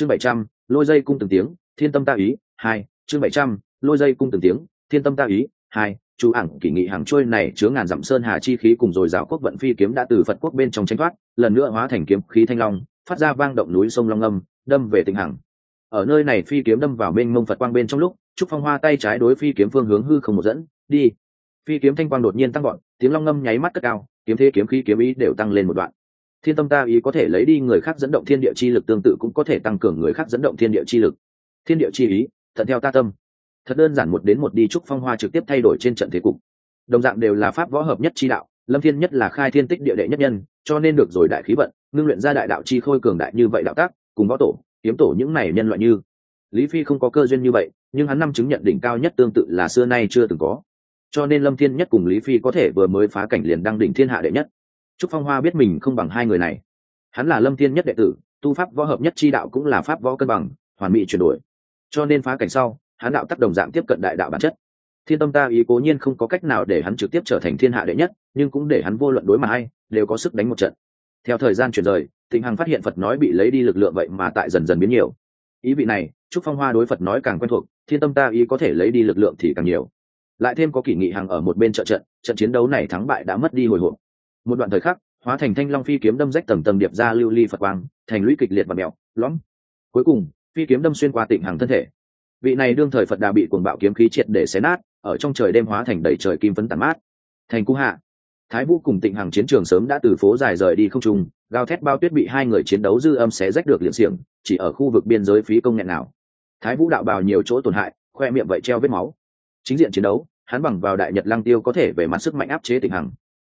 chương bảy trăm, lôi dây cung từng tiếng, thiên tâm ta ý, hai, chương bảy trăm, lôi dây cung từng tiếng, thiên tâm ta ý, hai, chú ảng kỷ nghị hàng trôi này chứa ngàn dặm sơn hà chi khí cùng rồi rào quốc vận phi kiếm đã từ phật quốc bên trong tranh thoát, lần nữa hóa thành kiếm khí thanh long, phát ra vang động núi sông long âm, đâm về tỉnh hằng. Ở nơi này phi kiếm đâm vào bên mông phật quang bên trong lúc, trúc phong hoa tay trái đối phi kiếm phương hướng hư không một dẫn, đi. Phi kiếm thanh quang đột nhiên tăng gọn tiếng long ngâm nháy mắt cất cao, kiếm thế kiếm khí kiếm ý đều tăng lên một đoạn thiên tâm ta ý có thể lấy đi người khác dẫn động thiên địa chi lực tương tự cũng có thể tăng cường người khác dẫn động thiên địa chi lực. Thiên địa chi ý thận theo ta tâm. Thật đơn giản một đến một đi trúc phong hoa trực tiếp thay đổi trên trận thế cục. Đồng dạng đều là pháp võ hợp nhất chi đạo, lâm thiên nhất là khai thiên tích địa đệ nhất nhân, cho nên được rồi đại khí vận, ngưng luyện ra đại đạo chi khôi cường đại như vậy đạo tác, cùng võ tổ, kiếm tổ những này nhân loại như. Lý phi không có cơ duyên như vậy, nhưng hắn năm chứng nhận đỉnh cao nhất tương tự là xưa nay chưa từng có. Cho nên lâm thiên nhất cùng lý phi có thể vừa mới phá cảnh liền đăng đỉnh thiên hạ đệ nhất trúc phong hoa biết mình không bằng hai người này. Hắn là lâm thiên nhất đệ tử, tu pháp võ hợp nhất chi đạo cũng là pháp võ cân bằng, hoàn mỹ chuyển đổi. Cho nên phá cảnh sau, hắn đạo tác đồng dạng tiếp cận đại đạo bản chất. Thiên tâm ta ý cố nhiên không có cách nào để hắn trực tiếp trở thành thiên hạ đệ nhất, nhưng cũng để hắn vô luận đối mà hay đều có sức đánh một trận. Theo thời gian chuyển rời thịnh hằng phát hiện phật nói bị lấy đi lực lượng vậy mà tại dần dần biến nhiều. Ý vị này, trúc phong hoa đối phật nói càng quen thuộc, thiên tâm ta ý có thể lấy đi lực lượng thì càng nhiều. Lại thêm có kỷ nghị Hằng ở một bên trợ trận trận chiến đấu này thắng bại đã mất đi hồi hộp một đoạn thời khắc, hóa thành thanh long phi kiếm đâm rách tầng tầng điệp ra lưu ly phật quang, thành lũy kịch liệt và mẹo lõm. Cuối cùng, phi kiếm đâm xuyên qua tịnh hàng thân thể. Vị này đương thời phật đà bị cuồng bạo kiếm khí triệt để xé nát, ở trong trời đêm hóa thành đầy trời kim phấn tàn mát. Thành cú hạ. Thái vũ cùng tịnh hàng chiến trường sớm đã từ phố dài rời đi không trung, gào thét bao tuyết bị hai người chiến đấu dư âm xé rách được liệm xiềng, chỉ ở khu vực biên giới phí công nghẹn nào. Thái vũ đạo bào nhiều chỗ tổn hại, khoe miệng vậy treo vết máu. Chính diện chiến đấu, hắn bằng vào đại nhật lăng tiêu có thể về mặt sức mạnh áp chế tịnh hằng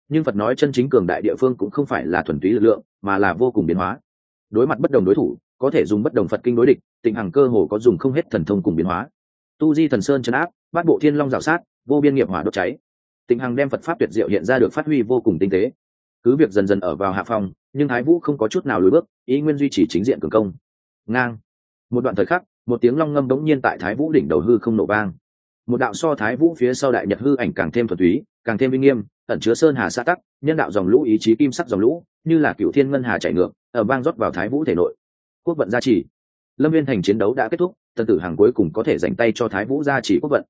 nhưng phật nói chân chính cường đại địa phương cũng không phải là thuần túy lực lượng, mà là vô cùng biến hóa. Đối mặt bất đồng đối thủ, có thể dùng bất đồng phật kinh đối địch, tịnh hằng cơ hồ có dùng không hết thần thông cùng biến hóa. Tu di thần sơn chấn áp, bát bộ thiên long rào sát, vô biên nghiệp hỏa đốt cháy. Tịnh hằng đem phật pháp tuyệt diệu hiện ra được phát huy vô cùng tinh tế. Cứ việc dần dần ở vào hạ phòng nhưng thái vũ không có chút nào lùi bước, ý nguyên duy trì chính diện cường công. Ngang. Một đoạn thời khắc, một tiếng long ngâm đống nhiên tại thái vũ đỉnh đầu hư không nổ vang. Một đạo so thái vũ phía sau đại nhật hư ảnh càng thêm thuần túy, càng thêm uy nghiêm ẩn chứa sơn hà xã tắc, nhân đạo dòng lũ ý chí kim sắc dòng lũ, như là cựu thiên ngân hà chạy ngược, ở bang rót vào thái vũ thể nội. Quốc vận gia trì. Lâm viên thành chiến đấu đã kết thúc, tần tử hàng cuối cùng có thể dành tay cho thái vũ gia trì quốc vận.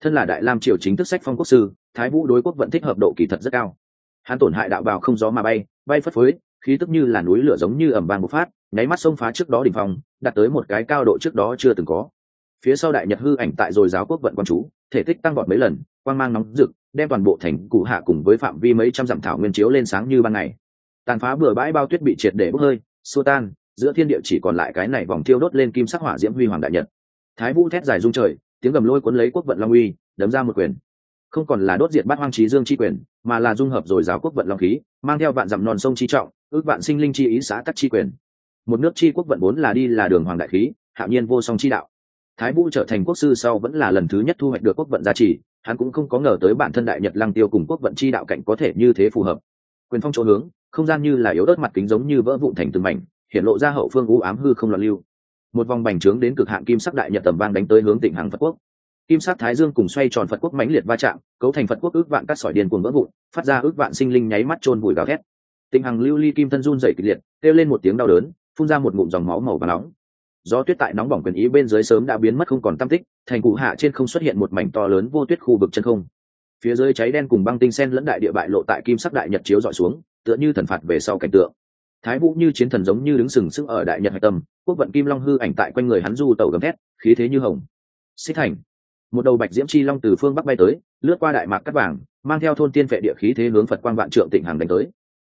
Thân là đại lam triều chính thức sách phong quốc sư, thái vũ đối quốc vận thích hợp độ kỳ thật rất cao. Hắn tổn hại đạo bào không gió mà bay bay phất phới, khí tức như là núi lửa giống như ẩm vàng bộc phát, nháy mắt sông phá trước đó đỉnh phòng đạt tới một cái cao độ trước đó chưa từng có. Phía sau đại nhật hư ảnh tại rồi giáo quốc vận quan chú, thể tích tăng vọt mấy lần, quang mang nóng rực đem toàn bộ thành cụ hạ cùng với phạm vi mấy trăm dặm thảo nguyên chiếu lên sáng như ban ngày. Tàn phá bừa bãi bao tuyết bị triệt để bốc hơi, xua tan, giữa thiên địa chỉ còn lại cái này vòng thiêu đốt lên kim sắc hỏa diễm huy hoàng đại nhật. Thái vũ thét dài rung trời, tiếng gầm lôi cuốn lấy quốc vận long uy, đấm ra một quyền. Không còn là đốt diệt bát hoang trí dương chi quyền, mà là dung hợp rồi giáo quốc vận long khí, mang theo vạn dặm non sông chi trọng, ước vạn sinh linh chi ý xã tắc chi quyền. Một nước chi quốc vận vốn là đi là đường hoàng đại khí, hạo nhiên vô song chi đạo thái vũ trở thành quốc sư sau vẫn là lần thứ nhất thu hoạch được quốc vận giá trị, hắn cũng không có ngờ tới bản thân đại nhật lăng tiêu cùng quốc vận chi đạo cạnh có thể như thế phù hợp. Quyền phong chỗ hướng không gian như là yếu ớt mặt kính giống như vỡ vụn thành từng mảnh hiện lộ ra hậu phương u ám hư không loạn lưu. Một vòng bành trướng đến cực hạn kim sắc đại nhật tầm vang đánh tới hướng tỉnh hàng phật quốc. Kim sắc thái dương cùng xoay tròn phật quốc mãnh liệt va chạm cấu thành phật quốc ước vạn cắt sỏi điền cuồng vỡ vụn phát ra ước vạn sinh linh nháy mắt trôn vùi gào thét. Tỉnh hằng lưu ly kim thân run dày kịch liệt kêu lên một tiếng đau đớn phun ra một ngụm dòng máu màu và nóng gió tuyết tại nóng bỏng quyền ý bên dưới sớm đã biến mất không còn tam tích, thành cụ hạ trên không xuất hiện một mảnh to lớn vô tuyết khu vực chân không. Phía dưới cháy đen cùng băng tinh sen lẫn đại địa bại lộ tại kim sắc đại nhật chiếu dọi xuống, tựa như thần phạt về sau cảnh tượng. Thái vũ như chiến thần giống như đứng sừng sững ở đại nhật hạch tâm, quốc vận kim long hư ảnh tại quanh người hắn du tàu gầm thét, khí thế như hồng. Xích thành. Một đầu bạch diễm chi long từ phương bắc bay tới, lướt qua đại mạc cắt vàng, mang theo thôn tiên vệ địa khí thế hướng phật quang vạn trượng tỉnh hàng đánh tới.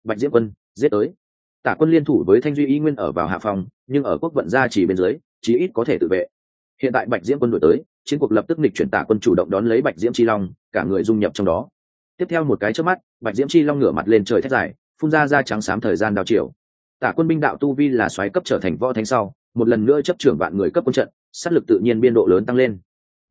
Bạch diễm quân, giết tới tả quân liên thủ với thanh duy y nguyên ở vào hạ phòng, nhưng ở quốc vận gia chỉ bên dưới, chí ít có thể tự vệ. Hiện tại bạch diễm quân đổi tới, chiến cuộc lập tức nghịch chuyển tả quân chủ động đón lấy bạch diễm chi long, cả người dung nhập trong đó. Tiếp theo một cái trước mắt, bạch diễm chi long ngửa mặt lên trời thét dài, phun ra da trắng xám thời gian đào chiều. Tả quân binh đạo tu vi là xoáy cấp trở thành võ thánh sau, một lần nữa chấp trưởng vạn người cấp quân trận, sát lực tự nhiên biên độ lớn tăng lên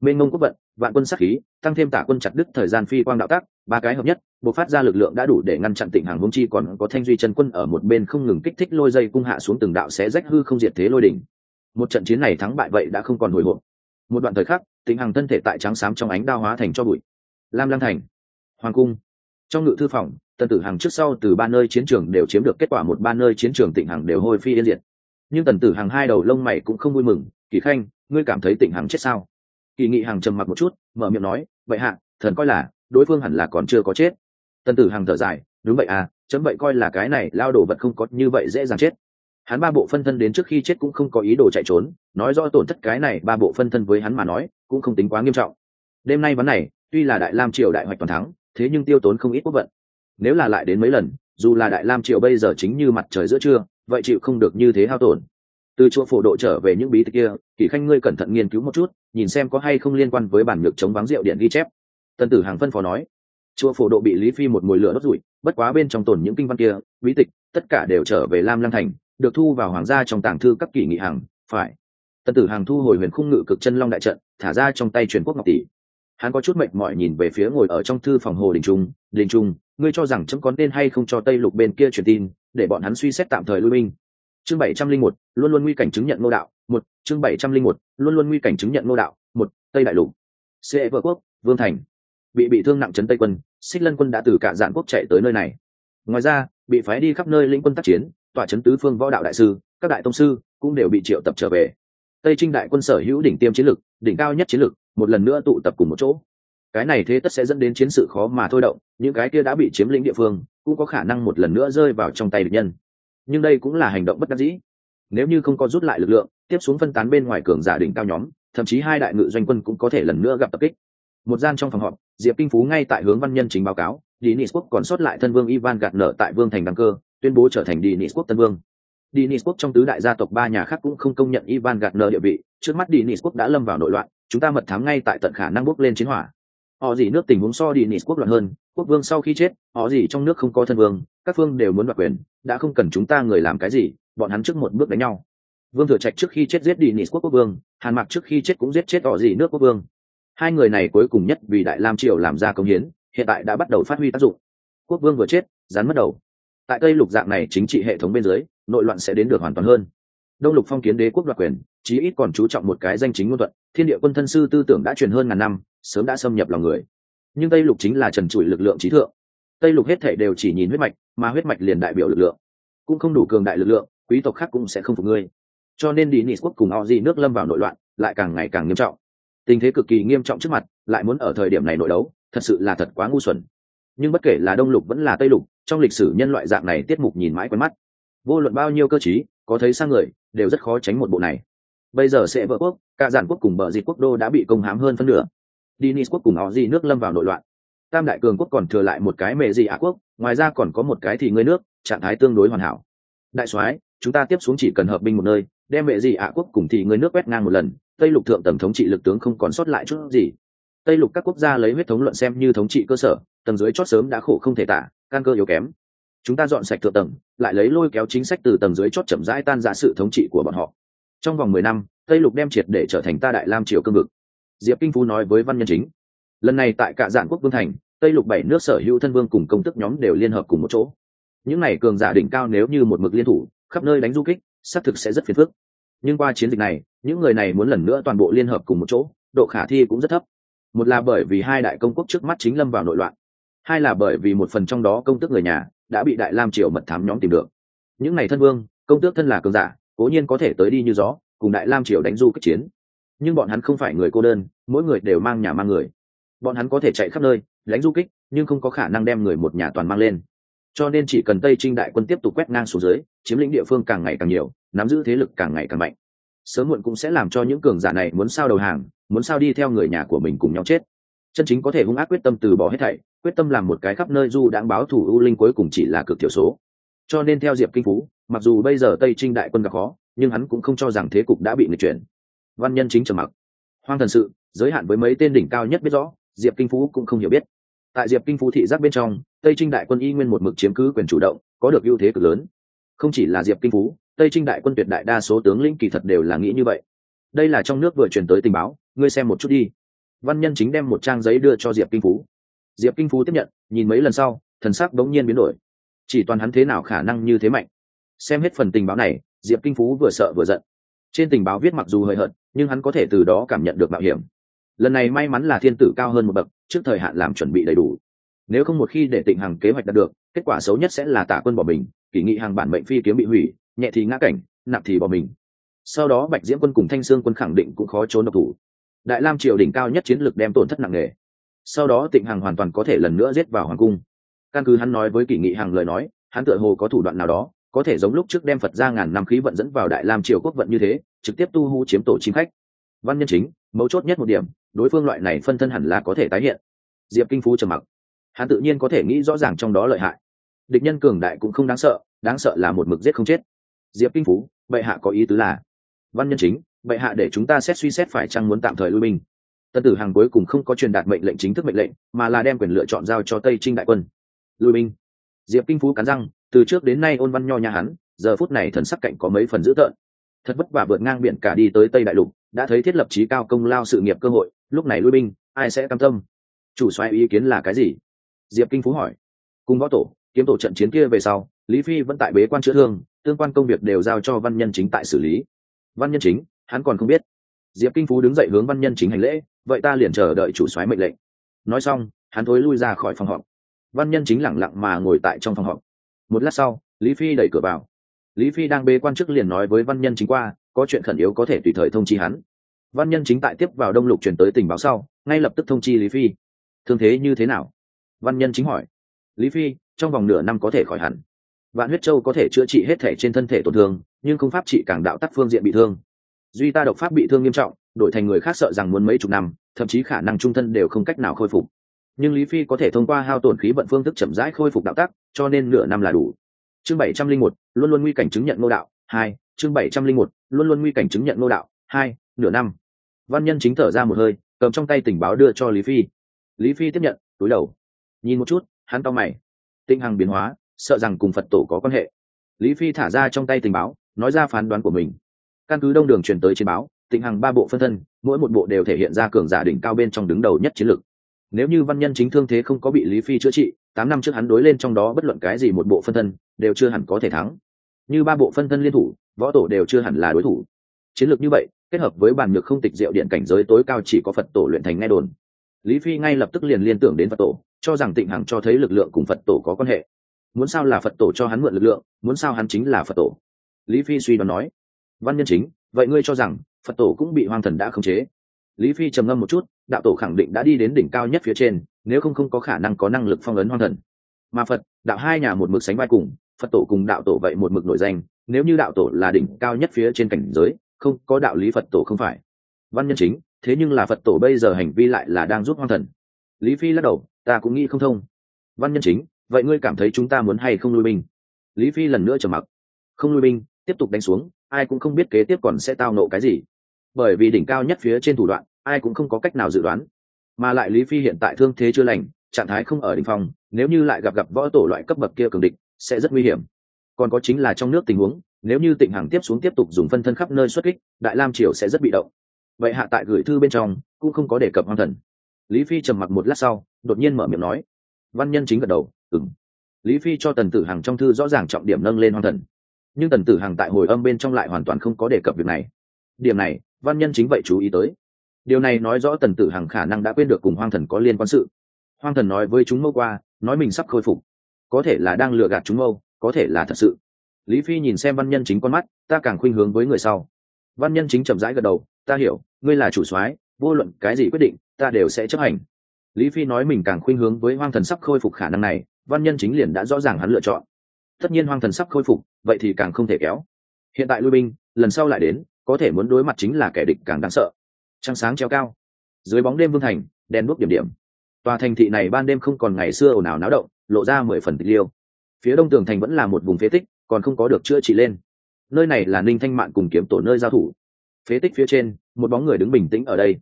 mênh mông quốc vận, vạn quân sát khí, tăng thêm tả quân chặt đứt thời gian phi quang đạo tác, ba cái hợp nhất, bộc phát ra lực lượng đã đủ để ngăn chặn tỉnh hàng hung chi còn có thanh duy chân quân ở một bên không ngừng kích thích lôi dây cung hạ xuống từng đạo sẽ rách hư không diệt thế lôi đỉnh. Một trận chiến này thắng bại vậy đã không còn hồi hộp. Một đoạn thời khắc tỉnh hàng thân thể tại trắng xám trong ánh đao hóa thành cho bụi. Lam lăng thành, hoàng cung. Trong ngự thư phòng, tân tử hàng trước sau từ ba nơi chiến trường đều chiếm được kết quả một ba nơi chiến trường tỉnh hàng đều hôi phi yên diệt. Nhưng tần tử hàng hai đầu lông mày cũng không vui mừng, kỳ khanh, ngươi cảm thấy tịnh hằng chết sao? Kỳ nghị hàng trầm mặc một chút, mở miệng nói, vậy hạ, thần coi là, đối phương hẳn là còn chưa có chết. Tần tử hằng thở dài, đúng vậy à chấm vậy coi là cái này lao đồ vật không có như vậy dễ dàng chết. Hắn ba bộ phân thân đến trước khi chết cũng không có ý đồ chạy trốn, nói rõ tổn thất cái này ba bộ phân thân với hắn mà nói, cũng không tính quá nghiêm trọng. Đêm nay ván này, tuy là đại lam triều đại hoạch toàn thắng, thế nhưng tiêu tốn không ít quốc vận. Nếu là lại đến mấy lần, dù là đại lam triều bây giờ chính như mặt trời giữa trưa, vậy chịu không được như thế hao tổn. Từ chỗ phổ độ trở về những bí tịch kia kỷ khanh ngươi cẩn thận nghiên cứu một chút nhìn xem có hay không liên quan với bản nhược chống vắng rượu điện ghi chép. Tân tử hàng phân phó nói, chùa phổ độ bị lý phi một mùi lửa đốt rụi bất quá bên trong tồn những kinh văn kia, bí tịch, tất cả đều trở về lam lăng thành, được thu vào hoàng gia trong tàng thư các kỷ nghị hàng, phải. Tân tử hàng thu hồi huyền khung ngự cực chân long đại trận, thả ra trong tay truyền quốc ngọc tỷ. Hắn có chút mệt mỏi nhìn về phía ngồi ở trong thư phòng hồ đình trung đình trung, ngươi cho rằng chấm có nên hay không cho tây lục bên kia truyền tin, để bọn hắn suy xét tạm thời lui binh? Chương bảy trăm linh một, luôn luôn nguy cảnh chứng nhận ngô đạo một, chương bảy trăm linh một, luôn luôn nguy cảnh chứng nhận ngô đạo. Một, tây đại lục. Xê vợ quốc, vương thành. Bị bị thương nặng trấn tây quân, xích lân quân đã từ cả dạng quốc chạy tới nơi này. Ngoài ra, bị phái đi khắp nơi lĩnh quân tác chiến, tòa trấn tứ phương võ đạo đại sư, các đại tông sư cũng đều bị triệu tập trở về. Tây trinh đại quân sở hữu đỉnh tiêm chiến lực, đỉnh cao nhất chiến lực, một lần nữa tụ tập cùng một chỗ. Cái này thế tất sẽ dẫn đến chiến sự khó mà thôi động, những cái kia đã bị chiếm lĩnh địa phương cũng có khả năng một lần nữa rơi vào trong tay địch nhân. Nhưng đây cũng là hành động bất đắc dĩ nếu như không có rút lại lực lượng tiếp xuống phân tán bên ngoài cường giả đỉnh cao nhóm thậm chí hai đại ngự doanh quân cũng có thể lần nữa gặp tập kích một gian trong phòng họp diệp kinh phú ngay tại hướng văn nhân chính báo cáo Denis quốc còn sót lại thân vương Ivan gạt nở tại vương thành đăng cơ, tuyên bố trở thành Denis quốc tân vương. Denis quốc trong tứ đại gia tộc ba nhà khác cũng không công nhận Ivan gạt nở địa vị, trước mắt Denis quốc đã lâm vào nội loạn, chúng ta mật thám ngay tại tận khả năng bước lên chiến hỏa. Họ gì nước tình huống so Denis quốc loạn hơn, quốc vương sau khi chết, họ gì trong nước không có thân vương, các phương đều muốn đoạt quyền, đã không cần chúng ta người làm cái gì, bọn hắn trước một bước đánh nhau. Vương Thừa Trạch trước khi chết giết Denis quốc quốc vương, Hàn Mặc trước khi chết cũng giết chết họ gì nước quốc vương. Hai người này cuối cùng nhất vì Đại Lam triều làm ra công hiến, hiện tại đã bắt đầu phát huy tác dụng. Quốc vương vừa chết rắn mất đầu. Tại tây lục dạng này chính trị hệ thống bên dưới nội loạn sẽ đến được hoàn toàn hơn. Đông lục phong kiến đế quốc đoạt quyền chí ít còn chú trọng một cái danh chính ngôn thuận thiên địa quân thân sư tư tưởng đã truyền hơn ngàn năm sớm đã xâm nhập lòng người. Nhưng tây lục chính là trần trụi lực lượng trí thượng. Tây lục hết thể đều chỉ nhìn huyết mạch mà huyết mạch liền đại biểu lực lượng. Cũng không đủ cường đại lực lượng quý tộc khác cũng sẽ không phục ngươi. Cho nên đi nis quốc cùng họ gì nước lâm vào nội loạn, lại càng ngày càng nghiêm trọng. Tình thế cực kỳ nghiêm trọng trước mặt, lại muốn ở thời điểm này nội đấu, thật sự là thật quá ngu xuẩn. Nhưng bất kể là đông lục vẫn là tây lục, trong lịch sử nhân loại dạng này tiết mục nhìn mãi quen mắt. Vô luận bao nhiêu cơ chí có thấy sang người, đều rất khó tránh một bộ này. Bây giờ sẽ vỡ quốc, cả giản quốc cùng bờ dịt quốc đô đã bị công hám hơn phân nửa. Dinis quốc cùng họ gì nước lâm vào nội loạn. Tam đại cường quốc còn thừa lại một cái mệ gì Á quốc, ngoài ra còn có một cái thì ngươi nước, trạng thái tương đối hoàn hảo. Đại soái chúng ta tiếp xuống chỉ cần hợp binh một nơi, đem vệ gì ạ quốc cùng thì người nước quét ngang một lần, tây lục thượng tầng thống trị lực tướng không còn sót lại chút gì. Tây lục các quốc gia lấy huyết thống luận xem như thống trị cơ sở, tầng dưới chót sớm đã khổ không thể tả, căn cơ yếu kém. Chúng ta dọn sạch thượng tầng, lại lấy lôi kéo chính sách từ tầng dưới chót chậm rãi tan ra sự thống trị của bọn họ. Trong vòng mười năm, tây lục đem triệt để trở thành ta đại lam triều cương vực. Diệp kinh phú nói với văn nhân chính, lần này tại cả dạng quốc vương thành, tây lục bảy nước sở hữu thân vương cùng công tức nhóm đều liên hợp cùng một chỗ. Những n à y cường giả đỉnh cao nếu như một mực liên thủ khắp nơi đánh du kích, xác thực sẽ rất phiền phức. Nhưng qua chiến dịch này, những người này muốn lần nữa toàn bộ liên hợp cùng một chỗ, độ khả thi cũng rất thấp. Một là bởi vì hai đại công quốc trước mắt chính lâm vào nội loạn, hai là bởi vì một phần trong đó công tước người nhà đã bị đại lam triều mật thám nhóm tìm được. Những n à y thân vương, công tước thân là cường giả, cố nhiên có thể tới đi như gió, cùng đại lam triều đánh du kích chiến. Nhưng bọn hắn không phải người cô đơn, mỗi người đều mang nhà mang người. Bọn hắn có thể chạy khắp nơi, đánh du kích, nhưng không có khả năng đem người một nhà toàn mang lên cho nên chỉ cần tây trinh đại quân tiếp tục quét ngang xuống dưới, chiếm lĩnh địa phương càng ngày càng nhiều, nắm giữ thế lực càng ngày càng mạnh. Sớm muộn cũng sẽ làm cho những cường giả này muốn sao đầu hàng, muốn sao đi theo người nhà của mình cùng nhau chết. Chân chính có thể hung ác quyết tâm từ bỏ hết thảy, quyết tâm làm một cái khắp nơi du đãng báo thủ ưu linh cuối cùng chỉ là cực thiểu số. Cho nên theo diệp kinh phú, mặc dù bây giờ tây trinh đại quân gặp khó, nhưng hắn cũng không cho rằng thế cục đã bị người chuyển. Văn nhân chính trầm mặc. Hoang thần sự, giới hạn với mấy tên đỉnh cao nhất biết rõ, diệp kinh phú cũng không hiểu biết. Tại diệp kinh phú thị giác bên trong tây trinh đại quân y nguyên một mực chiếm cứ quyền chủ động, có được ưu thế cực lớn. Không chỉ là diệp kinh phú, tây trinh đại quân tuyệt đại đa số tướng lĩnh kỳ thật đều là nghĩ như vậy. Đây là trong nước vừa truyền tới tình báo, ngươi xem một chút đi. Văn nhân chính đem một trang giấy đưa cho diệp kinh phú. Diệp kinh phú tiếp nhận, nhìn mấy lần sau, thần sắc đ ố n g nhiên biến đổi. Chỉ toàn hắn thế nào khả năng như thế mạnh? Xem hết phần tình báo này, diệp kinh phú vừa sợ vừa giận. Trên tình báo viết mặc dù hời hợt, nhưng hắn có thể từ đó cảm nhận được mạo hiểm. Lần này may mắn là thiên tử cao hơn một bậc, trước thời hạn làm chuẩn bị đầy đủ nếu không một khi để tịnh hằng kế hoạch đạt được, kết quả xấu nhất sẽ là tả quân bỏ mình, kỷ nghị hàng bản mệnh phi kiếm bị hủy, nhẹ thì ngã cảnh, nặng thì bỏ mình. Sau đó bạch diễm quân cùng thanh sương quân khẳng định cũng khó trốn độc thủ. Đại lam triều đỉnh cao nhất chiến lược đem tổn thất nặng nề. Sau đó tịnh hằng hoàn toàn có thể lần nữa giết vào hoàng cung. Căn cứ hắn nói với kỷ nghị hằng lời nói, hắn tựa hồ có thủ đoạn nào đó, có thể giống lúc trước đem phật ra ngàn năm khí vận dẫn vào đại lam triều quốc vận như thế, trực tiếp tu hú chiếm tổ chim khách. Văn nhân chính, mấu chốt nhất một điểm, đối phương loại này phân thân hẳn là có thể tái hiện. Diệp kinh phú trầm mặc hắn tự nhiên có thể nghĩ rõ ràng trong đó lợi hại. Địch nhân cường đại cũng không đáng sợ đáng sợ là một mực giết không chết. Diệp kinh phú, bệ hạ có ý tứ là, văn nhân chính, bệ hạ để chúng ta xét suy xét phải chăng muốn tạm thời lui binh. Tân tử hàng cuối cùng không có truyền đạt mệnh lệnh chính thức mệnh lệnh, mà là đem quyền lựa chọn giao cho tây trinh đại quân. Lui binh. Diệp kinh phú cắn răng, từ trước đến nay ôn văn nho nhà hắn, giờ phút này thần sắc cạnh có mấy phần dữ tợn. Thật vất vả vượt ngang biển cả đi tới tây đại lục, đã thấy thiết lập trí cao công lao sự nghiệp cơ hội, lúc này lui binh, ai sẽ cam tâm? Chủ xoáy ý kiến là cái gì? Diệp kinh phú hỏi. Cùng võ tổ, kiếm tổ trận chiến kia về sau, lý phi vẫn tại bế quan chữa thương, tương quan công việc đều giao cho văn nhân chính tại xử lý. Văn nhân chính, hắn còn không biết. Diệp kinh phú đứng dậy hướng văn nhân chính hành lễ, vậy ta liền chờ đợi chủ soái mệnh lệnh. Nói xong, hắn thối lui ra khỏi phòng họp. Văn nhân chính lẳng lặng mà ngồi tại trong phòng họp. Một lát sau, lý phi đẩy cửa vào. Lý phi đang bế quan chức liền nói với văn nhân chính qua, có chuyện khẩn yếu có thể tùy thời thông chi hắn. Văn nhân chính tại tiếp vào đông lục chuyển tới tình báo sau, ngay lập tức thông chi lý phi. Thương thế như thế nào? Văn nhân chính hỏi, lý phi, trong vòng nửa năm có thể khỏi hẳn. Vạn huyết châu có thể chữa trị hết thể trên thân thể tổn thương, nhưng không pháp trị càng đạo tắc phương diện bị thương. Duy ta độc pháp bị thương nghiêm trọng, đổi thành người khác sợ rằng muốn mấy chục năm, thậm chí khả năng trung thân đều không cách nào khôi phục. Nhưng lý phi có thể thông qua hao tổn khí vận phương thức chậm rãi khôi phục đạo tắc, cho nên nửa năm là đủ. Chương bảy trăm linh một, luôn luôn nguy cảnh chứng nhận ngô đạo, hai, chương bảy trăm linh một, luôn luôn nguy cảnh chứng nhận ngô đạo, hai, nửa năm. Văn nhân chính thở ra một hơi, cầm trong tay tình báo đưa cho lý phi. Lý phi tiếp nhận, túi đầu nhìn một chút, hắn to mày. Tinh hằng biến hóa, sợ rằng cùng phật tổ có quan hệ. Lý phi thả ra trong tay tình báo, nói ra phán đoán của mình. Căn cứ đông đường truyền tới trên báo tịnh hằng ba bộ phân thân, mỗi một bộ đều thể hiện ra cường giả đỉnh cao bên trong đứng đầu nhất chiến lược. Nếu như văn nhân chính thương thế không có bị lý phi chữa trị, tám năm trước hắn đối lên trong đó bất luận cái gì một bộ phân thân, đều chưa hẳn có thể thắng. Như ba bộ phân thân liên thủ, võ tổ đều chưa hẳn là đối thủ. Chiến lược như vậy, kết hợp với bản nhược không tịch diệu điện cảnh giới tối cao chỉ có phật tổ luyện thành nghe đồn lý phi ngay lập tức liền liên tưởng đến phật tổ, cho rằng tịnh hằng cho thấy lực lượng cùng phật tổ có quan hệ. Muốn sao là phật tổ cho hắn mượn lực lượng, muốn sao hắn chính là phật tổ? Lý phi suy đoán nói. Văn nhân chính, vậy ngươi cho rằng phật tổ cũng bị hoang thần đã khống chế? Lý phi trầm ngâm một chút, đạo tổ khẳng định đã đi đến đỉnh cao nhất phía trên, nếu không không có khả năng có năng lực phong ấn hoang thần. Mà phật, đạo hai nhà một mực sánh vai cùng, phật tổ cùng đạo tổ vậy một mực nổi danh, nếu như đạo tổ là đỉnh cao nhất phía trên cảnh giới, không có đạo lý phật tổ không phải. Văn nhân chính thế nhưng là phật tổ bây giờ hành vi lại là đang giúp hoang thần. Lý phi lắc đầu, ta cũng nghĩ không thông. Văn nhân chính, vậy ngươi cảm thấy chúng ta muốn hay không lui binh? Lý phi lần nữa trầm mặc. Không lui binh, tiếp tục đánh xuống, ai cũng không biết kế tiếp còn sẽ tao nộ cái gì. Bởi vì đỉnh cao nhất phía trên thủ đoạn, ai cũng không có cách nào dự đoán. Mà lại lý phi hiện tại thương thế chưa lành, trạng thái không ở đ ỉ n h phong, nếu như lại gặp gặp võ tổ loại cấp bậc kia cường địch, sẽ rất nguy hiểm. Còn có chính là trong nước tình huống, nếu như tịnh hằng tiếp xuống tiếp tục dùng phân thân khắp nơi xuất kích, đại lam triều sẽ rất bị động vậy hạ tại gửi thư bên trong cũng không có đề cập hoang thần. Lý phi trầm mặc một lát sau, đột nhiên mở miệng nói. Văn nhân chính gật đầu ừng lý phi cho tần tử hằng trong thư rõ ràng trọng điểm nâng lên hoang thần. Nhưng tần tử hằng tại hồi âm bên trong lại hoàn toàn không có đề cập việc này. Điểm này, văn nhân chính vậy chú ý tới. Điều này nói rõ tần tử hằng khả năng đã quên được cùng hoang thần có liên quan sự. Hoang thần nói với chúng mâu qua, nói mình sắp khôi phục. Có thể là đang lừa gạt chúng mâu có thể là thật sự. Lý phi nhìn xem văn nhân chính con mắt, ta càng khuynh hướng với người sau. Văn nhân chính chậm rãi gật đầu, ta hiểu ngươi là chủ soái, vô luận cái gì quyết định, ta đều sẽ chấp hành. Lý phi nói mình càng khuynh hướng với hoang thần sắp khôi phục khả năng này, văn nhân chính liền đã rõ ràng hắn lựa chọn. Tất nhiên hoang thần sắp khôi phục, vậy thì càng không thể kéo. Hiện tại lui binh, lần sau lại đến, có thể muốn đối mặt chính là kẻ địch càng đáng sợ. Trăng sáng treo cao. Dưới bóng đêm vương thành, đèn đuốc điểm điểm. Tòa thành thị này ban đêm không còn ngày xưa ồn ào náo động, lộ ra mười phần tịch liêu. Phía đông tường thành vẫn là một vùng phế tích, còn không có được chữa trị lên. Nơi này là ninh thanh mạn cùng kiếm tổ nơi giao thủ. Phế tích phía trên một bóng người đứng bình tĩnh ở đây.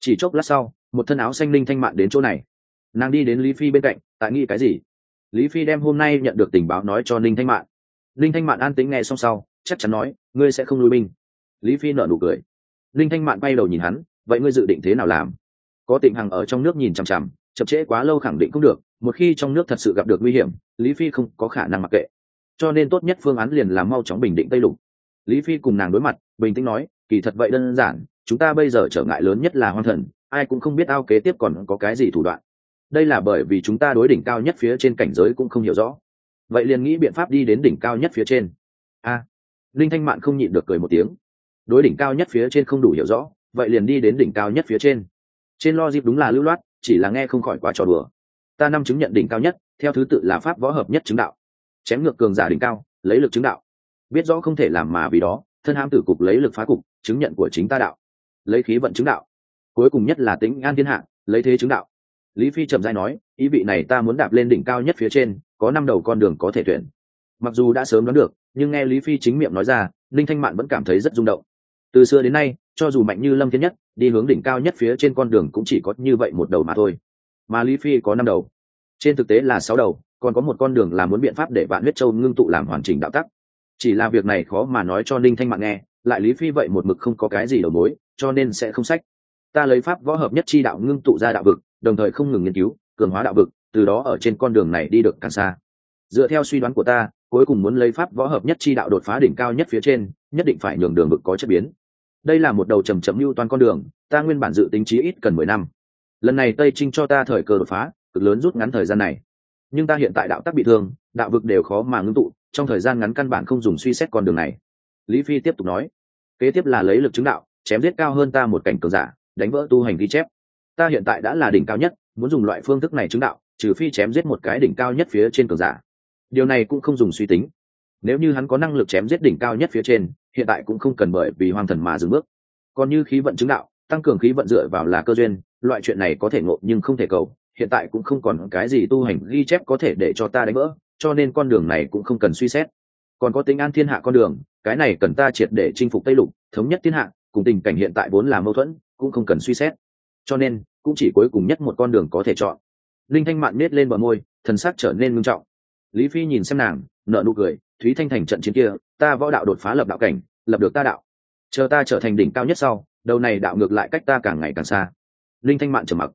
Chỉ chốc lát sau, một thân áo xanh linh thanh mạn đến chỗ này. Nàng đi đến lý phi bên cạnh, tại nghĩ cái gì? Lý phi đem hôm nay nhận được tình báo nói cho ninh thanh mạn. Ninh thanh mạn an tính nghe xong sau, chắc chắn nói, ngươi sẽ không lui binh. Lý phi nở nụ cười. Ninh thanh mạn bay đầu nhìn hắn, vậy ngươi dự định thế nào làm? Có tịnh hằng ở trong nước nhìn chằm chằm, chậm trễ quá lâu khẳng định cũng được, một khi trong nước thật sự gặp được nguy hiểm, lý phi không có khả năng mặc kệ. Cho nên tốt nhất phương án liền là mau chóng bình định tây lục. Lý phi cùng nàng đối mặt, bình tĩnh nói, kỳ thật vậy đơn giản chúng ta bây giờ trở ngại lớn nhất là hoang thần, ai cũng không biết ao kế tiếp còn có cái gì thủ đoạn. Đây là bởi vì chúng ta đối đỉnh cao nhất phía trên cảnh giới cũng không hiểu rõ. Vậy liền nghĩ biện pháp đi đến đỉnh cao nhất phía trên. A. Linh thanh mạn không nhịn được cười một tiếng. Đối đỉnh cao nhất phía trên không đủ hiểu rõ, vậy liền đi đến đỉnh cao nhất phía trên. Trên lo dịp đúng là lưu loát, chỉ là nghe không khỏi quá trò đùa. Ta năm chứng nhận đỉnh cao nhất, theo thứ tự là pháp võ hợp nhất chứng đạo. Chém ngược cường giả đỉnh cao, lấy lực chứng đạo. Biết rõ không thể làm mà vì đó, thân ham tử cục lấy lực phá cục, chứng nhận của chính ta đạo lấy khí vận chứng đạo. Cuối cùng nhất là tính an thiên hạ, lấy thế chứng đạo. Lý phi trầm dai nói, ý vị này ta muốn đạp lên đỉnh cao nhất phía trên, có năm đầu con đường có thể tuyển. Mặc dù đã sớm đoán được, nhưng nghe lý phi chính miệng nói ra linh thanh mạn vẫn cảm thấy rất rung động. Từ xưa đến nay, cho dù mạnh như lâm thiên nhất, đi hướng đỉnh cao nhất phía trên con đường cũng chỉ có như vậy một đầu mà thôi. Mà lý phi có năm đầu. Trên thực tế là sáu đầu, còn có một con đường là muốn biện pháp để vạn huyết châu ngưng tụ làm hoàn chỉnh đạo tắc. Chỉ là việc này khó mà nói cho ninh thanh mạn nghe lại lý phi vậy một mực không có cái gì đầu mối, cho nên sẽ không sách. Ta lấy pháp võ hợp nhất chi đạo ngưng tụ ra đạo vực, đồng thời không ngừng nghiên cứu, cường hóa đạo vực, từ đó ở trên con đường này đi được càng xa. Dựa theo suy đoán của ta, cuối cùng muốn lấy pháp võ hợp nhất chi đạo đột phá đỉnh cao nhất phía trên, nhất định phải nhường đường vực có chất biến. Đây là một đầu trầm chậm mưu toàn con đường, ta nguyên bản dự tính chí ít cần mười năm. Lần này tây trinh cho ta thời cơ đột phá, cực lớn rút ngắn thời gian này. Nhưng ta hiện tại đạo tắc bị thương, đạo vực đều khó mà ngưng tụ, trong thời gian ngắn căn bản không dùng suy xét con đường này. Lý phi tiếp tục nói kế tiếp là lấy lực chứng đạo, chém giết cao hơn ta một cảnh cường giả, đánh vỡ tu hành ghi chép. Ta hiện tại đã là đỉnh cao nhất, muốn dùng loại phương thức này chứng đạo, trừ phi chém giết một cái đỉnh cao nhất phía trên cường giả. Điều này cũng không dùng suy tính. Nếu như hắn có năng lực chém giết đỉnh cao nhất phía trên, hiện tại cũng không cần bởi vì hoàng thần mà dừng bước. Còn như khí vận chứng đạo, tăng cường khí vận dựa vào là cơ duyên, loại chuyện này có thể ngộ nhưng không thể cầu, hiện tại cũng không còn cái gì tu hành ghi chép có thể để cho ta đánh vỡ, cho nên con đường này cũng không cần suy xét. Còn có tính an thiên hạ con đường cái này cần ta triệt để chinh phục tây lục, thống nhất thiên hạ, cùng tình cảnh hiện tại vốn là mâu thuẫn, cũng không cần suy xét. Cho nên, cũng chỉ cuối cùng nhất một con đường có thể chọn. Linh thanh mạn nết lên bờ môi, thần sắc trở nên ngưng trọng. Lý phi nhìn xem nàng nợ nụ cười, thúy thanh thành trận chiến kia, ta võ đạo đột phá lập đạo cảnh, lập được ta đạo. Chờ ta trở thành đỉnh cao nhất sau, đầu này đạo ngược lại cách ta càng ngày càng xa. Linh thanh mạn trầm mặc.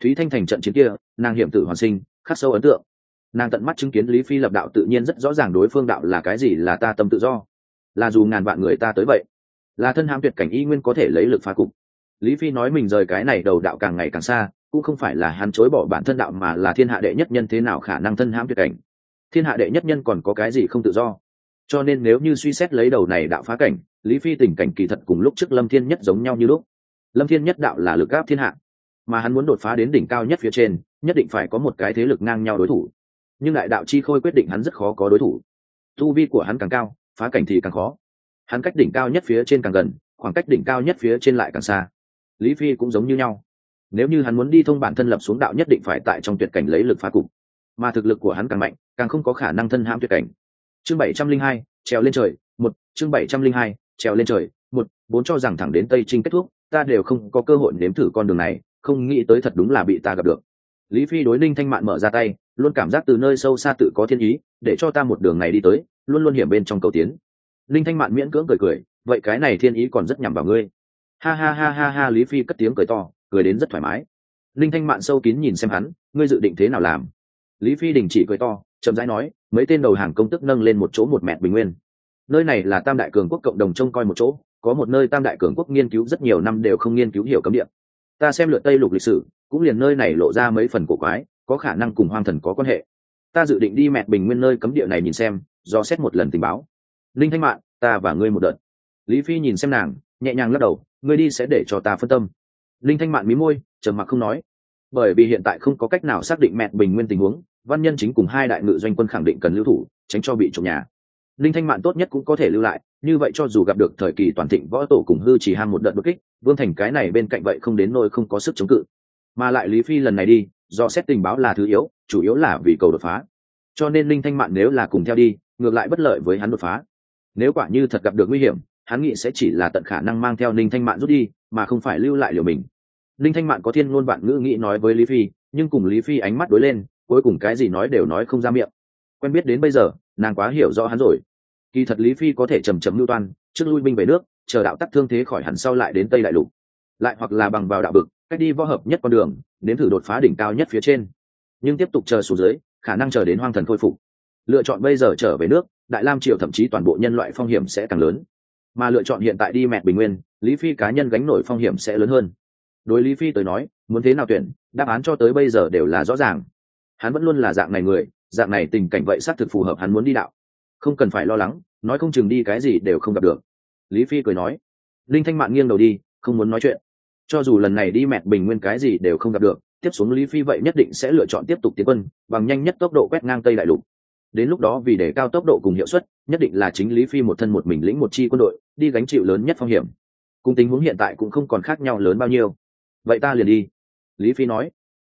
Thúy thanh thành trận chiến kia, nàng hiểm tử hoàn sinh, khắc sâu ấn tượng. Nàng tận mắt chứng kiến lý phi lập đạo tự nhiên rất rõ ràng đối phương đạo là cái gì là ta tâm tự do là dù ngàn vạn người ta tới vậy. Là thân ham tuyệt cảnh y nguyên có thể lấy lực phá cục. Lý phi nói mình rời cái này đầu đạo càng ngày càng xa, cũng không phải là hắn chối bỏ bản thân đạo mà là thiên hạ đệ nhất nhân thế nào khả năng thân hãm tuyệt cảnh. Thiên hạ đệ nhất nhân còn có cái gì không tự do? Cho nên nếu như suy xét lấy đầu này đạo phá cảnh, lý phi tình cảnh kỳ thật cùng lúc trước lâm thiên nhất giống nhau như lúc. Lâm thiên nhất đạo là lực gáp thiên hạ, mà hắn muốn đột phá đến đỉnh cao nhất phía trên, nhất định phải có một cái thế lực ngang nhau đối thủ. Nhưng đại đạo chi khôi quyết định hắn rất khó có đối thủ. Tu vi của hắn càng cao phá cảnh thì càng khó. Hắn cách đỉnh cao nhất phía trên càng gần, khoảng cách đỉnh cao nhất phía trên lại càng xa. Lý phi cũng giống như nhau. Nếu như hắn muốn đi thông bản thân lập xuống đạo nhất định phải tại trong tuyệt cảnh lấy lực phá cục. Mà thực lực của hắn càng mạnh, càng không có khả năng thân hãm tuyệt cảnh. Chương bảy trăm linh hai, trèo lên trời, một, chương bảy trăm linh hai, trèo lên trời, một, bốn cho rằng thẳng đến tây trinh kết thúc, ta đều không có cơ hội nếm thử con đường này, không nghĩ tới thật đúng là bị ta gặp được. Lý phi đối ninh thanh mạn mở ra tay, luôn cảm giác từ nơi sâu xa tự có thiên ý, để cho ta một đường này đi tới luôn luôn hiểm bên trong cầu tiến. Linh thanh mạn miễn cưỡng cười cười, vậy cái này thiên ý còn rất nhằm vào ngươi. Ha ha ha ha ha, lý phi cất tiếng cười to, cười đến rất thoải mái. Linh thanh mạn sâu kín nhìn xem hắn, ngươi dự định thế nào làm? Lý phi đình chỉ cười to, chậm rãi nói, mấy tên đầu hàng công tức nâng lên một chỗ một mẹt bình nguyên. Nơi này là tam đại cường quốc cộng đồng trông coi một chỗ, có một nơi tam đại cường quốc nghiên cứu rất nhiều năm đều không nghiên cứu hiểu cấm địa. Ta xem lượt tây lục lịch sử, cũng liền nơi này lộ ra mấy phần cổ quái, có khả năng cùng hoang thần có quan hệ. Ta dự định đi mẹt bình nguyên nơi cấm địa này nhìn xem do xét một lần tình báo. Linh thanh mạn, ta và ngươi một đợt. Lý phi nhìn xem nàng, nhẹ nhàng lắc đầu, ngươi đi sẽ để cho ta phân tâm. Linh thanh mạn mí môi, trầm mặc không nói. Bởi vì hiện tại không có cách nào xác định mẹ bình nguyên tình huống, văn nhân chính cùng hai đại ngự doanh quân khẳng định cần lưu thủ, tránh cho bị trộm nhà. Linh thanh mạn tốt nhất cũng có thể lưu lại, như vậy cho dù gặp được thời kỳ toàn thịnh võ tổ cùng hư chỉ ham một đợt bất kích, vương thành cái này bên cạnh vậy không đến nôi không có sức chống cự. Mà lại lý phi lần này đi, do xét tình báo là thứ yếu, chủ yếu là vì cầu đột phá. Cho nên linh thanh mạn nếu là cùng theo đi ngược lại bất lợi với hắn đột phá. Nếu quả như thật gặp được nguy hiểm, hắn nghĩ sẽ chỉ là tận khả năng mang theo ninh thanh mạn rút đi, mà không phải lưu lại liều mình. Ninh thanh mạn có thiên ngôn bạn ngữ nghĩ nói với lý phi, nhưng cùng lý phi ánh mắt đối lên, cuối cùng cái gì nói đều nói không ra miệng. Quen biết đến bây giờ, nàng quá hiểu rõ hắn rồi. Kỳ thật lý phi có thể chầm chầm lưu toan, trước lui binh về nước, chờ đạo tắc thương thế khỏi hẳn sau lại đến tây đại lục. Lại hoặc là bằng vào đạo bực cách đi võ hợp nhất con đường đến thử đột phá đỉnh cao nhất phía trên. Nhưng tiếp tục chờ xuống dưới, khả năng chờ đến hoang thần khôi phục lựa chọn bây giờ trở về nước, đại lam triều thậm chí toàn bộ nhân loại phong hiểm sẽ càng lớn. Mà lựa chọn hiện tại đi mẹ bình nguyên, lý phi cá nhân gánh nổi phong hiểm sẽ lớn hơn. Đối lý phi tới nói, muốn thế nào tuyển, đáp án cho tới bây giờ đều là rõ ràng. Hắn vẫn luôn là dạng này người, dạng này tình cảnh vậy xác thực phù hợp hắn muốn đi đạo. Không cần phải lo lắng, nói không chừng đi cái gì đều không gặp được. Lý phi cười nói, linh thanh mạn nghiêng đầu đi, không muốn nói chuyện. Cho dù lần này đi mẹ bình nguyên cái gì đều không gặp được, tiếp xuống lý phi vậy nhất định sẽ lựa chọn tiếp tục tiến quân, bằng nhanh nhất tốc độ quét ngang tây đại lục đến lúc đó vì để cao tốc độ cùng hiệu suất, nhất định là chính lý phi một thân một mình lĩnh một chi quân đội, đi gánh chịu lớn nhất phong hiểm. Cùng tình huống hiện tại cũng không còn khác nhau lớn bao nhiêu. Vậy ta liền đi. Lý phi nói.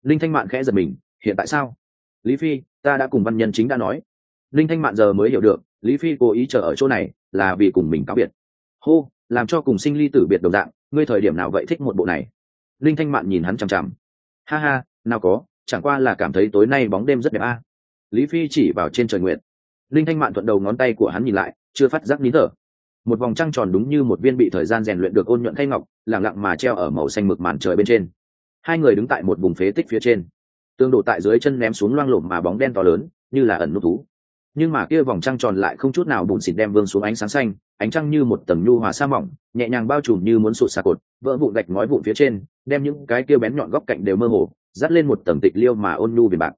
Linh thanh mạn khẽ giật mình, hiện tại sao? Lý phi, ta đã cùng văn nhân chính đã nói. Linh thanh mạn giờ mới hiểu được, lý phi cố ý chờ ở chỗ này là vì cùng mình cáo biệt. Hô, làm cho cùng sinh ly tử biệt đồng dạng, ngươi thời điểm nào vậy thích một bộ này? Linh thanh mạn nhìn hắn chằm chằm. Ha ha, nào có, chẳng qua là cảm thấy tối nay bóng đêm rất đẹp a lý phi chỉ vào trên trời nguyện linh thanh mạn thuận đầu ngón tay của hắn nhìn lại, chưa phát giác nín thở. Một vòng trăng tròn đúng như một viên bị thời gian rèn luyện được ôn nhuận thay ngọc lẳng lặng mà treo ở màu xanh mực màn trời bên trên. Hai người đứng tại một vùng phế tích phía trên. Tương độ tại dưới chân ném xuống loang lổm mà bóng đen to lớn, như là ẩn nút thú. Nhưng mà kia vòng trăng tròn lại không chút nào bùn xịt đem vương xuống ánh sáng xanh, ánh trăng như một tầng nhu hòa sa mỏng, nhẹ nhàng bao trùm như muốn sụt xa cột, vỡ vụn gạch ngói vụn phía trên, đem những cái kia bén nhọn góc cạnh đều mơ hồ, dắt lên một tầng tịch liêu mà ôn nhu về bạc.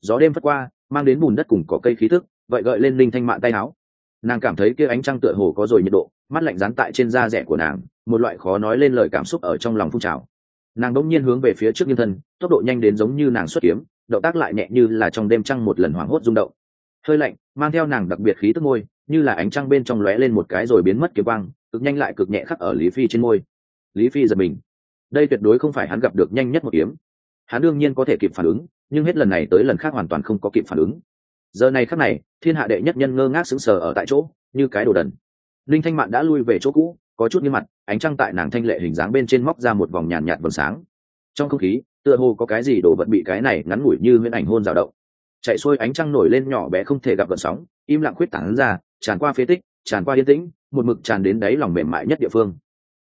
Gió đêm phất qua mang đến bùn đất cùng cỏ cây khí thức vậy gợi lên linh thanh mạn tay áo nàng cảm thấy kia ánh trăng tựa hồ có rồi nhiệt độ, mắt lạnh dán tại trên da rẻ của nàng, một loại khó nói lên lời cảm xúc ở trong lòng phun trào. Nàng đỗng nhiên hướng về phía trước nhân thân, tốc độ nhanh đến giống như nàng xuất kiếm, động tác lại nhẹ như là trong đêm trăng một lần hoảng hốt rung động. Hơi lạnh, mang theo nàng đặc biệt khí tức môi, như là ánh trăng bên trong lóe lên một cái rồi biến mất kiếm quang, cực nhanh lại cực nhẹ khắc ở lý phi trên môi. Lý phi giật mình. Đây tuyệt đối không phải hắn gặp được nhanh nhất một kiếm. Hắn đương nhiên có thể kịp phản ứng nhưng hết lần này tới lần khác hoàn toàn không có kịp phản ứng. Giờ này khắc này, thiên hạ đệ nhất nhân ngơ ngác sững sờ ở tại chỗ, như cái đồ đần. Linh thanh mạn đã lui về chỗ cũ, có chút nghiêm mặt, ánh trăng tại nàng thanh lệ hình dáng bên trên móc ra một vòng nhàn nhạt vầng sáng. Trong không khí, tựa hồ có cái gì đổ vật bị cái này ngắn ngủi như huyễn ảnh hôn rào động. Chạy xuôi ánh trăng nổi lên nhỏ bé không thể gặp vận sóng, im lặng khuyết tảng ra, tràn qua phế tích, tràn qua yên tĩnh, một mực tràn đến đáy lòng mềm mại nhất địa phương.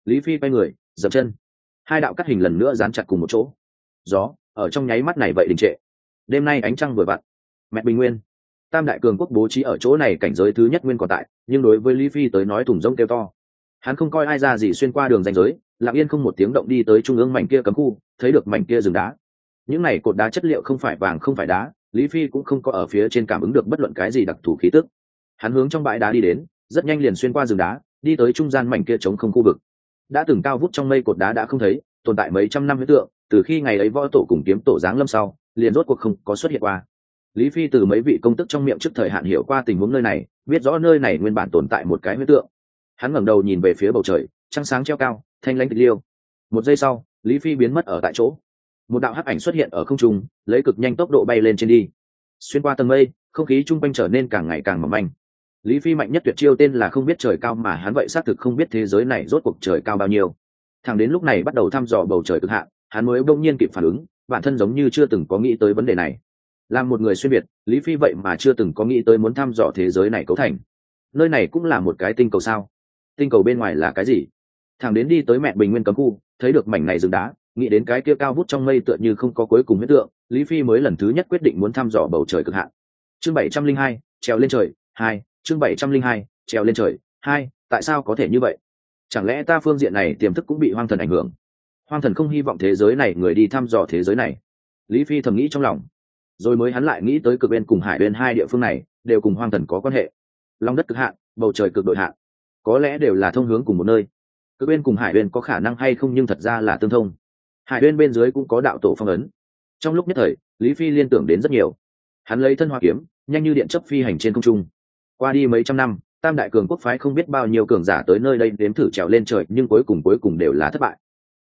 Lý phi quay người dập chân. Hai đạo cắt hình lần nữa dán chặt cùng một chỗ. Gió ở trong nháy mắt này vậy đình trệ. Đêm nay ánh trăng vừa vặn. Mẹ bình nguyên. Tam đại cường quốc bố trí ở chỗ này cảnh giới thứ nhất nguyên còn tại, nhưng đối với lý phi tới nói thùng rông kêu to. Hắn không coi ai ra gì xuyên qua đường danh giới, lặng yên không một tiếng động đi tới trung ương mảnh kia cấm khu, thấy được mảnh kia rừng đá. Những này cột đá chất liệu không phải vàng, không phải đá, lý phi cũng không có ở phía trên cảm ứng được bất luận cái gì đặc thù khí tức. Hắn hướng trong bãi đá đi đến, rất nhanh liền xuyên qua rừng đá, đi tới trung gian mảnh kia trống không khu vực. Đã từng cao vút trong mây cột đá đã không thấy tồn tại mấy trăm năm hiện tượng, từ khi ngày ấy võ tổ cùng kiếm tổ giáng lâm sau, liền rốt cuộc không có xuất hiện qua. Lý phi từ mấy vị công tức trong miệng trước thời hạn hiểu qua tình huống nơi này, biết rõ nơi này nguyên bản tồn tại một cái huyết tượng. Hắn ngẩng đầu nhìn về phía bầu trời, trăng sáng treo cao, thanh lãnh tịch liêu. Một giây sau, lý phi biến mất ở tại chỗ. Một đạo hắc ảnh xuất hiện ở không trung, lấy cực nhanh tốc độ bay lên trên đi. Xuyên qua tầng mây, không khí chung quanh trở nên càng ngày càng mỏng manh. Lý phi mạnh nhất tuyệt chiêu tên là không biết trời cao mà hắn vậy xác thực không biết thế giới này rốt cuộc trời cao bao nhiêu thằng đến lúc này bắt đầu thăm dò bầu trời cực hạn, hắn mới bỗng nhiên kịp phản ứng, bản thân giống như chưa từng có nghĩ tới vấn đề này. Làm một người xuyên việt, lý phi vậy mà chưa từng có nghĩ tới muốn thăm dò thế giới này cấu thành. Nơi này cũng là một cái tinh cầu sao? Tinh cầu bên ngoài là cái gì? Thằng đến đi tới mẹ bình nguyên cấm khu, thấy được mảnh này rừng đá, nghĩ đến cái kia cao vút trong mây tựa như không có cuối cùng huyết tượng, lý phi mới lần thứ nhất quyết định muốn thăm dò bầu trời cực hạn. Chương bảy trăm linh hai, trèo lên trời, hai, chương bảy trăm linh hai, trèo lên trời, hai, tại sao có thể như vậy? Chẳng lẽ ta phương diện này tiềm thức cũng bị hoang thần ảnh hưởng? Hoang thần không hy vọng thế giới này người đi thăm dò thế giới này. Lý phi thầm nghĩ trong lòng. Rồi mới hắn lại nghĩ tới cực bên cùng hải bên hai địa phương này, đều cùng hoang thần có quan hệ. Lòng đất cực hạn, bầu trời cực đội hạn. Có lẽ đều là thông hướng cùng một nơi. Cực bên cùng hải bên có khả năng hay không nhưng thật ra là tương thông. Hải bên bên dưới cũng có đạo tổ phong ấn. Trong lúc nhất thời, lý phi liên tưởng đến rất nhiều. Hắn lấy thân hoa kiếm, nhanh như điện chấp phi hành trên không trung. Qua đi mấy trăm năm tam đại cường quốc phái không biết bao nhiêu cường giả tới nơi đây đếm thử trèo lên trời, nhưng cuối cùng cuối cùng đều là thất bại.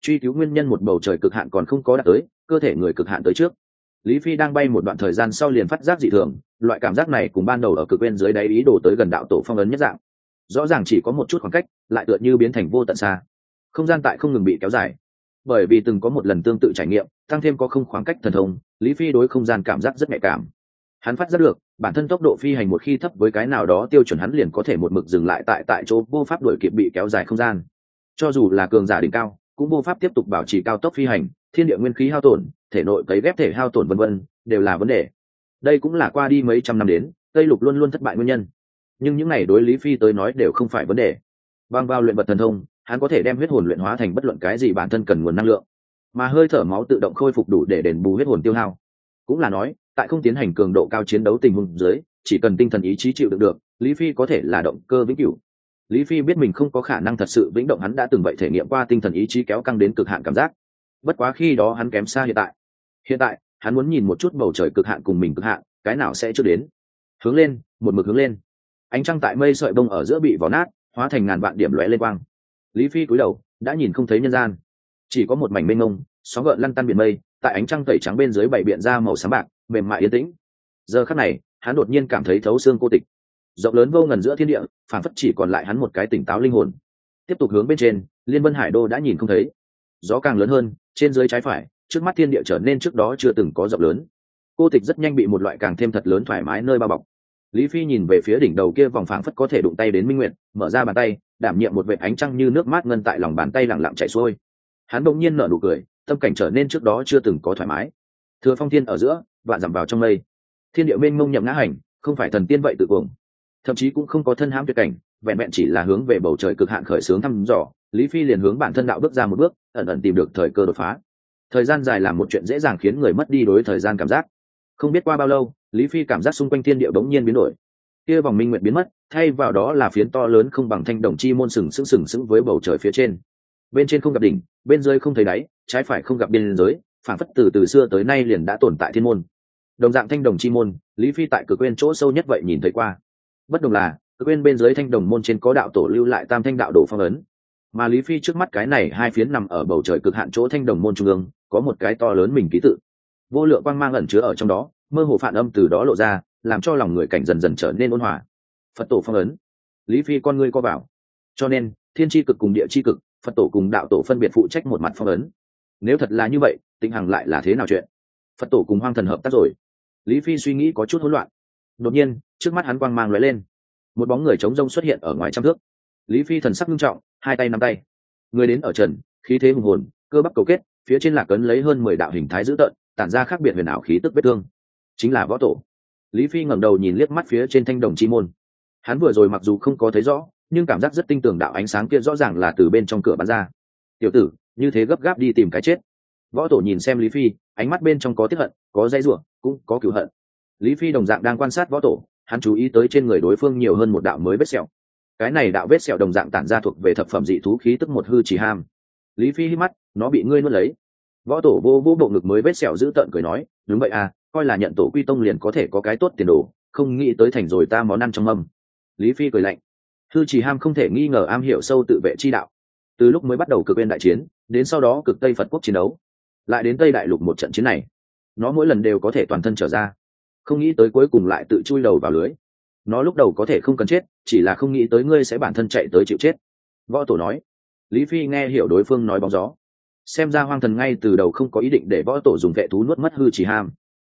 Truy cứu nguyên nhân một bầu trời cực hạn còn không có đạt tới, cơ thể người cực hạn tới trước. Lý phi đang bay một đoạn thời gian sau liền phát giác dị thường, loại cảm giác này cùng ban đầu ở cực bên dưới đáy ý đồ tới gần đạo tổ phong ấn nhất dạng. Rõ ràng chỉ có một chút khoảng cách, lại tựa như biến thành vô tận xa. Không gian tại không ngừng bị kéo dài. Bởi vì từng có một lần tương tự trải nghiệm, tăng thêm có không khoảng cách thần thông, lý phi đối không gian cảm giác rất nhạy cảm. Hắn phát giác được bản thân tốc độ phi hành một khi thấp với cái nào đó tiêu chuẩn hắn liền có thể một mực dừng lại tại tại chỗ vô pháp đuổi kịp bị kéo dài không gian. Cho dù là cường giả đỉnh cao, cũng vô pháp tiếp tục bảo trì cao tốc phi hành, thiên địa nguyên khí hao tổn, thể nội cấy ghép thể hao tổn vân vân, đều là vấn đề. Đây cũng là qua đi mấy trăm năm đến tây lục luôn luôn thất bại nguyên nhân. Nhưng những này đối lý phi tới nói đều không phải vấn đề. Bằng vào luyện vật thần thông, hắn có thể đem huyết hồn luyện hóa thành bất luận cái gì bản thân cần nguồn năng lượng. Mà hơi thở máu tự động khôi phục đủ để đền bù huyết hồn tiêu hao. Cũng là nói tại không tiến hành cường độ cao chiến đấu tình huống dưới, chỉ cần tinh thần ý chí chịu đựng được, lý phi có thể là động cơ vĩnh cửu. Lý phi biết mình không có khả năng thật sự vĩnh động, hắn đã từng vậy thể nghiệm qua tinh thần ý chí kéo căng đến cực hạn cảm giác. Bất quá khi đó hắn kém xa hiện tại. Hiện tại, hắn muốn nhìn một chút bầu trời cực hạn cùng mình cực hạn, cái nào sẽ chưa đến. Hướng lên, một mực hướng lên. Ánh trăng tại mây sợi bông ở giữa bị vỏ nát, hóa thành ngàn vạn điểm lóe lên quang. Lý phi cúi đầu, đã nhìn không thấy nhân gian. Chỉ có một mảnh mênh mông, sóng gợn lăn tăn biển mây, tại ánh trăng tẩy trắng bên dưới bảy biện ra màu sáng bạc mềm mại yên tĩnh. Giờ khắc này, hắn đột nhiên cảm thấy thấu xương cô tịch. Rộng lớn vô ngần giữa thiên địa phản phất chỉ còn lại hắn một cái tỉnh táo linh hồn. Tiếp tục hướng bên trên, liên vân hải đô đã nhìn không thấy. Gió càng lớn hơn, trên dưới trái phải, trước mắt thiên địa trở nên trước đó chưa từng có rộng lớn. Cô tịch rất nhanh bị một loại càng thêm thật lớn thoải mái nơi bao bọc. Lý phi nhìn về phía đỉnh đầu kia vòng phảng phất có thể đụng tay đến minh nguyện mở ra bàn tay, đảm nhiệm một vệt ánh trăng như nước mát ngân tại lòng bàn tay lặng lặng chảy xuôi. Hắn bỗng nhiên nở nụ cười, tâm cảnh trở nên trước đó chưa từng có thoải mái. Thừa phong thiên ở giữa vạn dặm vào trong mây. Thiên địa mênh mông nhậm ngã hành, không phải thần tiên vậy tự cuồng. Thậm chí cũng không có thân hãm tuyệt cảnh, vẹn vẹn chỉ là hướng về bầu trời cực hạn khởi sướng thăm dò, lý phi liền hướng bản thân đạo bước ra một bước, ẩn ẩn tìm được thời cơ đột phá. Thời gian dài làm một chuyện dễ dàng khiến người mất đi đối thời gian cảm giác. Không biết qua bao lâu, lý phi cảm giác xung quanh thiên địa bỗng nhiên biến đổi. Kia vòng minh nguyện biến mất, thay vào đó là phiến to lớn không bằng thanh đồng chi môn sừng sững sừng sững với bầu trời phía trên. Bên trên không gặp đỉnh, bên dưới không thấy đáy, trái phải không gặp biên giới phản phất từ từ xưa tới nay liền đã tồn tại thiên môn đồng dạng thanh đồng chi môn, lý phi tại cực quên chỗ sâu nhất vậy nhìn thấy qua. Bất đồng là cực quên bên dưới thanh đồng môn trên có đạo tổ lưu lại tam thanh đạo đồ phong ấn. Mà lý phi trước mắt cái này hai phiến nằm ở bầu trời cực hạn chỗ thanh đồng môn trung ương, có một cái to lớn mình ký tự. Vô lượng quang mang ẩn chứa ở trong đó, mơ hồ phản âm từ đó lộ ra, làm cho lòng người cảnh dần dần trở nên ôn hòa. Phật tổ phong ấn. Lý phi con ngươi co vào. Cho nên, thiên tri cực cùng địa tri cực, phật tổ cùng đạo tổ phân biệt phụ trách một mặt phong ấn. Nếu thật là như vậy tĩnh hằng lại là thế nào chuyện? Phật tổ cùng hoang thần hợp tác rồi lý phi suy nghĩ có chút hỗn loạn. Đột nhiên, trước mắt hắn quang mang lóe lên. Một bóng người chống rông xuất hiện ở ngoài trăm thước. Lý phi thần sắc nghiêm trọng, hai tay nắm tay. Người đến ở trần, khí thế hùng hồn, cơ bắp cầu kết, phía trên lạc cấn lấy hơn mười đạo hình thái dữ tợn, tản ra khác biệt huyền ảo khí tức vết thương. Chính là võ tổ. Lý phi ngẩng đầu nhìn liếc mắt phía trên thanh đồng chi môn. Hắn vừa rồi mặc dù không có thấy rõ, nhưng cảm giác rất tinh tường đạo ánh sáng kia rõ ràng là từ bên trong cửa bắn ra. Tiểu tử, như thế gấp gáp đi tìm cái chết. Võ tổ nhìn xem lý phi ánh mắt bên trong có tiếp hận, có dây ruộng cũng có cửu hận. Lý phi đồng dạng đang quan sát võ tổ, hắn chú ý tới trên người đối phương nhiều hơn một đạo mới vết sẹo. Cái này đạo vết sẹo đồng dạng tản ra thuộc về thập phẩm dị thú khí tức một hư chỉ ham. Lý phi hít mắt, nó bị ngươi nuốt lấy. Võ tổ vô vô bộ ngực mới vết sẹo giữ tợn cười nói, đúng vậy à coi là nhận tổ quy tông liền có thể có cái tốt tiền đồ, không nghĩ tới thành rồi ta món ăn trong âm lý phi cười lạnh. Hư chỉ ham không thể nghi ngờ am hiểu sâu tự vệ chi đạo. Từ lúc mới bắt đầu cực bên đại chiến, đến sau đó cực tây phật quốc chiến đấu lại đến tây đại lục một trận chiến này, nó mỗi lần đều có thể toàn thân trở ra. Không nghĩ tới cuối cùng lại tự chui đầu vào lưới. Nó lúc đầu có thể không cần chết, chỉ là không nghĩ tới ngươi sẽ bản thân chạy tới chịu chết. Võ tổ nói. Lý phi nghe hiểu đối phương nói bóng gió. Xem ra hoang thần ngay từ đầu không có ý định để võ tổ dùng vệ thú nuốt mất hư chỉ ham.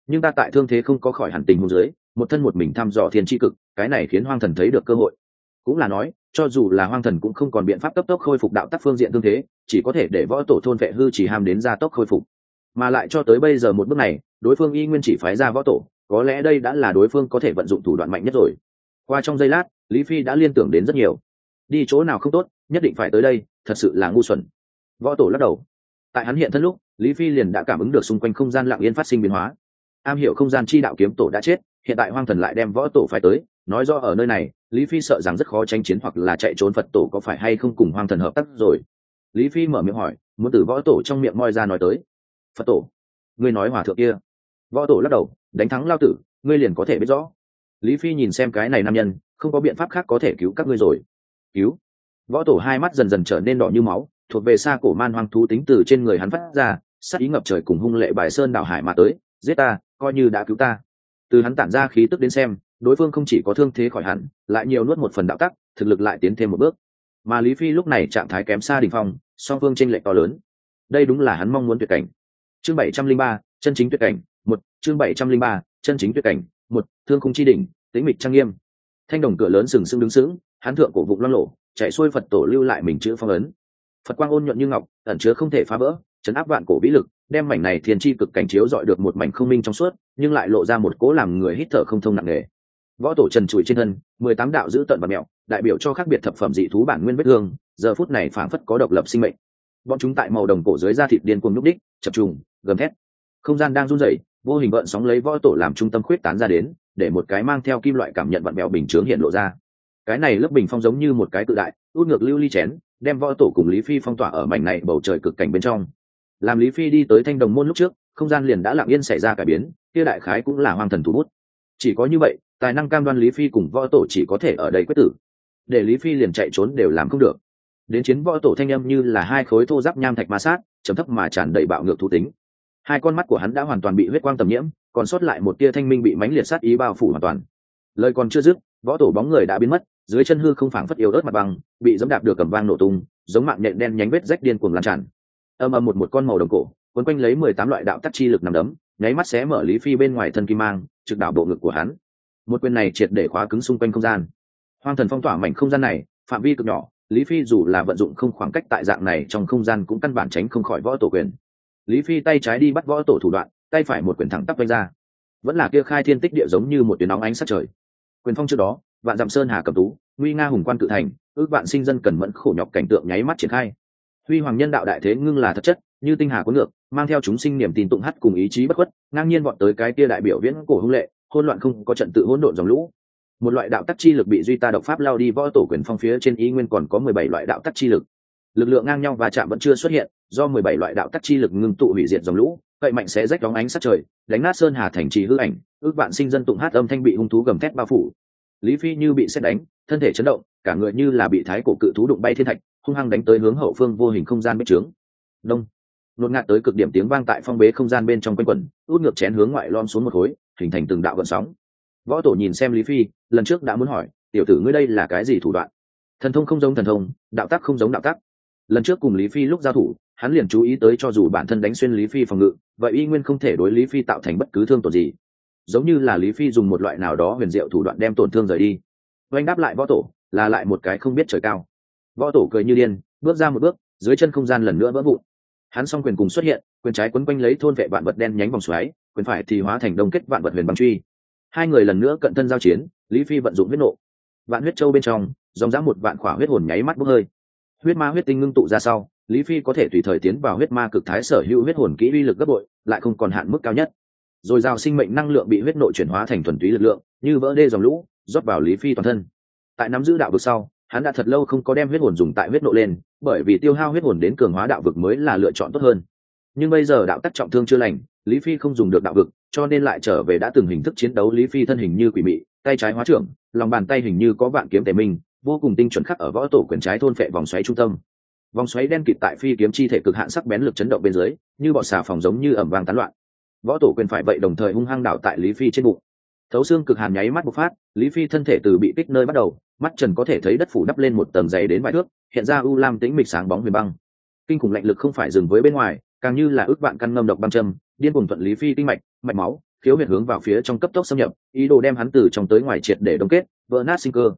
Nhưng ta tại thương thế không có khỏi hẳn tình hôn dưới, một thân một mình thăm dò thiên tri cực, cái này khiến hoang thần thấy được cơ hội cũng là nói, cho dù là hoang thần cũng không còn biện pháp cấp tốc khôi phục đạo tắc phương diện tương thế, chỉ có thể để võ tổ thôn vệ hư chỉ ham đến gia tốc khôi phục. Mà lại cho tới bây giờ một bước này, đối phương y nguyên chỉ phái ra võ tổ, có lẽ đây đã là đối phương có thể vận dụng thủ đoạn mạnh nhất rồi. Qua trong giây lát, lý phi đã liên tưởng đến rất nhiều. Đi chỗ nào không tốt, nhất định phải tới đây, thật sự là ngu xuẩn. Võ tổ lắc đầu. Tại hắn hiện thân lúc, lý phi liền đã cảm ứng được xung quanh không gian lặng yên phát sinh biến hóa. Am hiểu không gian chi đạo kiếm tổ đã chết hiện tại hoang thần lại đem võ tổ phải tới, nói do ở nơi này, lý phi sợ rằng rất khó tranh chiến hoặc là chạy trốn phật tổ có phải hay không cùng hoang thần hợp tác rồi. Lý phi mở miệng hỏi, muốn từ võ tổ trong miệng moi ra nói tới. Phật tổ, ngươi nói hòa thượng kia. Võ tổ lắc đầu, đánh thắng lao tử, ngươi liền có thể biết rõ. Lý phi nhìn xem cái này nam nhân, không có biện pháp khác có thể cứu các ngươi rồi. Cứu. Võ tổ hai mắt dần dần trở nên đỏ như máu, thuộc về xa cổ man hoang thú tính từ trên người hắn phát ra sắc ý ngập trời cùng hung lệ bài sơn đảo hải mà tới. Giết ta, coi như đã cứu ta từ hắn tản ra khí tức đến xem, đối phương không chỉ có thương thế khỏi hẳn, lại nhiều nuốt một phần đạo tắc, thực lực lại tiến thêm một bước. Mà lý phi lúc này trạng thái kém xa đình phong, song phương tranh lệch to lớn. Đây đúng là hắn mong muốn tuyệt cảnh. Chương bảy trăm linh ba, chân chính tuyệt cảnh, một, chương bảy trăm linh ba, chân chính tuyệt cảnh, một, thương không chi đỉnh, tĩnh mịch trang nghiêm. Thanh đồng cửa lớn sừng sững đứng sững, hắn thượng cổ vụng loang lộ chạy xuôi phật tổ lưu lại mình chữ phong ấn. Phật quang ôn nhuận như ngọc, ẩn chứa không thể phá vỡ chấn áp vạn cổ vĩ lực, đem mảnh này thiền chi cực cảnh chiếu dọi được một mảnh không minh trong suốt, nhưng lại lộ ra một cố làm người hít thở không thông nặng nề. Võ tổ trần trụi trên thân, mười tám đạo giữ tận và mẹo, đại biểu cho khác biệt thập phẩm dị thú bản nguyên vết thương, giờ phút này phảng phất có độc lập sinh mệnh. Bọn chúng tại màu đồng cổ dưới da thịt điên cuồng nhúc đích, chập trùng, gầm thét. Không gian đang run rẩy, vô hình gợn sóng lấy võ tổ làm trung tâm khuyết tán ra đến, để một cái mang theo kim loại cảm nhận vặn mẹo bình chướng hiện lộ ra. Cái này lớp bình phong giống như một cái tự đại, út ngược lưu ly chén, đem võ tổ cùng lý phi phong tỏa ở mảnh này bầu trời cực cảnh bên trong làm lý phi đi tới thanh đồng môn lúc trước, không gian liền đã lặng yên xảy ra cải biến, kia đại khái cũng là hoang thần thủ bút. Chỉ có như vậy, tài năng cam đoan lý phi cùng võ tổ chỉ có thể ở đây quyết tử. Để lý phi liền chạy trốn đều làm không được. Đến chiến võ tổ thanh âm như là hai khối thô giáp nham thạch ma sát chấm thấp mà tràn đầy bạo ngược thú tính. Hai con mắt của hắn đã hoàn toàn bị huyết quang tầm nhiễm, còn sót lại một tia thanh minh bị mánh liệt sát ý bao phủ hoàn toàn. Lời còn chưa dứt, võ tổ bóng người đã biến mất, dưới chân hư không phảng phất yếu ớt mặt bằng, bị dẫm đạp được cầm vang nổ tung, giống mạng nhện đen nhánh vết rách điên cuồng lan tràn âm âm một một con màu đồng cổ, quấn quanh lấy mười tám loại đạo tắc chi lực nằm đấm, nháy mắt xé mở lý phi bên ngoài thân kim mang, trực đảo bộ ngực của hắn. Một quyền này triệt để khóa cứng xung quanh không gian. Hoang thần phong tỏa mảnh không gian này, phạm vi cực nhỏ, lý phi dù là vận dụng không khoảng cách tại dạng này trong không gian cũng căn bản tránh không khỏi võ tổ quyền. Lý phi tay trái đi bắt võ tổ thủ đoạn, tay phải một quyền thẳng tắp vanh ra. Vẫn là kia khai thiên tích địa giống như một tuyến nóng ánh sát trời. Quyền phong trước đó, vạn dặm sơn hà cầm tú, nguy nga hùng quan cự thành, ước vạn sinh dân cần mẫn khổ nhọc cảnh tượng nháy mắt triển khai huy hoàng nhân đạo đại thế ngưng là thật chất, như tinh hà cuốn ngược, mang theo chúng sinh niềm tin tụng hắt cùng ý chí bất khuất, ngang nhiên vọt tới cái kia đại biểu viễn cổ hung lệ hôn loạn không có trận tự hỗn độn dòng lũ. Một loại đạo tắc chi lực bị duy ta độc pháp lao đi võ tổ quyền phong phía trên ý nguyên còn có mười bảy loại đạo tắc chi lực. Lực lượng ngang nhau và chạm vẫn chưa xuất hiện, do mười bảy loại đạo tắc chi lực ngưng tụ hủy diệt dòng lũ cậy mạnh sẽ rách đóng ánh sát trời, đánh nát sơn hà thành trì hư ảnh, ước vạn sinh dân tụng hát âm thanh bị hung thú gầm thét bao phủ lý phi như bị xét đánh, thân thể chấn động, cả người như là bị thái cổ cự thú đụng bay thiên thạch, hung hăng đánh tới hướng hậu phương vô hình không gian bích trướng. Đông nột ngạt tới cực điểm tiếng vang tại phong bế không gian bên trong quanh quẩn, út ngược chén hướng ngoại lom xuống một khối, hình thành từng đạo vận sóng. Võ tổ nhìn xem lý phi, lần trước đã muốn hỏi, tiểu tử ngươi đây là cái gì thủ đoạn? Thần thông không giống thần thông, đạo tắc không giống đạo tắc. Lần trước cùng lý phi lúc giao thủ, hắn liền chú ý tới cho dù bản thân đánh xuyên lý phi phòng ngự, vậy y nguyên không thể đối lý phi tạo thành bất cứ thương tổn gì giống như là lý phi dùng một loại nào đó huyền diệu thủ đoạn đem tổn thương rời đi. Oanh đáp lại võ tổ, là lại một cái không biết trời cao. Võ tổ cười như điên, bước ra một bước, dưới chân không gian lần nữa vỡ vụn. Hắn s o n g quyền cùng xuất hiện, quyền trái quấn quanh lấy thôn vệ vạn vật đen nhánh vòng xoáy, quyền phải thì hóa thành đông kết vạn vật huyền băng truy. Hai người lần nữa cận thân giao chiến, lý phi vận dụng huyết nộ. Vạn huyết châu bên trong, dòng dã một vạn khỏa huyết hồn nháy mắt bốc hơi. Huyết ma huyết tinh ngưng tụ ra sau, lý phi có thể tùy thời tiến vào huyết ma cực thái sở hữu huyết hồn kỹ uy lực gấp bội, lại không còn hạn mức cao nhất rồi giao sinh mệnh năng lượng bị huyết nội chuyển hóa thành thuần túy lực lượng, như vỡ đê dòng lũ, rót vào lý phi toàn thân. Tại nắm giữ đạo vực sau, hắn đã thật lâu không có đem huyết hồn dùng tại huyết nội lên, bởi vì tiêu hao huyết hồn đến cường hóa đạo vực mới là lựa chọn tốt hơn. Nhưng bây giờ đạo tắc trọng thương chưa lành, lý phi không dùng được đạo vực, cho nên lại trở về đã từng hình thức chiến đấu lý phi thân hình như quỷ mị, tay trái hóa trưởng, lòng bàn tay hình như có vạn kiếm tề minh, vô cùng tinh chuẩn khắc ở võ tổ quyền trái thôn phệ vòng xoáy trung tâm. Vòng xoáy đen kịt tại phi kiếm chi thể cực hạn sắc bén lực chấn động bên dưới, như bọ xà phòng giống như ẩm vang tán loạn võ tổ quyền phải vậy đồng thời hung hăng đảo tại lý phi trên bụng. Thấu xương cực hàn nháy mắt bộc phát, lý phi thân thể từ bị kích nơi bắt đầu, mắt trần có thể thấy đất phủ đắp lên một tầng dày đến vài thước, hiện ra u lam tĩnh mịch sáng bóng huyền băng. Kinh khủng lạnh lực không phải dừng với bên ngoài, càng như là ước vạn căn ngâm độc băng châm, điên cùng thuận lý phi kinh mạch mạch máu, khiếu huyệt hướng vào phía trong cấp tốc xâm nhập, ý đồ đem hắn từ trong tới ngoài triệt để đông kết, vỡ nát sinh cơ.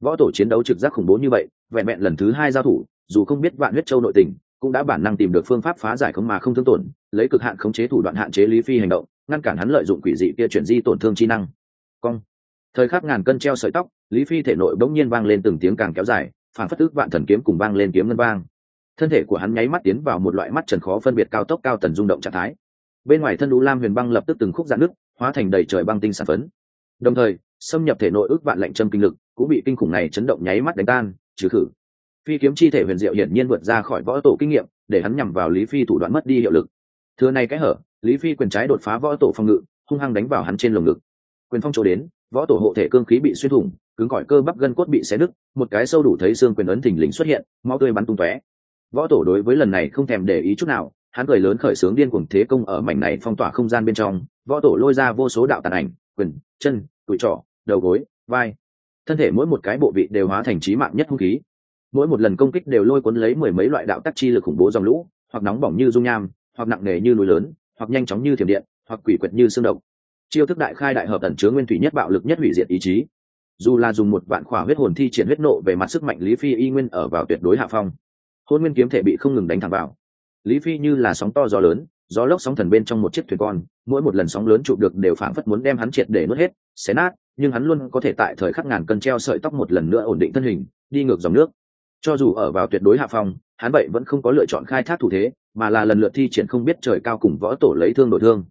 Võ tổ chiến đấu trực giác khủng bố như vậy, vẹn vẹn lần thứ hai giao thủ, dù không biết vạn huyết châu nội tình cũng đã bản năng tìm được phương pháp phá giải không mà không thương tổn, lấy cực hạn khống chế thủ đoạn hạn chế lý phi hành động, ngăn cản hắn lợi dụng quỷ dị kia chuyển di tổn thương chi năng. Cong. Thời khắc ngàn cân treo sợi tóc, lý phi thể nội bỗng nhiên vang lên từng tiếng càng kéo dài phản phất tức vạn thần kiếm cùng vang lên kiếm ngân vang. Thân thể của hắn nháy mắt tiến vào một loại mắt trần khó phân biệt cao tốc cao tần rung động trạng thái. Bên ngoài thân đũ lam huyền băng lập tức từng khúc dạn nước hóa thành đầy trời băng tinh sản phấn. Đồng thời, xâm nhập thể nội ước vạn lệnh châm kinh lực, cũng bị kinh khủng này chấn động nháy mắt đánh tan, trừ khử phi kiếm chi thể huyền diệu hiển nhiên vượt ra khỏi võ tổ kinh nghiệm, để hắn nhằm vào lý phi thủ đoạn mất đi hiệu lực. Thưa này cái hở, lý phi quyền trái đột phá võ tổ phòng ngự, hung hăng đánh vào hắn trên lồng ngực. Quyền phong chỗ đến, võ tổ hộ thể cương khí bị xuyên thủng, cứng cỏi cơ bắp gân cốt bị xé nứt, một cái sâu đủ thấy xương quyền ấn thình lình xuất hiện, máu tươi bắn tung tóe. Võ tổ đối với lần này không thèm để ý chút nào, hắn cười lớn khởi sướng điên cuồng thế công ở mảnh này phong tỏa không gian bên trong, võ tổ lôi ra vô số đạo tàn ảnh, quyền, chân, tụi trỏ, đầu gối, vai. Thân thể mỗi một cái bộ vị đều hóa thành trí mạng nhất hung khí mỗi một lần công kích đều lôi cuốn lấy mười mấy loại đạo tắc chi lực khủng bố dòng lũ, hoặc nóng bỏng như dung nham, hoặc nặng nề như núi lớn, hoặc nhanh chóng như thiểm điện, hoặc quỷ quyệt như xương độc. Chiêu thức đại khai đại hợp ẩn chứa nguyên thủy nhất bạo lực nhất hủy diệt ý chí. Dù là dùng một vạn khỏa huyết hồn thi triển huyết nộ về mặt sức mạnh lý phi y nguyên ở vào tuyệt đối hạ phong. Hôn nguyên kiếm thể bị không ngừng đánh thẳng vào. Lý phi như là sóng to gió lớn, gió lốc sóng thần bên trong một chiếc thuyền con, mỗi một lần sóng lớn chụp được đều phảng phất muốn đem hắn triệt để nuốt hết, xé nát, nhưng hắn luôn có thể tại thời khắc ngàn cân treo sợi tóc một lần nữa ổn định thân hình, đi ngược dòng nước cho dù ở vào tuyệt đối hạ phong, hắn vậy vẫn không có lựa chọn khai thác thủ thế, mà là lần lượt thi triển không biết trời cao cùng võ tổ lấy thương đổi thương.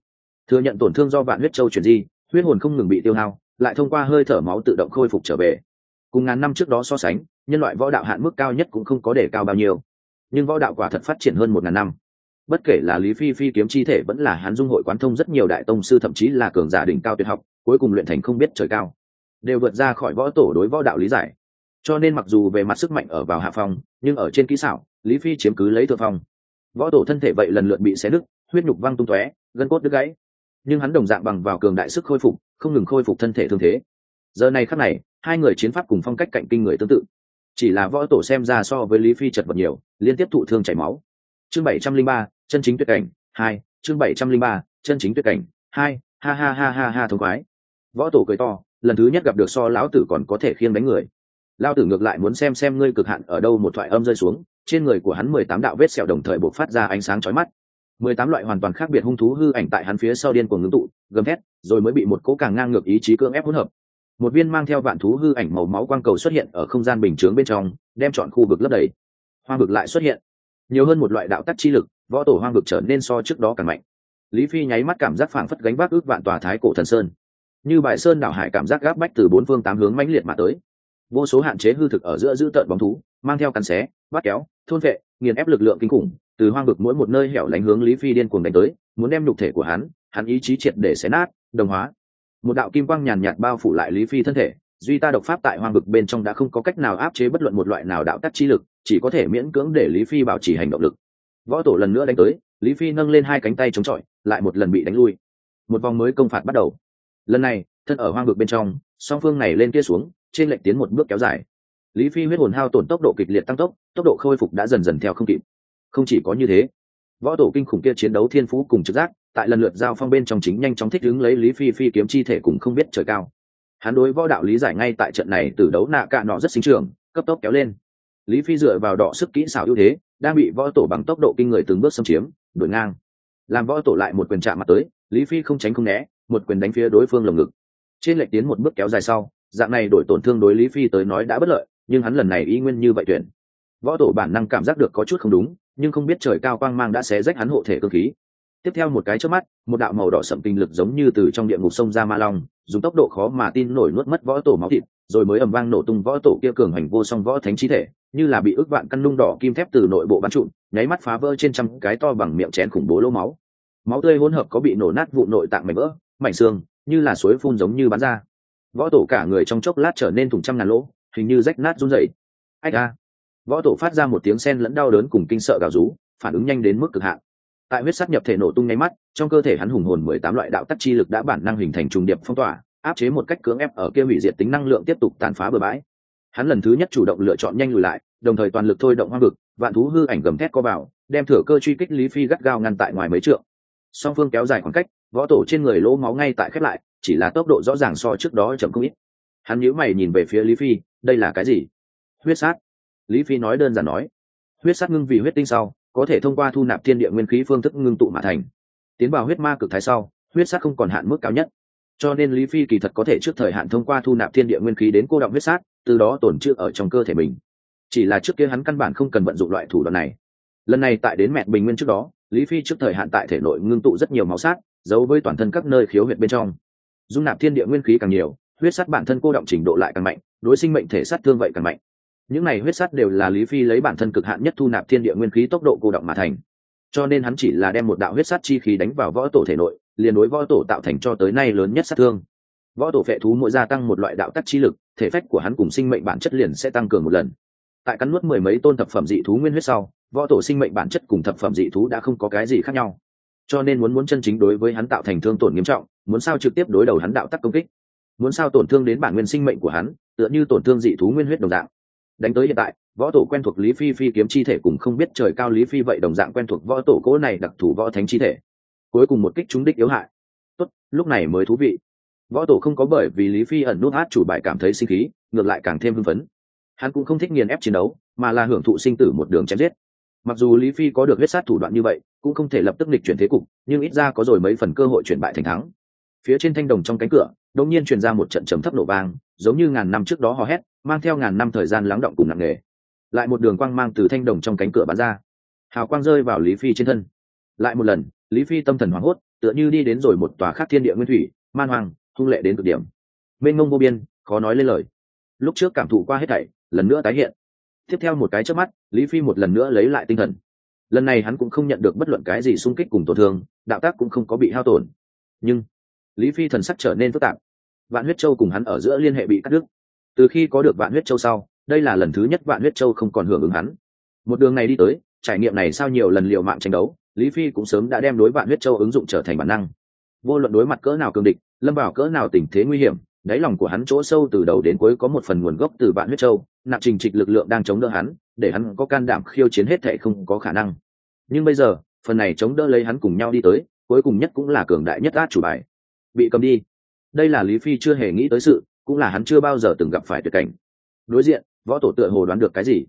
Thừa nhận tổn thương do vạn huyết châu chuyển di, huyết hồn không ngừng bị tiêu hao, lại thông qua hơi thở máu tự động khôi phục trở về. Cùng ngàn năm trước đó so sánh, nhân loại võ đạo hạn mức cao nhất cũng không có để cao bao nhiêu. Nhưng võ đạo quả thật phát triển hơn một ngàn năm. Bất kể là lý phi phi kiếm chi thể vẫn là hắn dung hội quán thông rất nhiều đại tông sư thậm chí là cường giả đỉnh cao tuyệt học, cuối cùng luyện thành không biết trời cao. Đều vượt ra khỏi võ tổ đối võ đạo lý giải cho nên mặc dù về mặt sức mạnh ở vào hạ phòng nhưng ở trên kỹ xảo, lý phi chiếm cứ lấy thượng phong. Võ tổ thân thể vậy lần lượt bị xé nứt, huyết nhục văng tung tóe, gân cốt đứt gãy. Nhưng hắn đồng dạng bằng vào cường đại sức khôi phục, không ngừng khôi phục thân thể thương thế. Giờ này khắc này, hai người chiến pháp cùng phong cách cạnh kinh người tương tự. Chỉ là võ tổ xem ra so với lý phi chật vật nhiều, liên tiếp thụ thương chảy máu. Chương bảy trăm linh ba, chân chính tuyệt cảnh, hai, chương bảy trăm linh ba, chân chính tuyệt cảnh, hai, ha ha ha ha ha thông khoái. Võ tổ cười to, lần thứ nhất gặp được so lão tử còn có thể khiêng đánh người lao tử ngược lại muốn xem xem ngươi cực hạn ở đâu một thoại âm rơi xuống. Trên người của hắn mười tám đạo vết sẹo đồng thời bộc phát ra ánh sáng chói mắt. Mười tám loại hoàn toàn khác biệt hung thú hư ảnh tại hắn phía sau điên của ngưng tụ, gầm thét, rồi mới bị một cỗ càng ngang ngược ý chí cưỡng ép hỗn hợp. Một viên mang theo vạn thú hư ảnh màu máu quang cầu xuất hiện ở không gian bình chướng bên trong, đem chọn khu vực lấp đầy. Hoang vực lại xuất hiện. Nhiều hơn một loại đạo tắc chi lực, võ tổ hoang vực trở nên so trước đó càng mạnh. Lý phi nháy mắt cảm giác phảng phất gánh vác ước vạn tòa thái cổ thần sơn. Như bài sơn đảo hải cảm giác gáp bách từ bốn phương tám hướng mãnh liệt mà tới vô số hạn chế hư thực ở giữa giữ tợn bóng thú, mang theo cắn xé, bắt kéo, thôn vệ, nghiền ép lực lượng kinh khủng, từ hoang vực mỗi một nơi hẻo lánh hướng lý phi điên cuồng đánh tới, muốn đem nhục thể của hắn hắn ý chí triệt để xé nát, đồng hóa. Một đạo kim quang nhàn nhạt bao phủ lại lý phi thân thể, duy ta độc pháp tại hoang vực bên trong đã không có cách nào áp chế bất luận một loại nào đạo tắc chi lực, chỉ có thể miễn cưỡng để lý phi bảo trì hành động lực. Võ tổ lần nữa đánh tới, lý phi nâng lên hai cánh tay chống chọi, lại một lần bị đánh lui. Một vòng mới công phạt bắt đầu. Lần này, thân ở hoang vực bên trong song phương này lên kia xuống, trên lệnh tiến một bước kéo dài. Lý phi huyết hồn hao tổn tốc độ kịch liệt tăng tốc tốc độ khôi phục đã dần dần theo không kịp. Không chỉ có như thế, võ tổ kinh khủng kia chiến đấu thiên phú cùng trực giác, tại lần lượt giao phong bên trong chính nhanh chóng thích ứng lấy lý phi phi kiếm chi thể cùng không biết trời cao. Hắn đối võ đạo lý giải ngay tại trận này từ đấu nạ cạ nọ rất sinh trường cấp tốc kéo lên. Lý phi dựa vào đọ sức kỹ xảo ưu thế, đang bị võ tổ bằng tốc độ kinh người từng bước xâm chiếm, đuổi ngang. Làm võ tổ lại một quyền chạm mặt tới, lý phi không tránh không né, một quyền đánh phía đối phương lồng ngực trên lệch tiến một bước kéo dài sau, dạng này đổi tổn thương đối lý phi tới nói đã bất lợi, nhưng hắn lần này y nguyên như vậy tuyển. Võ tổ bản năng cảm giác được có chút không đúng, nhưng không biết trời cao quang mang đã xé rách hắn hộ thể cơ khí. Tiếp theo một cái trước mắt, một đạo màu đỏ sậm kinh lực giống như từ trong địa ngục sông ra ma long, dùng tốc độ khó mà tin nổi nuốt mất võ tổ máu thịt, rồi mới ầm vang nổ tung võ tổ kia cường hành vô song võ thánh trí thể, như là bị ước vạn căn nung đỏ kim thép từ nội bộ bắn trụn, nháy mắt phá vỡ trên trăm cái to bằng miệng chén khủng bố lỗ máu. Máu tươi hỗn hợp có bị nổ nát vụ nội tạng mảnh vỡ, mảnh xương như là suối phun giống như bắn ra. Võ tổ cả người trong chốc lát trở nên thủng trăm ngàn lỗ, hình như rách nát run rẩy. Ách a. Võ tổ phát ra một tiếng sen lẫn đau đớn cùng kinh sợ gào rú, phản ứng nhanh đến mức cực hạn. Tại huyết sát nhập thể nổ tung nháy mắt, trong cơ thể hắn hùng hồn mười tám loại đạo tắc chi lực đã bản năng hình thành trùng điệp phong tỏa, áp chế một cách cưỡng ép ở kia hủy diệt tính năng lượng tiếp tục tàn phá bừa bãi. Hắn lần thứ nhất chủ động lựa chọn nhanh lùi lại, đồng thời toàn lực thôi động hoang vực, vạn thú hư ảnh gầm thét co vào, đem thửa cơ truy kích lý phi gắt gao ngăn tại ngoài mấy trượng. Song phương kéo dài khoảng cách võ tổ trên người lỗ máu ngay tại khép lại, chỉ là tốc độ rõ ràng so trước đó chậm không ít. Hắn nhíu mày nhìn về phía lý phi, đây là cái gì? Huyết sát. Lý phi nói đơn giản nói. Huyết sát ngưng vì huyết tinh sau, có thể thông qua thu nạp thiên địa nguyên khí phương thức ngưng tụ mà thành. Tiến vào huyết ma cực thái sau, huyết sát không còn hạn mức cao nhất. Cho nên lý phi kỳ thật có thể trước thời hạn thông qua thu nạp thiên địa nguyên khí đến cô động huyết sát, từ đó tổn trữ ở trong cơ thể mình. Chỉ là trước kia hắn căn bản không cần vận dụng loại thủ đoạn này. Lần này tại đến mẹ bình nguyên trước đó, lý phi trước thời hạn tại thể nội ngưng tụ rất nhiều máu sát giấu với toàn thân các nơi khiếu huyệt bên trong. Dung nạp thiên địa nguyên khí càng nhiều, huyết sắt bản thân cô động trình độ lại càng mạnh, đối sinh mệnh thể sát thương vậy càng mạnh. Những này huyết sắt đều là lý phi lấy bản thân cực hạn nhất thu nạp thiên địa nguyên khí tốc độ cô động mà thành. Cho nên hắn chỉ là đem một đạo huyết sắt chi khí đánh vào võ tổ thể nội, liền đối võ tổ tạo thành cho tới nay lớn nhất sát thương. Võ tổ phệ thú mỗi gia tăng một loại đạo tắc chi lực, thể phách của hắn cùng sinh mệnh bản chất liền sẽ tăng cường một lần. Tại cắn nuốt mười mấy tôn thập phẩm dị thú nguyên huyết sau, võ tổ sinh mệnh bản chất cùng thập phẩm dị thú đã không có cái gì khác nhau cho nên muốn muốn chân chính đối với hắn tạo thành thương tổn nghiêm trọng, muốn sao trực tiếp đối đầu hắn đạo tắc công kích, muốn sao tổn thương đến bản nguyên sinh mệnh của hắn, tựa như tổn thương dị thú nguyên huyết đồng dạng. Đánh tới hiện tại, võ tổ quen thuộc lý phi phi kiếm chi thể cùng không biết trời cao lý phi vậy đồng dạng quen thuộc võ tổ cỗ này đặc thù võ thánh chi thể. Cuối cùng một kích trúng đích yếu hại. Tốt, lúc này mới thú vị. Võ tổ không có bởi vì lý phi ẩn nút hát chủ bài cảm thấy sinh khí, ngược lại càng thêm hưng phấn. Hắn cũng không thích nghiền ép chiến đấu, mà là hưởng thụ sinh tử một đường chém giết mặc dù lý phi có được huyết sát thủ đoạn như vậy, cũng không thể lập tức lịch chuyển thế cục, nhưng ít ra có rồi mấy phần cơ hội chuyển bại thành thắng. Phía trên thanh đồng trong cánh cửa, đột nhiên truyền ra một trận trầm thấp nổ vang, giống như ngàn năm trước đó hò hét, mang theo ngàn năm thời gian lắng động cùng nặng nề. Lại một đường quang mang từ thanh đồng trong cánh cửa bắn ra. Hào quang rơi vào lý phi trên thân. Lại một lần, lý phi tâm thần hoảng hốt, tựa như đi đến rồi một tòa khác thiên địa nguyên thủy, man hoàng hung lệ đến cực điểm. Mênh mông vô biên, khó nói lên lời. Lúc trước cảm thụ qua hết thảy, lần nữa tái hiện tiếp theo một cái trước mắt, lý phi một lần nữa lấy lại tinh thần. Lần này hắn cũng không nhận được bất luận cái gì xung kích cùng tổn thương, đạo tác cũng không có bị hao tổn. Nhưng, lý phi thần sắc trở nên phức tạp. Vạn huyết châu cùng hắn ở giữa liên hệ bị cắt đứt. Từ khi có được vạn huyết châu sau, đây là lần thứ nhất vạn huyết châu không còn hưởng ứng hắn. Một đường này đi tới, trải nghiệm này sau nhiều lần liều mạng tranh đấu, lý phi cũng sớm đã đem đối vạn huyết châu ứng dụng trở thành bản năng. Vô luận đối mặt cỡ nào cường địch, lâm vào cỡ nào tình thế nguy hiểm, đáy lòng của hắn chỗ sâu từ đầu đến cuối có một phần nguồn gốc từ vạn huyết châu nạp trình trịch lực lượng đang chống đỡ hắn, để hắn có can đảm khiêu chiến hết thệ không có khả năng. Nhưng bây giờ, phần này chống đỡ lấy hắn cùng nhau đi tới, cuối cùng nhất cũng là cường đại nhất át chủ bài. Bị cầm đi. Đây là lý phi chưa hề nghĩ tới sự, cũng là hắn chưa bao giờ từng gặp phải tuyệt cảnh. Đối diện, võ tổ tựa hồ đoán được cái gì?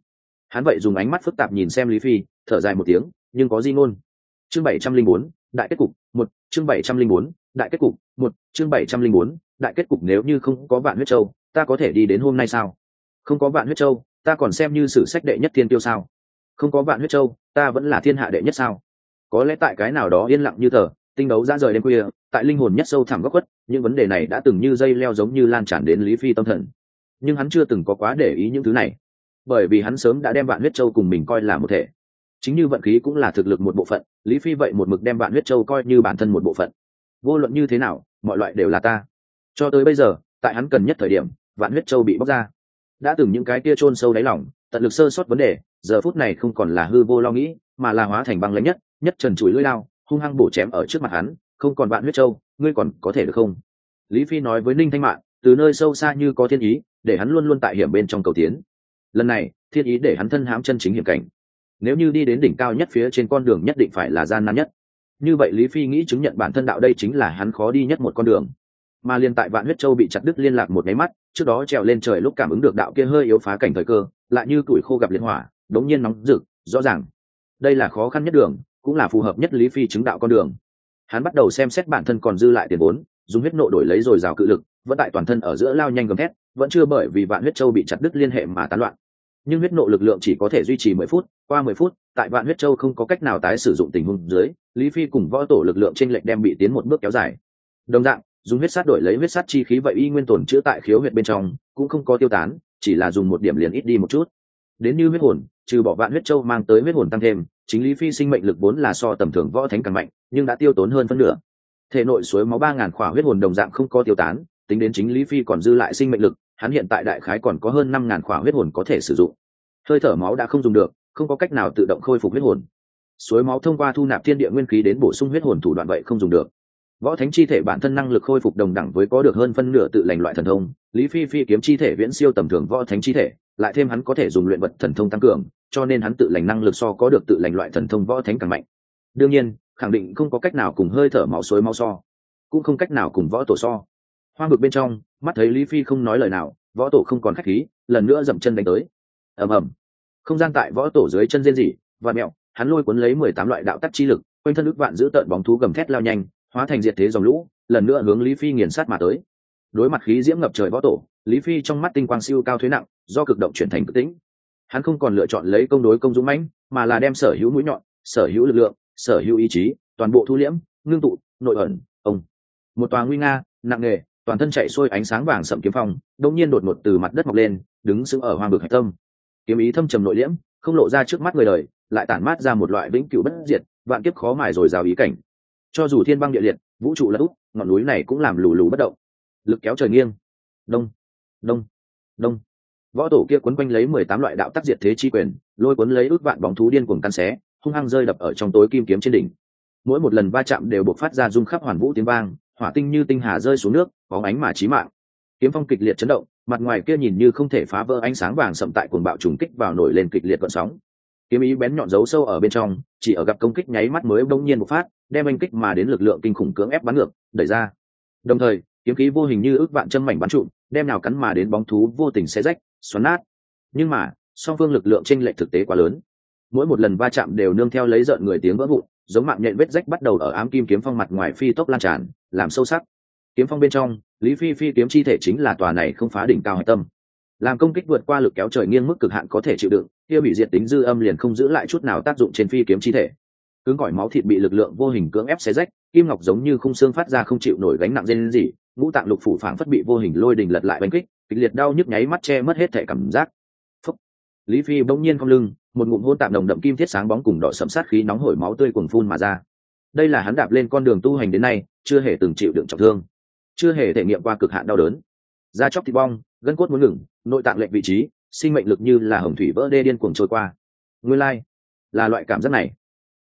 Hắn vậy dùng ánh mắt phức tạp nhìn xem lý phi, thở dài một tiếng, nhưng có di ngôn. Chương bảy trăm linh bốn, đại kết cục, một, chương bảy trăm linh bốn, đại kết cục, một, chương bảy trăm linh bốn, đại kết cục nếu như không có vạn huyết châu, ta có thể đi đến hôm nay sao? Không có vạn huyết châu, ta còn xem như sử sách đệ nhất thiên tiêu sao? Không có vạn huyết châu, ta vẫn là thiên hạ đệ nhất sao? Có lẽ tại cái nào đó yên lặng như tờ, tinh đấu ra rời đêm khuya, tại linh hồn nhất sâu thẳm góc khuất, những vấn đề này đã từng như dây leo giống như lan tràn đến lý phi tâm thần. Nhưng hắn chưa từng có quá để ý những thứ này, bởi vì hắn sớm đã đem vạn huyết châu cùng mình coi là một thể. Chính như vận khí cũng là thực lực một bộ phận, lý phi vậy một mực đem vạn huyết châu coi như bản thân một bộ phận. Vô luận như thế nào, mọi loại đều là ta. Cho tới bây giờ, tại hắn cần nhất thời điểm, vạn huyết châu bị bóc ra đã từng những cái kia chôn sâu đáy lòng, tận lực sơ sót vấn đề giờ phút này không còn là hư vô lo nghĩ mà là hóa thành băng lãnh nhất nhất trần chuỗi lưỡi lao hung hăng bổ chém ở trước mặt hắn không còn bạn huyết châu ngươi còn có thể được không? Lý phi nói với ninh thanh mạn từ nơi sâu xa như có thiên ý để hắn luôn luôn tại hiểm bên trong cầu tiến. Lần này thiên ý để hắn thân hãm chân chính hiểm cảnh. Nếu như đi đến đỉnh cao nhất phía trên con đường nhất định phải là gian nan nhất. Như vậy lý phi nghĩ chứng nhận bản thân đạo đây chính là hắn khó đi nhất một con đường. Mà liên tại vạn huyết châu bị chặt đứt liên lạc một máy mắt trước đó trèo lên trời lúc cảm ứng được đạo kia hơi yếu phá cảnh thời cơ, lại như tuổi khô gặp liên hỏa, đống nhiên nóng rực, rõ ràng. Đây là khó khăn nhất đường, cũng là phù hợp nhất lý phi chứng đạo con đường. Hắn bắt đầu xem xét bản thân còn dư lại tiền vốn, dùng huyết nộ đổi lấy rồi rào cự lực, vẫn tại toàn thân ở giữa lao nhanh gầm thét, vẫn chưa bởi vì vạn huyết châu bị chặt đứt liên hệ mà tán loạn. Nhưng huyết nộ lực lượng chỉ có thể duy trì mười phút, qua mười phút, tại vạn huyết châu không có cách nào tái sử dụng tình huống dưới, lý phi cùng võ tổ lực lượng t r ê n lệch đem bị tiến một bước kéo dài. Đồng dạng dùng huyết sát đổi lấy huyết sát chi khí vậy y nguyên tồn chữa tại khiếu huyệt bên trong, cũng không có tiêu tán, chỉ là dùng một điểm liền ít đi một chút. Đến như huyết hồn, trừ bỏ vạn huyết châu mang tới huyết hồn tăng thêm, chính lý phi sinh mệnh lực vốn là so tầm thường võ thánh càng mạnh, nhưng đã tiêu tốn hơn phân nửa. Thể nội suối máu ba ngàn khỏa huyết hồn đồng dạng không có tiêu tán, tính đến chính lý phi còn dư lại sinh mệnh lực, hắn hiện tại đại khái còn có hơn năm ngàn khỏa huyết hồn có thể sử dụng. Hơi thở máu đã không dùng được, không có cách nào tự động khôi phục huyết hồn. Suối máu thông qua thu nạp thiên địa nguyên khí đến bổ sung huyết hồn thủ đoạn vậy không dùng được võ thánh chi thể bản thân năng lực khôi phục đồng đẳng với có được hơn phân nửa tự lành loại thần thông, lý phi phi kiếm chi thể viễn siêu tầm thường võ thánh chi thể, lại thêm hắn có thể dùng luyện vật thần thông tăng cường, cho nên hắn tự lành năng lực so có được tự lành loại thần thông võ thánh càng mạnh. Đương nhiên, khẳng định không có cách nào cùng hơi thở máu suối máu so, cũng không cách nào cùng võ tổ so. Hoa ngực bên trong, mắt thấy lý phi không nói lời nào, võ tổ không còn khách khí, lần nữa dậm chân đánh tới. Ầm ầm. Không gian tại võ tổ dưới chân rên rỉ và mẹo, hắn lôi cuốn lấy mười tám loại đạo tắc chi lực, quanh thân ức vạn giữ tợn bóng thú gầm thét lao nhanh hóa thành diệt thế dòng lũ, lần nữa hướng lý phi nghiền sát mà tới. Đối mặt khí diễm ngập trời võ tổ, lý phi trong mắt tinh quang siêu cao thuế nặng, do cực động chuyển thành cực tĩnh. Hắn không còn lựa chọn lấy công đối công dũng mãnh, mà là đem sở hữu mũi nhọn, sở hữu lực lượng, sở hữu ý chí, toàn bộ thu liễm, ngưng tụ, nội ẩn, ông. Một tòa nguy nga, nặng nề, toàn thân chạy xuôi ánh sáng vàng sậm kiếm phong đông nhiên đột ngột từ mặt đất mọc lên, đứng sững ở hoang vực hạch tâm. Kiếm ý thâm trầm nội liễm, không lộ ra trước mắt người đời, lại tản mát ra một loại vĩnh cửu bất diệt, vạn kiếp khó mài rồi rào ý cảnh cho dù thiên băng địa liệt, vũ trụ lẫn úp ngọn núi này cũng làm lù lù bất động. Lực kéo trời nghiêng. Đông. Đông. Đông. Võ tổ kia quấn quanh lấy mười tám loại đạo tác diệt thế chi quyền, lôi cuốn lấy ước vạn bóng thú điên cuồng căn xé, hung hăng rơi đập ở trong tối kim kiếm trên đỉnh. Mỗi một lần va chạm đều buộc phát ra rung khắp hoàn vũ tiếng vang, hỏa tinh như tinh hà rơi xuống nước bóng ánh mà chí mạng. Kiếm phong kịch liệt chấn động, mặt ngoài kia nhìn như không thể phá vỡ ánh sáng vàng sậm tại cuồng bạo trùng kích vào nổi lên kịch liệt vận sóng kiếm ý bén nhọn giấu sâu ở bên trong, chỉ ở gặp công kích nháy mắt mới đông nhiên một phát, đem anh kích mà đến lực lượng kinh khủng cưỡng ép bắn ngược, đẩy ra. Đồng thời, kiếm khí vô hình như ước vạn chân mảnh bắn trụm, đem nào cắn mà đến bóng thú vô tình xé rách, xoắn nát. Nhưng mà, song phương lực lượng tranh lệch thực tế quá lớn. Mỗi một lần va chạm đều nương theo lấy rợn người tiếng vỡ vụn, giống mạng nhện vết rách bắt đầu ở ám kim kiếm phong mặt ngoài phi tốc lan tràn, làm sâu sắc. Kiếm phong bên trong, lý phi phi kiếm chi thể chính là tòa này không phá đỉnh cao hạch tâm làm công kích vượt qua lực kéo trời nghiêng mức cực hạn có thể chịu đựng, kia bị diệt tính dư âm liền không giữ lại chút nào tác dụng trên phi kiếm chi thể. Cứng cỏi máu thịt bị lực lượng vô hình cưỡng ép xé rách, kim ngọc giống như khung xương phát ra không chịu nổi gánh nặng dên gì ngũ tạng lục phủ phảng phất bị vô hình lôi đình lật lại bánh kích, kịch liệt đau nhức nháy mắt che mất hết thể cảm giác. Phúc. lý phi bỗng nhiên không lưng, một ngụm hôn tạm đồng đậm kim thiết sáng bóng cùng đỏ sẫm sát khí nóng hổi máu tươi cuồng phun mà ra. Đây là hắn đạp lên con đường tu hành đến nay, chưa hề từng chịu đựng trọng thương, chưa hề thể nghiệm qua cực hạn đau đớn. Da chóc thịt bong gân cốt muốn ngừng, nội tạng lệnh vị trí, sinh mệnh lực như là hồng thủy vỡ đê điên cuồng trôi qua. Nguyên lai、like. là loại cảm giác này.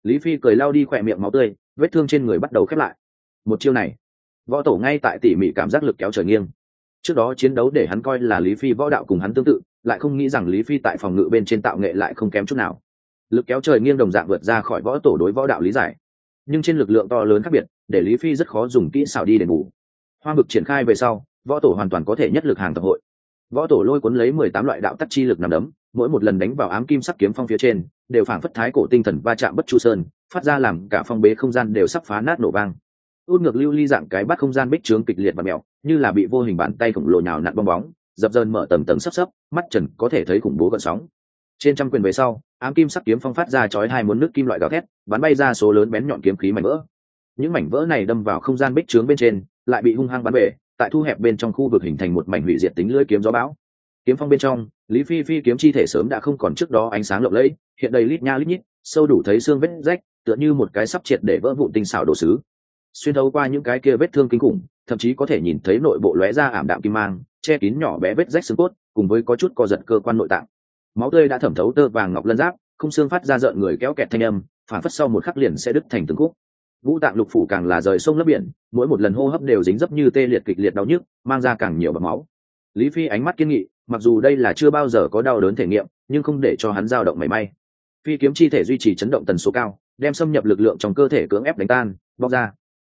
Lý phi cười lao đi khỏe miệng máu tươi, vết thương trên người bắt đầu khép lại. Một chiêu này, võ tổ ngay tại tỉ mỉ cảm giác lực kéo trời nghiêng. Trước đó chiến đấu để hắn coi là lý phi võ đạo cùng hắn tương tự, lại không nghĩ rằng lý phi tại phòng ngự bên trên tạo nghệ lại không kém chút nào. Lực kéo trời nghiêng đồng dạng vượt ra khỏi võ tổ đối võ đạo lý giải. Nhưng trên lực lượng to lớn khác biệt, để lý phi rất khó dùng kỹ xảo đi để bù. Hoa bực triển khai về sau, võ tổ hoàn toàn có thể nhất lực hàng tập hội võ tổ lôi cuốn lấy mười tám loại đạo tắc chi lực nằm đấm, mỗi một lần đánh vào ám kim sắc kiếm phong phía trên, đều phảng phất thái cổ tinh thần va chạm bất chu sơn, phát ra làm cả phong bế không gian đều sắp phá nát nổ vang. Út ngược lưu ly dạng cái bắt không gian bích trướng kịch liệt và mẹo như là bị vô hình bàn tay khổng lồ nhào nặn bong bóng, dập dơn mở tầng tầng sấp sấp, mắt trần có thể thấy khủng bố gợn sóng. Trên trăm quyền về sau, ám kim sắc kiếm phong phát ra chói hai muốn nước kim loại gào thét, bắn bay ra số lớn bén nhọn kiếm khí mảnh vỡ. Những mảnh vỡ này đâm vào không gian bích trướng bên trên, lại bị hung hăng bắn bể tại thu hẹp bên trong khu vực hình thành một mảnh hủy diệt tính lưỡi kiếm gió bão. Kiếm phong bên trong, lý phi phi kiếm chi thể sớm đã không còn trước đó ánh sáng lộng lẫy, hiện đầy lít nha lít nhít, sâu đủ thấy xương vết rách, tựa như một cái sắp triệt để vỡ vụn tinh xảo đồ sứ. Xuyên thấu qua những cái kia vết thương kinh khủng, thậm chí có thể nhìn thấy nội bộ lóe ra ảm đạm kim mang, che kín nhỏ bé vết rách xương cốt, cùng với có chút co giật cơ quan nội tạng. Máu tươi đã thẩm thấu tơ vàng ngọc lân giáp, không xương phát ra rợn người kéo kẹt thanh âm phản phất sau một khắc liền sẽ đứt thành từng khúc vũ tạng lục phủ càng là rời sông lấp biển, mỗi một lần hô hấp đều dính dấp như tê liệt kịch liệt đau nhức, mang ra càng nhiều bọc máu. Lý phi ánh mắt kiên nghị, mặc dù đây là chưa bao giờ có đau đớn thể nghiệm, nhưng không để cho hắn dao động mảy may. Phi kiếm chi thể duy trì chấn động tần số cao, đem xâm nhập lực lượng trong cơ thể cưỡng ép đánh tan, bóc ra.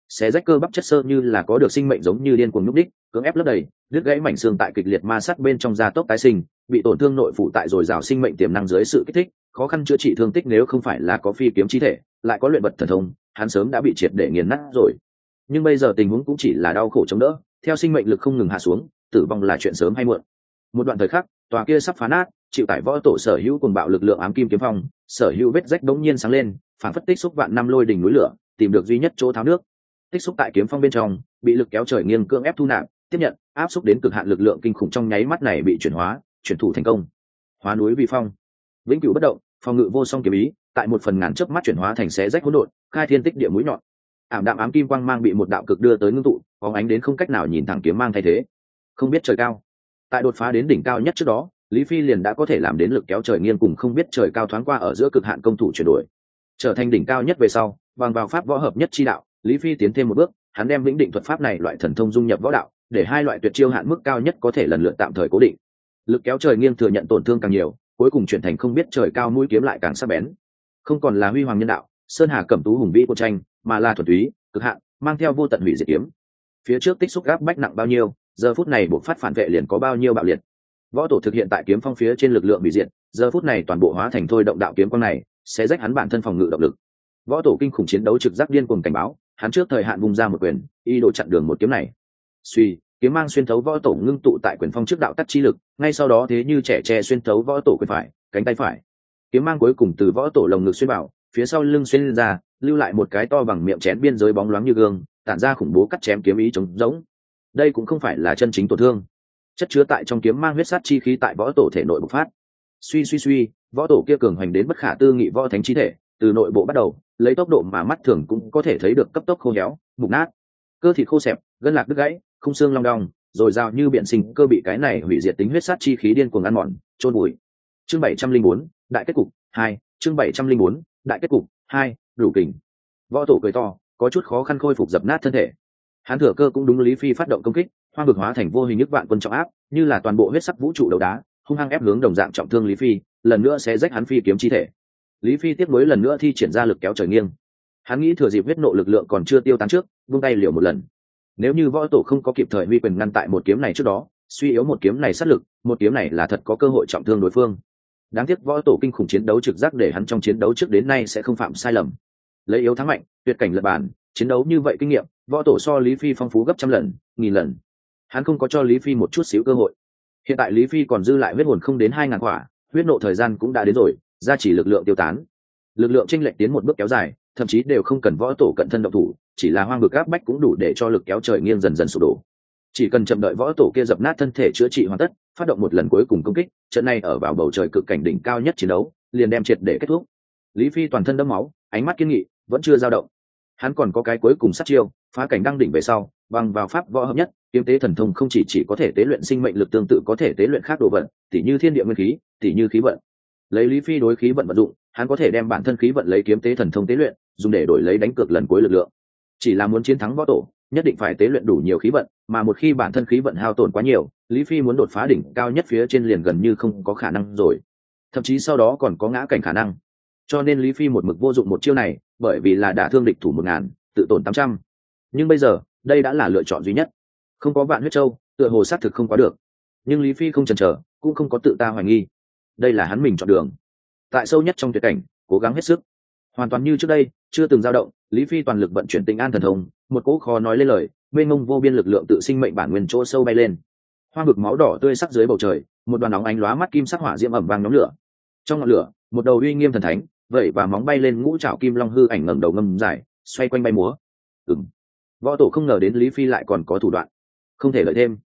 Xé rách cơ bắp chất sơ như là có được sinh mệnh giống như điên cuồng nhúc đích cưỡng ép lấp đầy, đứt gãy mảnh xương tại kịch liệt ma sát bên trong da tốc tái sinh, bị tổn thương nội phụ tại dồi dào sinh mệnh tiềm năng dưới sự kích thích, khó khăn chữa trị thương tích nếu không phải là có phi kiếm chi thể, lại có luyện vật thần thông hắn sớm đã bị triệt để nghiền nát rồi. Nhưng bây giờ tình huống cũng chỉ là đau khổ chống đỡ, theo sinh mệnh lực không ngừng hạ xuống, tử vong là chuyện sớm hay muộn. Một đoạn thời khắc, tòa kia sắp phá nát, chịu tải võ tổ sở hữu cùng bạo lực lượng ám kim kiếm phong, sở hữu vết rách đống nhiên sáng lên, phản phất tích xúc vạn năm lôi đỉnh núi lửa, tìm được duy nhất chỗ tháo nước. Tích xúc tại kiếm phong bên trong, bị lực kéo trời nghiêng cưỡng ép thu nạp, tiếp nhận, áp xúc đến cực hạn lực lượng kinh khủng trong nháy mắt này bị chuyển hóa, chuyển thủ thành công. Hóa núi vi phong. Vĩnh cửu bất động, phòng ngự vô song kiếm ý tại một phần ngàn chớp mắt chuyển hóa thành xé rách hỗn độn, khai thiên tích địa mũi nhọn. Ảm đạm ám kim quang mang bị một đạo cực đưa tới ngưng tụ, phóng ánh đến không cách nào nhìn thẳng kiếm mang thay thế. Không biết trời cao. Tại đột phá đến đỉnh cao nhất trước đó, lý phi liền đã có thể làm đến lực kéo trời nghiêng cùng không biết trời cao thoáng qua ở giữa cực hạn công thủ chuyển đổi. Trở thành đỉnh cao nhất về sau, bằng vào pháp võ hợp nhất chi đạo, lý phi tiến thêm một bước, hắn đem vĩnh định thuật pháp này loại thần thông dung nhập võ đạo, để hai loại tuyệt chiêu hạn mức cao nhất có thể lần lượt tạm thời cố định. Lực kéo trời nghiêng thừa nhận tổn thương càng nhiều, cuối cùng chuyển thành không biết trời cao mũi kiếm lại càng sắc bén không còn là huy hoàng nhân đạo, sơn hà cẩm tú hùng vĩ của tranh, mà là thuần túy, cực hạn, mang theo vô tận hủy diệt kiếm. Phía trước tích xúc gáp bách nặng bao nhiêu, giờ phút này buộc phát phản vệ liền có bao nhiêu bạo liệt. Võ tổ thực hiện tại kiếm phong phía trên lực lượng bị diệt, giờ phút này toàn bộ hóa thành thôi động đạo kiếm quang này, sẽ rách hắn bản thân phòng ngự động lực. Võ tổ kinh khủng chiến đấu trực giác điên cuồng cảnh báo, hắn trước thời hạn bung ra một quyền, y đổ chặn đường một kiếm này. Suy, kiếm mang xuyên thấu võ tổ ngưng tụ tại quyền phong trước đạo tắt chi lực, ngay sau đó thế như trẻ tre xuyên thấu võ tổ quyền phải, cánh tay phải kiếm mang cuối cùng từ võ tổ lồng ngực xuyên bảo phía sau lưng xuyên ra, lưu lại một cái to bằng miệng chén biên giới bóng loáng như gương, tản ra khủng bố cắt chém kiếm ý trống rỗng. Đây cũng không phải là chân chính tổn thương. Chất chứa tại trong kiếm mang huyết sát chi khí tại võ tổ thể nội bộc phát. Suy suy suy, võ tổ kia cường hoành đến bất khả tư nghị võ thánh chi thể, từ nội bộ bắt đầu, lấy tốc độ mà mắt thường cũng có thể thấy được cấp tốc khô héo, mục nát. Cơ thịt khô xẹp, gân lạc đứt gãy, không xương long đong, rồi rào như biện sinh, cơ bị cái này hủy diệt tính huyết sát chi khí điên cuồng ăn mòn trôn bụi chương bảy trăm linh bốn đại kết cục, hai, chương bảy trăm linh bốn, đại kết cục, hai, đủ kình. Võ tổ cười to, có chút khó khăn khôi phục dập nát thân thể. Hắn thừa cơ cũng đúng lý phi phát động công kích, hoang vực hóa thành vô hình nước vạn quân trọng áp, như là toàn bộ huyết sắc vũ trụ đầu đá, hung hăng ép hướng đồng dạng trọng thương lý phi, lần nữa sẽ rách hắn phi kiếm chi thể. Lý phi tiếp nối lần nữa thi triển ra lực kéo trời nghiêng. Hắn nghĩ thừa dịp huyết nộ lực lượng còn chưa tiêu tán trước, vung tay liều một lần. Nếu như võ tổ không có kịp thời huy quyền ngăn tại một kiếm này trước đó, suy yếu một kiếm này sát lực, một kiếm này là thật có cơ hội trọng thương đối phương đáng tiếc võ tổ kinh khủng chiến đấu trực giác để hắn trong chiến đấu trước đến nay sẽ không phạm sai lầm. Lấy yếu thắng mạnh, tuyệt cảnh lập bản chiến đấu như vậy kinh nghiệm, võ tổ so lý phi phong phú gấp trăm lần, nghìn lần. Hắn không có cho lý phi một chút xíu cơ hội. Hiện tại lý phi còn dư lại huyết hồn không đến hai ngàn quả, huyết nộ thời gian cũng đã đến rồi ra chỉ lực lượng tiêu tán. Lực lượng tranh lệch tiến một bước kéo dài, thậm chí đều không cần võ tổ cận thân độc thủ, chỉ là hoang vực áp bách cũng đủ để cho lực kéo trời nghiêng dần dần sụp đổ. Chỉ cần chậm đợi võ tổ kia dập nát thân thể chữa trị hoàn tất phát động một lần cuối cùng công kích, trận này ở vào bầu trời cực cảnh đỉnh cao nhất chiến đấu, liền đem triệt để kết thúc. Lý phi toàn thân đẫm máu, ánh mắt kiên nghị, vẫn chưa dao động. Hắn còn có cái cuối cùng sát chiêu, phá cảnh đăng đỉnh về sau, bằng vào pháp võ hợp nhất, kiếm tế thần thông không chỉ chỉ có thể tế luyện sinh mệnh lực tương tự có thể tế luyện khác đồ vận tỉ như thiên địa nguyên khí, tỉ như khí vận. Lấy lý phi đối khí vận vận dụng, hắn có thể đem bản thân khí vận lấy kiếm tế thần thông tế luyện, dùng để đổi lấy đánh cược lần cuối lực lượng. Chỉ là muốn chiến thắng võ tổ nhất định phải tế luyện đủ nhiều khí vận, mà một khi bản thân khí vận hao tổn quá nhiều, lý phi muốn đột phá đỉnh cao nhất phía trên liền gần như không có khả năng rồi. Thậm chí sau đó còn có ngã cảnh khả năng. Cho nên lý phi một mực vô dụng một chiêu này, bởi vì là đả thương địch thủ một ngàn, tự tổn tám trăm. Nhưng bây giờ, đây đã là lựa chọn duy nhất. Không có vạn huyết châu, tựa hồ xác thực không có được. Nhưng lý phi không chần chờ, cũng không có tự ta hoài nghi. Đây là hắn mình chọn đường. Tại sâu nhất trong tuyệt cảnh, cố gắng hết sức hoàn toàn như trước đây, chưa từng dao động, lý phi toàn lực vận chuyển tình an thần thông, một cỗ khó nói lên lời, mênh mông vô biên lực lượng tự sinh mệnh bản nguyên chỗ sâu bay lên. Hoa ngực máu đỏ tươi sắc dưới bầu trời, một đoàn nóng ánh lóa mắt kim sắc hỏa diễm ẩm vàng nhóm lửa. Trong ngọn lửa, một đầu uy nghiêm thần thánh, vậy và móng bay lên ngũ trạo kim long hư ảnh ngẩng đầu ngâm dài, xoay quanh bay múa. Ừng võ tổ không ngờ đến lý phi lại còn có thủ đoạn. Không thể lợi thêm.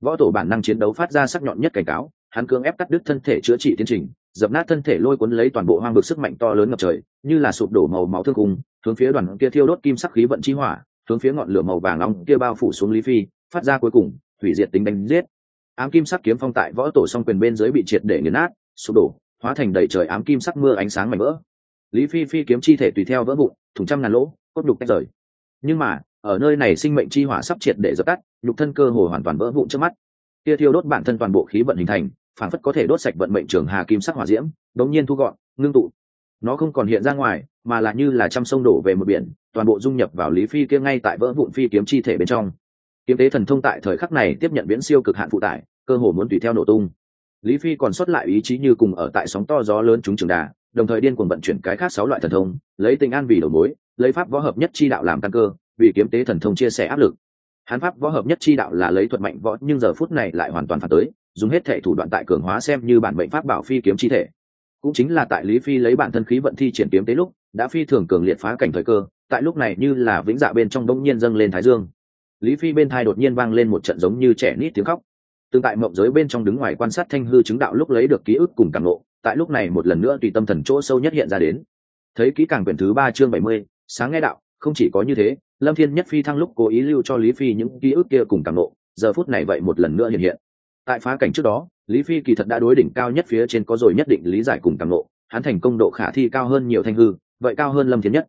Võ tổ bản năng chiến đấu phát ra sắc nhọn nhất cảnh cáo, hắn cưỡng ép cắt đứt thân thể chữa trị tiến trình dập nát thân thể lôi cuốn lấy toàn bộ hoang vực sức mạnh to lớn ngập trời, như là sụp đổ màu máu thương cung hướng phía đoàn kia thiêu đốt kim sắc khí vận chi hỏa, hướng phía ngọn lửa màu vàng long kia bao phủ xuống lý phi, phát ra cuối cùng, hủy diệt tính đánh giết. Ám kim sắc kiếm phong tại võ tổ song quyền bên dưới bị triệt để nghiền nát, sụp đổ, hóa thành đầy trời ám kim sắc mưa ánh sáng mảnh vỡ. Lý phi phi kiếm chi thể tùy theo vỡ vụn, thủng trăm ngàn lỗ, cốt đục tách rời. Nhưng mà, ở nơi này sinh mệnh chi hỏa sắp triệt để dập tắt, nhục thân cơ hồ hoàn toàn vỡ vụn trước mắt. Kia thiêu đốt bản thân toàn bộ khí vận hình thành phản phất có thể đốt sạch vận mệnh trường hà kim sắc hỏa diễm đống nhiên thu gọn, ngưng tụ. Nó không còn hiện ra ngoài, mà là như là trăm sông đổ về một biển, toàn bộ dung nhập vào lý phi kia ngay tại vỡ vụn phi kiếm chi thể bên trong. Kiếm tế thần thông tại thời khắc này tiếp nhận viễn siêu cực hạn phụ tải, cơ hồ muốn tùy theo nổ tung. Lý phi còn xuất lại ý chí như cùng ở tại sóng to gió lớn chúng trường đà, đồng thời điên cuồng vận chuyển cái khác sáu loại thần thông, lấy tình an vì đầu mối, lấy pháp võ hợp nhất chi đạo làm căn cơ, vì kiếm tế thần thông chia sẻ áp lực. Hắn pháp võ hợp nhất chi đạo là lấy thuật mạnh võ, nhưng giờ phút này lại hoàn toàn phản tới dùng hết thể thủ đoạn tại cường hóa xem như bản mệnh pháp bảo phi kiếm chi thể. Cũng chính là tại lý phi lấy bản thân khí vận thi triển kiếm tế lúc, đã phi thường cường liệt phá cảnh thời cơ, tại lúc này như là vĩnh dạ bên trong đông nhiên dâng lên thái dương. Lý phi bên thai đột nhiên vang lên một trận giống như trẻ nít tiếng khóc. Tương tại mộng giới bên trong đứng ngoài quan sát thanh hư chứng đạo lúc lấy được ký ức cùng cảm nộ tại lúc này một lần nữa tùy tâm thần chỗ sâu nhất hiện ra đến. Thấy kỹ càng quyển thứ ba chương bảy mươi, sáng nghe đạo, không chỉ có như thế, lâm thiên nhất phi thăng lúc cố ý lưu cho lý phi những ký ức kia cùng cảm nộ giờ phút này vậy một lần nữa hiện hiện tại phá cảnh trước đó, lý phi kỳ thật đã đối đỉnh cao nhất phía trên có rồi nhất định lý giải cùng cảm lộ hắn thành công độ khả thi cao hơn nhiều thanh hư, vậy cao hơn lâm thiến nhất.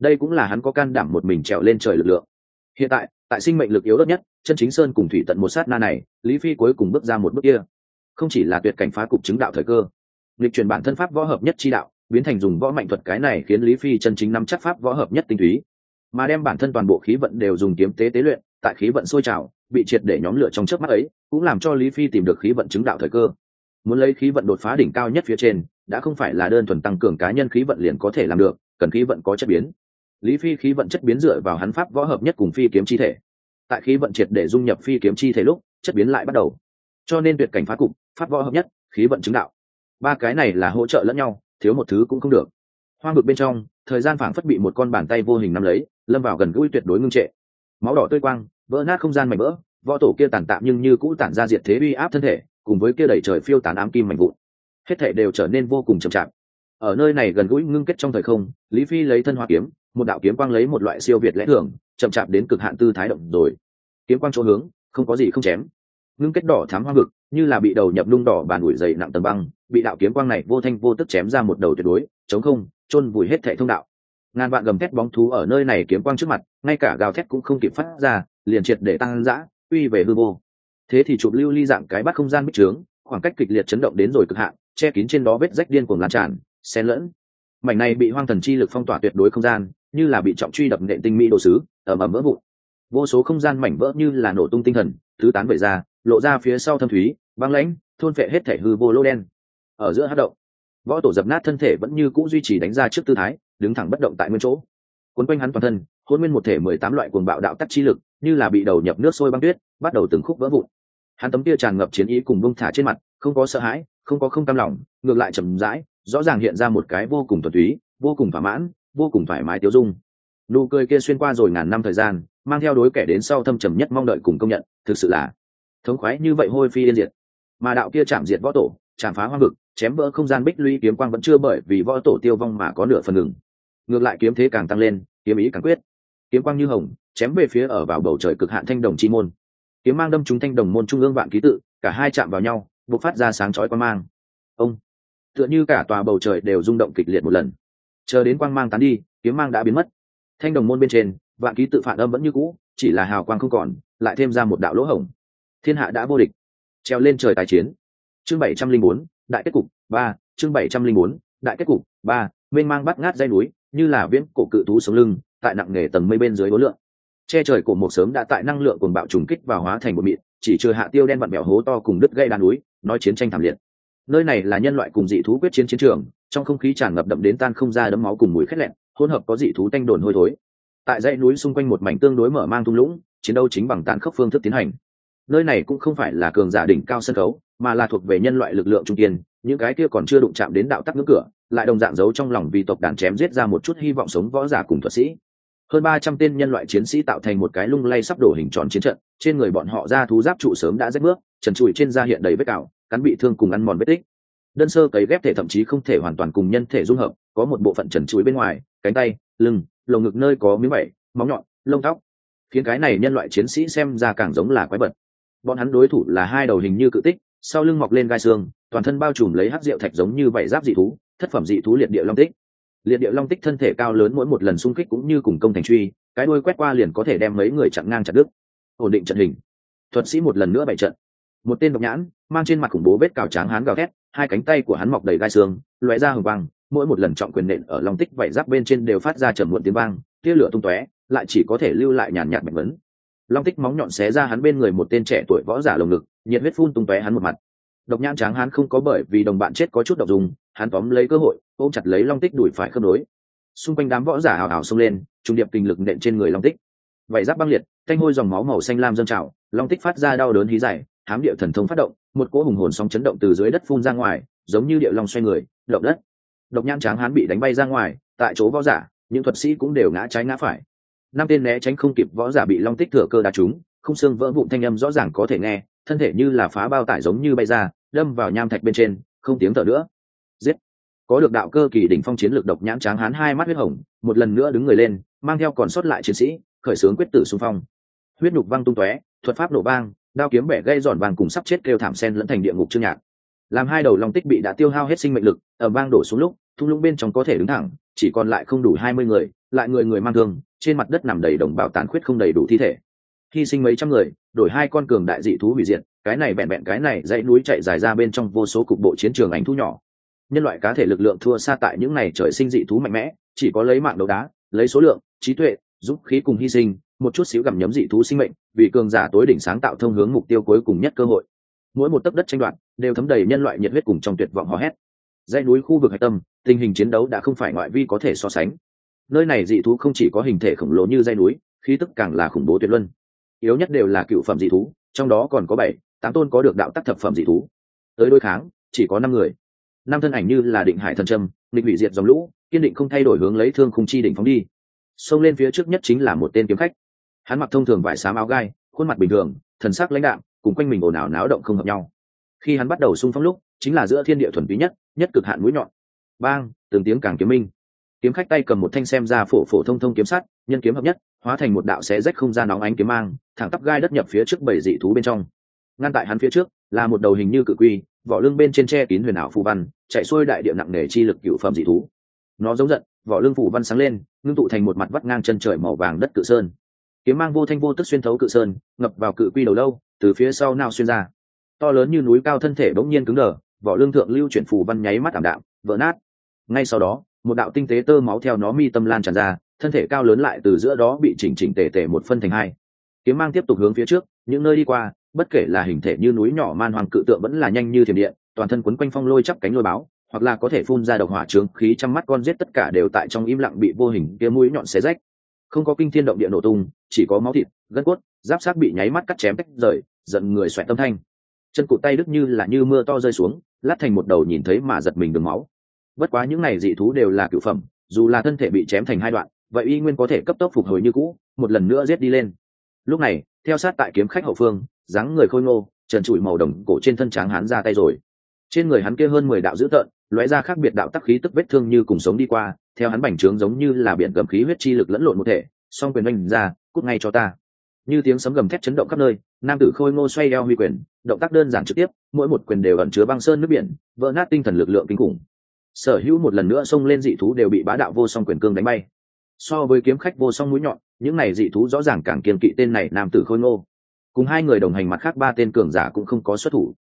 Đây cũng là hắn có can đảm một mình trèo lên trời lực lượng. Hiện tại tại sinh mệnh lực yếu đất nhất, chân chính sơn cùng thủy tận một sát na này, lý phi cuối cùng bước ra một bước kia. Không chỉ là tuyệt cảnh phá cục chứng đạo thời cơ, lịch truyền bản thân pháp võ hợp nhất chi đạo, biến thành dùng võ mạnh thuật cái này khiến lý phi chân chính nắm chắc pháp võ hợp nhất tinh túy. Mà đem bản thân toàn bộ khí vận đều dùng kiếm tế tế luyện, tại khí vận sôi trào, bị triệt để nhóm lửa trong trước mắt ấy cũng làm cho lý phi tìm được khí vận chứng đạo thời cơ. Muốn lấy khí vận đột phá đỉnh cao nhất phía trên, đã không phải là đơn thuần tăng cường cá nhân khí vận liền có thể làm được, cần khí vận có chất biến. Lý phi khí vận chất biến dựa vào hắn pháp võ hợp nhất cùng phi kiếm chi thể. Tại khí vận triệt để dung nhập phi kiếm chi thể lúc, chất biến lại bắt đầu. Cho nên tuyệt cảnh phá cục, pháp võ hợp nhất, khí vận chứng đạo. Ba cái này là hỗ trợ lẫn nhau, thiếu một thứ cũng không được. Hoang ngực bên trong, thời gian phảng phất bị một con bàn tay vô hình nắm lấy, lâm vào gần gũi tuyệt đối ngưng trệ. Máu đỏ tươi quang, vỡ nát không gian mảnh vỡ võ tổ kia tàn tạm nhưng như cũ tản ra diệt thế uy áp thân thể, cùng với kia đẩy trời phiêu tán ám kim mạnh vụn. Hết thể đều trở nên vô cùng chậm chạp. Ở nơi này gần gũi ngưng kết trong thời không, lý phi lấy thân hoa kiếm, một đạo kiếm quang lấy một loại siêu việt lẽ thường, chậm chạp đến cực hạn tư thái động rồi. Kiếm quang chỗ hướng, không có gì không chém. Ngưng kết đỏ thám hoa ngực như là bị đầu nhập nung đỏ bàn ủi dày nặng tầng băng, bị đạo kiếm quang này vô thanh vô tức chém ra một đầu tuyệt đối, chống không, chôn vùi hết thệ thông đạo. Ngàn vạn gầm thét bóng thú ở nơi này kiếm quang trước mặt, ngay cả gào thét cũng không kịp phát ra, liền triệt để tăng dã uy về hư vô. Thế thì chụp lưu ly dạng cái bắt không gian bích trướng, khoảng cách kịch liệt chấn động đến rồi cực hạn, che kín trên đó vết rách điên cuồng lan tràn, xen lẫn. Mảnh này bị hoang thần chi lực phong tỏa tuyệt đối không gian, như là bị trọng truy đập nện tinh mỹ đồ sứ ở ẩm vỡ vụn. Vô số không gian mảnh vỡ như là nổ tung tinh thần, thứ tán vẩy ra, lộ ra phía sau thâm thúy, băng lãnh, thôn phệ hết thể hư vô lô đen. Ở giữa hát động, võ tổ dập nát thân thể vẫn như cũ duy trì đánh ra trước tư thái, đứng thẳng bất động tại nguyên chỗ. Quấn quanh hắn toàn thân, hôn nguyên một thể mười tám loại cuồng bạo đạo tắc chi lực như là bị đầu nhập nước sôi băng tuyết, bắt đầu từng khúc vỡ vụn. Hắn tấm tia tràn ngập chiến ý cùng bông thả trên mặt, không có sợ hãi, không có không cam lòng, ngược lại chậm rãi, rõ ràng hiện ra một cái vô cùng thuần túy, vô cùng thỏa mãn, vô cùng thoải mái tiêu dung. Nụ cười kia xuyên qua rồi ngàn năm thời gian, mang theo đối kẻ đến sau thâm trầm nhất mong đợi cùng công nhận, thực sự là thống khoái như vậy hôi phi yên diệt. Mà đạo kia chạm diệt võ tổ, chạm phá hoang vực, chém vỡ không gian bích lũy kiếm quang vẫn chưa bởi vì võ tổ tiêu vong mà có nửa phần ngừng. Ngược lại kiếm thế càng tăng lên, kiếm ý càng quyết. Kiếm quang như hồng chém về phía ở vào bầu trời cực hạn thanh đồng chi môn. Kiếm mang đâm trúng thanh đồng môn trung ương vạn ký tự, cả hai chạm vào nhau b ộ c phát ra sáng chói quang mang. Ông! Tựa như cả tòa bầu trời đều rung động kịch liệt một lần. Chờ đến quang mang tán đi, kiếm mang đã biến mất. Thanh đồng môn bên trên, vạn ký tự phản âm vẫn như cũ, chỉ là hào quang không còn, lại thêm ra một đạo lỗ hổng. Thiên hạ đã vô địch. Treo lên trời tài chiến. Chương bảy trăm linh bốn, đại kết cục, ba, chương bảy trăm linh bốn, đại kết cục, ba, mênh mang bắt ngát dây núi, như là viễn cổ cự thú sống lưng, tại nặng nề tầng mây bên dưới đối lượng che trời cổ một sớm đã tại năng lượng cuồng bạo trùng kích và hóa thành một mịn, chỉ chưa hạ tiêu đen vặn mèo hố to cùng đứt gây đá núi, nói chiến tranh thảm liệt. Nơi này là nhân loại cùng dị thú quyết chiến chiến trường, trong không khí tràn ngập đậm đến tan không ra đấm máu cùng mùi khét lẹn, hỗn hợp có dị thú tanh đồn hôi thối. Tại dãy núi xung quanh một mảnh tương đối mở mang thung lũng, chiến đấu chính bằng tàn khốc phương thức tiến hành. Nơi này cũng không phải là cường giả đỉnh cao sân khấu, mà là thuộc về nhân loại lực lượng trung tiên những cái kia còn chưa đụng chạm đến đạo tắc ngưỡng cửa, lại đồng dạng giấu trong lòng vì tộc đàn chém giết ra một chút hy vọng sống võ giả cùng thuật sĩ hơn ba trăm tên nhân loại chiến sĩ tạo thành một cái lung lay sắp đổ hình tròn chiến trận, trên người bọn họ ra thú giáp trụ sớm đã rách bước trần trụi trên da hiện đầy vết cào, cắn bị thương cùng ăn mòn vết tích. Đơn sơ cấy ghép thể thậm chí không thể hoàn toàn cùng nhân thể dung hợp, có một bộ phận trần trụi bên ngoài, cánh tay, lưng, lồng ngực nơi có miếng vẩy móng nhọn, lông tóc. Khiến cái này nhân loại chiến sĩ xem ra càng giống là quái vật. Bọn hắn đối thủ là hai đầu hình như cự tích, sau lưng mọc lên gai xương, toàn thân bao trùm lấy hát rượu thạch giống như vảy giáp dị thú, thất phẩm dị thú liệt địa long tích liệt địa long tích thân thể cao lớn mỗi một lần xung kích cũng như cùng công thành truy, cái đuôi quét qua liền có thể đem mấy người chặn ngang chặt đứt. Ổn định trận hình. Thuật sĩ một lần nữa bày trận. Một tên độc nhãn, mang trên mặt khủng bố vết cào tráng hán gào thét, hai cánh tay của hắn mọc đầy gai xương loé ra hừng vang mỗi một lần trọng quyền nện ở long tích vảy giáp bên trên đều phát ra trầm muộn tiếng vang, tia lửa tung tóe, lại chỉ có thể lưu lại nhàn nhạt bạch vấn long tích móng nhọn xé ra hắn bên người một tên trẻ tuổi võ giả lồng ngực, nhiệt huyết phun tung tóe hắn một mặt. Độc nhãn tráng hắn không có bởi vì đồng bạn chết có chút độc dùng hắn tóm lấy cơ hội, ôm chặt lấy long tích đuổi phải khớp nối. Xung quanh đám võ giả hào hào xông lên, trung điệp kinh lực nện trên người long tích. Vậy giáp băng liệt, thanh hôi dòng máu màu xanh lam dâng trào, long tích phát ra đau đớn hí dài, hám điệu thần thông phát động, một cỗ hùng hồn sóng chấn động từ dưới đất phun ra ngoài, giống như địa long xoay người, động đất. Độc nhãn tráng hắn bị đánh bay ra ngoài, tại chỗ võ giả, những thuật sĩ cũng đều ngã trái ngã phải. Năm tên né tránh không kịp võ giả bị long tích thừa cơ đá trúng, không xương vỡ vụn thanh âm rõ ràng có thể nghe, thân thể như là phá bao tải giống như bay ra, đâm vào nham thạch bên trên, không tiếng thở nữa có được đạo cơ kỳ đỉnh phong chiến lược độc nhãn tráng hán hai mắt huyết hồng, một lần nữa đứng người lên, mang theo còn sót lại chiến sĩ, khởi xướng quyết tử xung phong. Huyết nhục văng tung tóe, thuật pháp nổ vang, đao kiếm bẻ gây giòn vàng cùng sắp chết kêu thảm sen lẫn thành địa ngục trương nhạc. Làm hai đầu long tích bị đã tiêu hao hết sinh mệnh lực ở vang đổ xuống lúc, thung lũng bên trong có thể đứng thẳng, chỉ còn lại không đủ hai mươi người, lại người người mang thương, trên mặt đất nằm đầy đồng bào tàn khuyết không đầy đủ thi thể. Hy sinh mấy trăm người, đổi hai con cường đại dị thú hủy diệt, cái này bẹn bẹn cái này dãy núi chạy dài ra bên trong vô số cục bộ chiến trường ảnh thu nhỏ nhân loại cá thể lực lượng thua xa tại những này trời sinh dị thú mạnh mẽ, chỉ có lấy mạng đấu đá, lấy số lượng, trí tuệ, giúp khí cùng hy sinh, một chút xíu gặm nhấm dị thú sinh mệnh, vì cường giả tối đỉnh sáng tạo thông hướng mục tiêu cuối cùng nhất cơ hội. Mỗi một tấc đất tranh đoạt, đều thấm đầy nhân loại nhiệt huyết cùng trong tuyệt vọng hò hét. Dãy núi khu vực hạch tâm, tình hình chiến đấu đã không phải ngoại vi có thể so sánh. Nơi này dị thú không chỉ có hình thể khổng lồ như dãy núi, khí tức càng là khủng bố tuyệt luân. Yếu nhất đều là cựu phẩm dị thú, trong đó còn có bảy, tám tôn có được đạo tắc thập phẩm dị thú. Tới đối kháng, chỉ có năm người năm thân ảnh như là định hải thần trâm định hủy diệt dòng lũ, kiên định không thay đổi hướng lấy thương khung chi đỉnh phóng đi. Xông lên phía trước nhất chính là một tên kiếm khách. Hắn mặc thông thường vải xám áo gai, khuôn mặt bình thường, thần sắc lãnh đạm, cùng quanh mình ồn ào náo động không hợp nhau. Khi hắn bắt đầu xung phong lúc, chính là giữa thiên địa thuần túy nhất nhất cực hạn mũi nhọn. Bang, từng tiếng càng kiếm minh. Kiếm khách tay cầm một thanh xem ra phổ phổ thông thông kiếm sắt, nhân kiếm hợp nhất, hóa thành một đạo xé rách không gian nóng ánh kiếm mang, thẳng tắp gai đất nhập phía trước bảy dị thú bên trong ngăn tại hắn phía trước, là một đầu hình như cự quy, vỏ lưng bên trên tre kín huyền ảo phù văn, chạy xuôi đại địa nặng nề chi lực cựu phẩm dị thú. Nó giống giận, vỏ lưng phù văn sáng lên, ngưng tụ thành một mặt vắt ngang chân trời màu vàng đất cự sơn. Kiếm mang vô thanh vô tức xuyên thấu cự sơn, ngập vào cự quy đầu lâu, từ phía sau nào xuyên ra. To lớn như núi cao thân thể bỗng nhiên cứng đờ, vỏ lưng thượng lưu chuyển phù văn nháy mắt ảm đạm, vỡ nát. Ngay sau đó, một đạo tinh tế tơ máu theo nó mi tâm lan tràn ra, thân thể cao lớn lại từ giữa đó bị chỉnh chỉnh tề tề một phân thành hai. Kiếm mang tiếp tục hướng phía trước, những nơi đi qua bất kể là hình thể như núi nhỏ man hoàng cự tượng vẫn là nhanh như thiểm điện, toàn thân quấn quanh phong lôi chắp cánh lôi báo, hoặc là có thể phun ra độc hỏa trướng khí trăm mắt con giết tất cả đều tại trong im lặng bị vô hình kia mũi nhọn xé rách. Không có kinh thiên động địa nổ tung, chỉ có máu thịt, gân cốt, giáp sát bị nháy mắt cắt chém tách rời, giận người xoẹt tâm thanh. Chân cụt tay đứt như là như mưa to rơi xuống, lát thành một đầu nhìn thấy mà giật mình đường máu. Bất quá những này dị thú đều là cựu phẩm, dù là thân thể bị chém thành hai đoạn, vậy y nguyên có thể cấp tốc phục hồi như cũ, một lần nữa giết đi lên. Lúc này, theo sát tại kiếm khách hậu phương dáng người khôi ngô, trần trụi màu đồng cổ trên thân tráng hắn ra tay rồi. Trên người hắn kia hơn mười đạo dữ tợn, lóe ra khác biệt đạo tắc khí tức vết thương như cùng sống đi qua, theo hắn bành trướng giống như là biển gầm khí huyết chi lực lẫn lộn một thể, song quyền oanh ra, cút ngay cho ta. Như tiếng sấm gầm thét chấn động khắp nơi, nam tử khôi ngô xoay eo huy quyền, động tác đơn giản trực tiếp, mỗi một quyền đều ẩn chứa băng sơn nước biển, vỡ nát tinh thần lực lượng kinh khủng. Sở hữu một lần nữa xông lên dị thú đều bị bá đạo vô song quyền cương đánh bay. So với kiếm khách vô song mũi nhọn, những này dị thú rõ ràng càng kiên kỵ tên này nam tử khôi ngô cùng hai người đồng hành mặt khác ba tên cường giả cũng không có xuất thủ.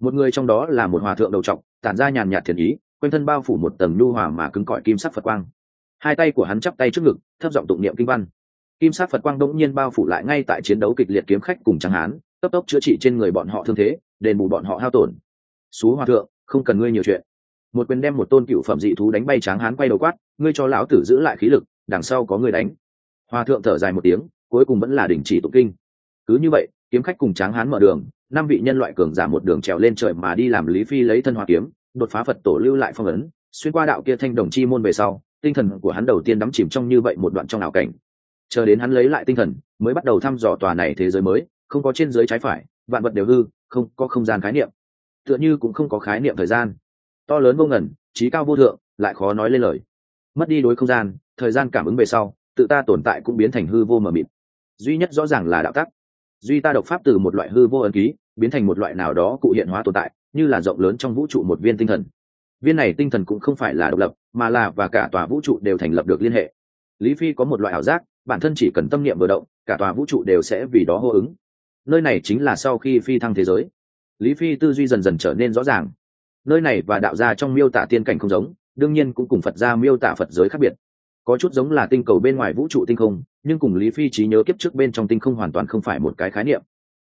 Một người trong đó là một hòa thượng đầu trọc, tản ra nhàn nhạt thiền ý, quanh thân bao phủ một tầng nhu hòa mà cứng cỏi kim sắc phật quang. Hai tay của hắn chắp tay trước ngực, thấp giọng tụng niệm kinh văn. Kim sắc phật quang đống nhiên bao phủ lại ngay tại chiến đấu kịch liệt kiếm khách cùng tráng hán, cấp tốc chữa trị trên người bọn họ thương thế, đền bù bọn họ hao tổn. Xú hòa thượng, không cần ngươi nhiều chuyện. Một quyền đem một tôn cựu phẩm dị thú đánh bay tráng hán quay đầu quát, ngươi cho lão tử giữ lại khí lực, đằng sau có người đánh. Hòa thượng thở dài một tiếng, cuối cùng vẫn là đình chỉ tụng kinh. Cứ như vậy kiếm khách cùng tráng hán mở đường, năm vị nhân loại cường giả một đường trèo lên trời mà đi làm lý phi lấy thân hoa kiếm, đột phá phật tổ lưu lại phong ấn, xuyên qua đạo kia thanh đồng chi môn về sau, tinh thần của hắn đầu tiên đắm chìm trong như vậy một đoạn trong ảo cảnh. Chờ đến hắn lấy lại tinh thần, mới bắt đầu thăm dò tòa này thế giới mới, không có trên dưới trái phải, vạn vật đều hư, không có không gian khái niệm. Tựa như cũng không có khái niệm thời gian. To lớn vô ngần, trí cao vô thượng, lại khó nói lên lời. Mất đi đối không gian, thời gian cảm ứng về sau, tự ta tồn tại cũng biến thành hư vô mờ mịt. Duy nhất rõ ràng là đạo tắc duy ta độc pháp từ một loại hư vô ấn ký, biến thành một loại nào đó cụ hiện hóa tồn tại, như là rộng lớn trong vũ trụ một viên tinh thần. Viên này tinh thần cũng không phải là độc lập, mà là và cả tòa vũ trụ đều thành lập được liên hệ. Lý phi có một loại ảo giác, bản thân chỉ cần tâm niệm vừa động, cả tòa vũ trụ đều sẽ vì đó hô ứng. Nơi này chính là sau khi phi thăng thế giới. Lý phi tư duy dần dần trở nên rõ ràng. Nơi này và đạo gia trong miêu tả tiên cảnh không giống, đương nhiên cũng cùng phật gia miêu tả phật giới khác biệt có chút giống là tinh cầu bên ngoài vũ trụ tinh không, nhưng cùng lý phi trí nhớ kiếp trước bên trong tinh không hoàn toàn không phải một cái khái niệm.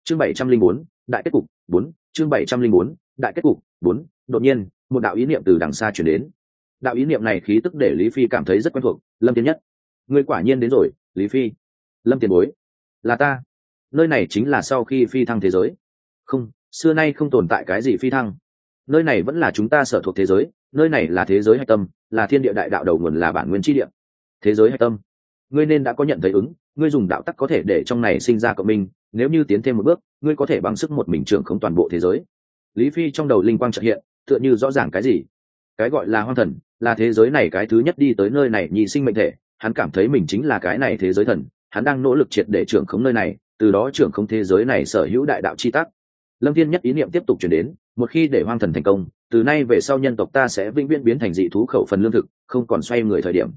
Chương bảy trăm linh bốn, đại kết cục, bốn, chương bảy trăm linh bốn, đại kết cục, bốn, đột nhiên, một đạo ý niệm từ đằng xa chuyển đến. Đạo ý niệm này khí tức để lý phi cảm thấy rất quen thuộc, lâm tiến nhất. Người quả nhiên đến rồi, lý phi. Lâm tiền bối. Là ta. Nơi này chính là sau khi phi thăng thế giới. Không, xưa nay không tồn tại cái gì phi thăng. Nơi này vẫn là chúng ta sở thuộc thế giới, nơi này là thế giới hạch tâm, là thiên địa đại đạo đầu nguồn là bản nguyên tri địa thế giới hạch tâm. Ngươi nên đã có nhận thấy ứng, ngươi dùng đạo tắc có thể để trong này sinh ra cộng minh, nếu như tiến thêm một bước, ngươi có thể bằng sức một mình trưởng không toàn bộ thế giới. Lý phi trong đầu linh quang trợ hiện, tựa như rõ ràng cái gì? Cái gọi là hoang thần, là thế giới này cái thứ nhất đi tới nơi này nhị sinh mệnh thể, hắn cảm thấy mình chính là cái này thế giới thần, hắn đang nỗ lực triệt để trưởng khống nơi này, từ đó trưởng khống thế giới này sở hữu đại đạo chi tắc. Lâm thiên nhất ý niệm tiếp tục chuyển đến, một khi để hoang thần thành công, từ nay về sau nhân tộc ta sẽ vĩnh viễn biến thành dị thú khẩu phần lương thực, không còn xoay người thời điểm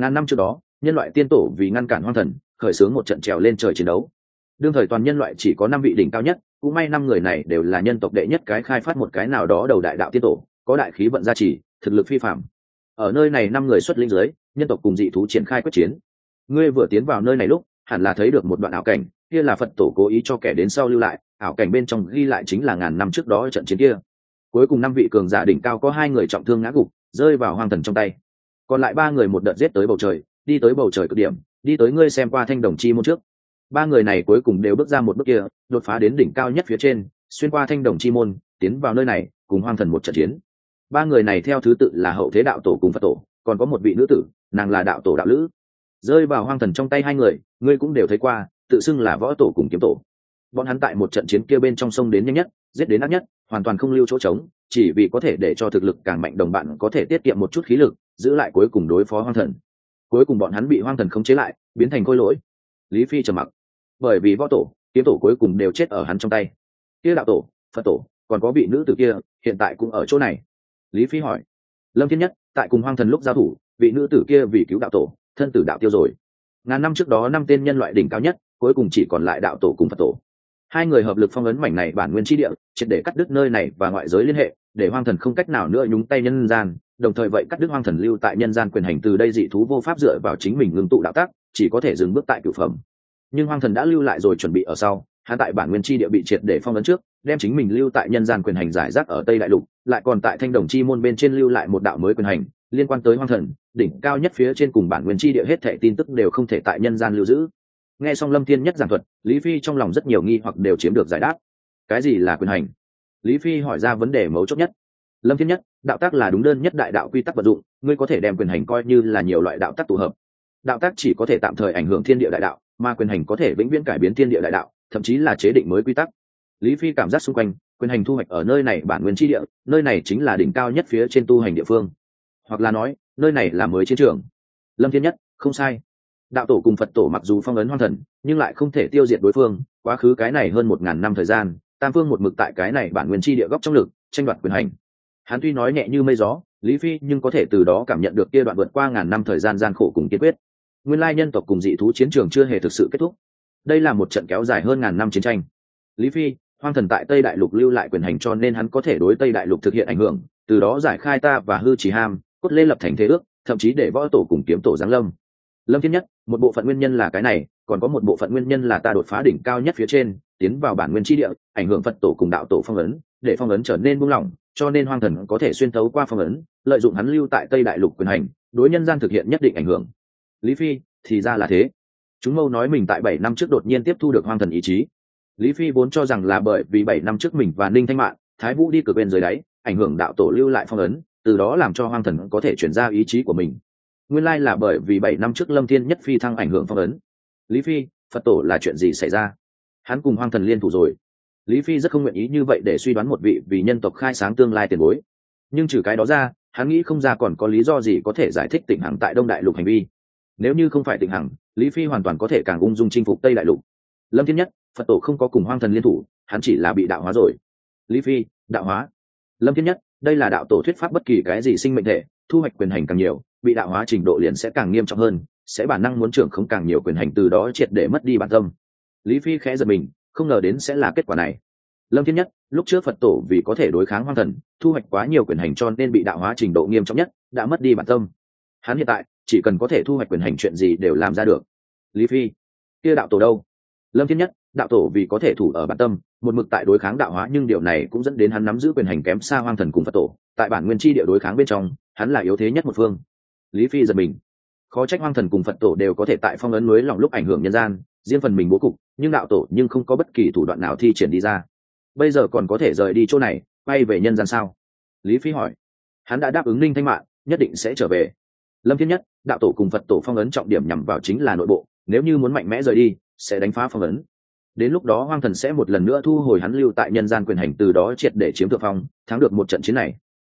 ngàn năm trước đó, nhân loại tiên tổ vì ngăn cản hoang thần, khởi xướng một trận trèo lên trời chiến đấu. Đương thời toàn nhân loại chỉ có năm vị đỉnh cao nhất, cũng may năm người này đều là nhân tộc đệ nhất cái khai phát một cái nào đó đầu đại đạo tiên tổ, có đại khí vận gia trì, thực lực phi phạm ở nơi này năm người xuất linh giới nhân tộc cùng dị thú triển khai quyết chiến. Ngươi vừa tiến vào nơi này lúc, hẳn là thấy được một đoạn ảo cảnh, kia là phật tổ cố ý cho kẻ đến sau lưu lại, ảo cảnh bên trong ghi lại chính là ngàn năm trước đó trận chiến kia. Cuối cùng năm vị cường giả đỉnh cao có hai người trọng thương ngã gục, rơi vào hoang thần trong tay còn lại ba người một đợt giết tới bầu trời, đi tới bầu trời cực điểm, đi tới ngươi xem qua thanh đồng chi môn trước. Ba người này cuối cùng đều bước ra một bước kia, đột phá đến đỉnh cao nhất phía trên, xuyên qua thanh đồng chi môn, tiến vào nơi này, cùng hoang thần một trận chiến. Ba người này theo thứ tự là hậu thế đạo tổ cùng phật tổ, còn có một vị nữ tử, nàng là đạo tổ đạo lữ. Rơi vào hoang thần trong tay hai người, ngươi cũng đều thấy qua, tự xưng là võ tổ cùng kiếm tổ. Bọn hắn tại một trận chiến kia bên trong sông đến nhanh nhất, giết đến ác nhất, hoàn toàn không lưu chỗ trống chỉ vì có thể để cho thực lực càng mạnh đồng bạn có thể tiết kiệm một chút khí lực, giữ lại cuối cùng đối phó hoang thần. Cuối cùng bọn hắn bị hoang thần khống chế lại, biến thành khôi lỗi. Lý phi trầm mặc. Bởi vì võ tổ, kiếm tổ cuối cùng đều chết ở hắn trong tay. Kia đạo tổ, phật tổ, còn có vị nữ tử kia, hiện tại cũng ở chỗ này. Lý phi hỏi. Lâm thiên nhất, tại cùng hoang thần lúc giao thủ, vị nữ tử kia vì cứu đạo tổ, thân tử đạo tiêu rồi. Ngàn năm trước đó năm tên nhân loại đỉnh cao nhất, cuối cùng chỉ còn lại đạo tổ cùng phật tổ. Hai người hợp lực phong ấn mảnh này bản nguyên tri địa, triệt để cắt đứt nơi này và ngoại giới liên hệ để hoang thần không cách nào nữa nhúng tay nhân gian, đồng thời vậy cắt đứt hoang thần lưu tại nhân gian quyền hành từ đây dị thú vô pháp dựa vào chính mình ngưng tụ đạo tác chỉ có thể dừng bước tại cửu phẩm. Nhưng hoang thần đã lưu lại rồi chuẩn bị ở sau, hắn tại bản nguyên tri địa bị triệt để phong ấn trước, đem chính mình lưu tại nhân gian quyền hành giải rác ở tây đại lục, lại còn tại thanh đồng chi môn bên trên lưu lại một đạo mới quyền hành, liên quan tới hoang thần, đỉnh cao nhất phía trên cùng bản nguyên tri địa hết thệ tin tức đều không thể tại nhân gian lưu giữ. Nghe xong lâm thiên nhất giảng thuật, lý phi trong lòng rất nhiều nghi hoặc đều chiếm được giải đáp. Cái gì là quyền hành? Lý phi hỏi ra vấn đề mấu chốt nhất. Lâm thiên nhất, đạo tác là đúng đơn nhất đại đạo quy tắc vận dụng, ngươi có thể đem quyền hành coi như là nhiều loại đạo tác tụ hợp. Đạo tác chỉ có thể tạm thời ảnh hưởng thiên địa đại đạo, mà quyền hành có thể vĩnh viễn cải biến thiên địa đại đạo, thậm chí là chế định mới quy tắc. Lý phi cảm giác xung quanh, quyền hành thu hoạch ở nơi này bản nguyên tri địa, nơi này chính là đỉnh cao nhất phía trên tu hành địa phương. Hoặc là nói, nơi này là mới chiến trường. Lâm thiên nhất, không sai. Đạo tổ cùng phật tổ mặc dù phong ấn hoang thần, nhưng lại không thể tiêu diệt đối phương, quá khứ cái này hơn một ngàn năm thời gian tam phương một mực tại cái này bản nguyên chi địa góc trong lực, tranh đoạt quyền hành. Hắn tuy nói nhẹ như mây gió, lý phi nhưng có thể từ đó cảm nhận được kia đoạn vượt qua ngàn năm thời gian gian khổ cùng kiên quyết. Nguyên lai nhân tộc cùng dị thú chiến trường chưa hề thực sự kết thúc. Đây là một trận kéo dài hơn ngàn năm chiến tranh. Lý phi, hoang thần tại tây đại lục lưu lại quyền hành cho nên hắn có thể đối tây đại lục thực hiện ảnh hưởng, từ đó giải khai ta và hư chỉ ham, cốt lê lập thành thế ước, thậm chí để võ tổ cùng kiếm tổ giáng lâm. Lâm thiên nhất, một bộ phận nguyên nhân là cái này, còn có một bộ phận nguyên nhân là ta đột phá đỉnh cao nhất phía trên tiến vào bản nguyên tri địa, ảnh hưởng phật tổ cùng đạo tổ phong ấn, để phong ấn trở nên buông lỏng, cho nên hoang thần có thể xuyên thấu qua phong ấn, lợi dụng hắn lưu tại tây đại lục quyền hành, đối nhân gian thực hiện nhất định ảnh hưởng. Lý phi, thì ra là thế. Chúng mâu nói mình tại bảy năm trước đột nhiên tiếp thu được hoang thần ý chí. Lý phi vốn cho rằng là bởi vì bảy năm trước mình và ninh thanh mạng thái vũ đi cửa bên dưới đáy, ảnh hưởng đạo tổ lưu lại phong ấn, từ đó làm cho hoang thần có thể chuyển ra ý chí của mình. Nguyên lai là bởi vì bảy năm trước lâm thiên nhất phi thăng ảnh hưởng phong ấn. Lý phi, phật tổ là chuyện gì xảy ra? Hắn cùng hoang thần liên thủ rồi. Lý phi rất không nguyện ý như vậy để suy đoán một vị vì nhân tộc khai sáng tương lai tiền bối. Nhưng trừ cái đó ra, hắn nghĩ không ra còn có lý do gì có thể giải thích tỉnh hằng tại đông đại lục hành vi. Nếu như không phải tỉnh hằng, lý phi hoàn toàn có thể càng ung dung chinh phục tây đại lục. Lâm thiên nhất, phật tổ không có cùng hoang thần liên thủ, hắn chỉ là bị đạo hóa rồi. Lý phi, đạo hóa. Lâm thiên nhất, đây là đạo tổ thuyết pháp bất kỳ cái gì sinh mệnh thể, thu hoạch quyền hành càng nhiều, bị đạo hóa trình độ liền sẽ càng nghiêm trọng hơn, sẽ bản năng muốn trưởng không càng nhiều quyền hành từ đó triệt để mất đi bản tâm lý phi khẽ giật mình, không ngờ đến sẽ là kết quả này. Lâm thiên nhất, lúc trước phật tổ vì có thể đối kháng hoang thần, thu hoạch quá nhiều quyền hành cho nên bị đạo hóa trình độ nghiêm trọng nhất, đã mất đi bản tâm. Hắn hiện tại, chỉ cần có thể thu hoạch quyền hành chuyện gì đều làm ra được. Lý phi, kia đạo tổ đâu? Lâm thiên nhất, đạo tổ vì có thể thủ ở bản tâm, một mực tại đối kháng đạo hóa nhưng điều này cũng dẫn đến hắn nắm giữ quyền hành kém xa hoang thần cùng phật tổ. Tại bản nguyên chi địa đối kháng bên trong, hắn là yếu thế nhất một phương. Lý phi giật mình khó trách hoang thần cùng phật tổ đều có thể tại phong ấn núi lòng lúc ảnh hưởng nhân gian, riêng phần mình bố cục, nhưng đạo tổ nhưng không có bất kỳ thủ đoạn nào thi triển đi ra. Bây giờ còn có thể rời đi chỗ này, quay về nhân gian sao? Lý phi hỏi. Hắn đã đáp ứng ninh thanh mạng nhất định sẽ trở về. Lâm thiên nhất, đạo tổ cùng phật tổ phong ấn trọng điểm nhằm vào chính là nội bộ, nếu như muốn mạnh mẽ rời đi, sẽ đánh phá phong ấn. Đến lúc đó hoang thần sẽ một lần nữa thu hồi hắn lưu tại nhân gian quyền hành, từ đó triệt để chiếm thượng phong, thắng được một trận chiến này.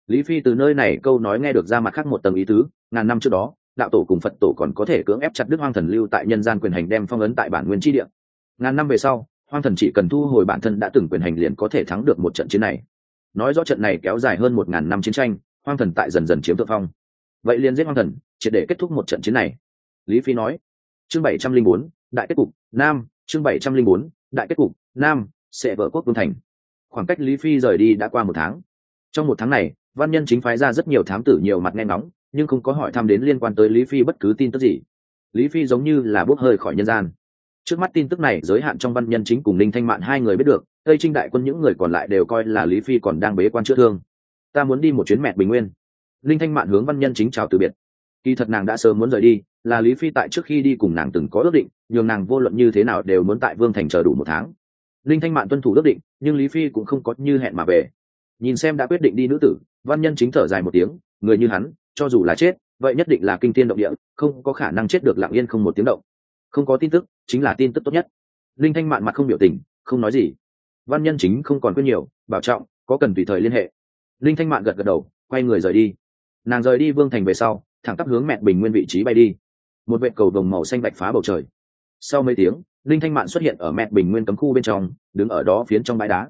Lý phi từ nơi này câu nói nghe được ra mặt khác một tầng ý tứ, ngàn năm trước đó đạo tổ cùng phật tổ còn có thể cưỡng ép chặt đức hoang thần lưu tại nhân gian quyền hành đem phong ấn tại bản nguyên tri địa. Ngàn năm về sau, hoang thần chỉ cần thu hồi bản thân đã từng quyền hành liền có thể thắng được một trận chiến này. Nói rõ trận này kéo dài hơn một ngàn năm chiến tranh, hoang thần tại dần dần chiếm thượng phong. Vậy liền giết hoang thần, triệt để kết thúc một trận chiến này. Lý phi nói, chương bảy trăm linh bốn, đại kết cục, nam, chương bảy trăm linh bốn, đại kết cục, nam, sẽ vỡ quốc vương thành. Khoảng cách lý phi rời đi đã qua một tháng. Trong một tháng này, văn nhân chính phái ra rất nhiều thám tử nhiều mặt nghe ngóng nhưng không có hỏi thăm đến liên quan tới lý phi bất cứ tin tức gì. Lý phi giống như là bốc hơi khỏi nhân gian. Trước mắt tin tức này, giới hạn trong văn nhân chính cùng linh thanh mạn hai người biết được, tây trinh đại quân những người còn lại đều coi là lý phi còn đang bế quan chữa thương. Ta muốn đi một chuyến mẹ bình nguyên. Linh thanh mạn hướng văn nhân chính chào từ biệt. Kỳ thật nàng đã sớm muốn rời đi, là lý phi tại trước khi đi cùng nàng từng có ước định, nhường nàng vô luận như thế nào đều muốn tại vương thành chờ đủ một tháng. Linh thanh mạn tuân thủ ước định, nhưng lý phi cũng không có như hẹn mà về. Nhìn xem đã quyết định đi nữ tử, văn nhân chính thở dài một tiếng, người như hắn cho dù là chết, vậy nhất định là kinh tiên động địa, không có khả năng chết được lặng yên không một tiếng động. Không có tin tức, chính là tin tức tốt nhất. Linh thanh mạn mặt không biểu tình, không nói gì. Văn nhân chính không còn quên nhiều, bảo trọng, có cần tùy thời liên hệ. Linh thanh mạn gật gật đầu, quay người rời đi. Nàng rời đi vương thành về sau, thẳng tắp hướng mẹ bình nguyên vị trí bay đi. Một vệ cầu vồng màu xanh bạch phá bầu trời. Sau mấy tiếng, linh thanh mạn xuất hiện ở mẹ bình nguyên cấm khu bên trong, đứng ở đó phiến trong bãi đá.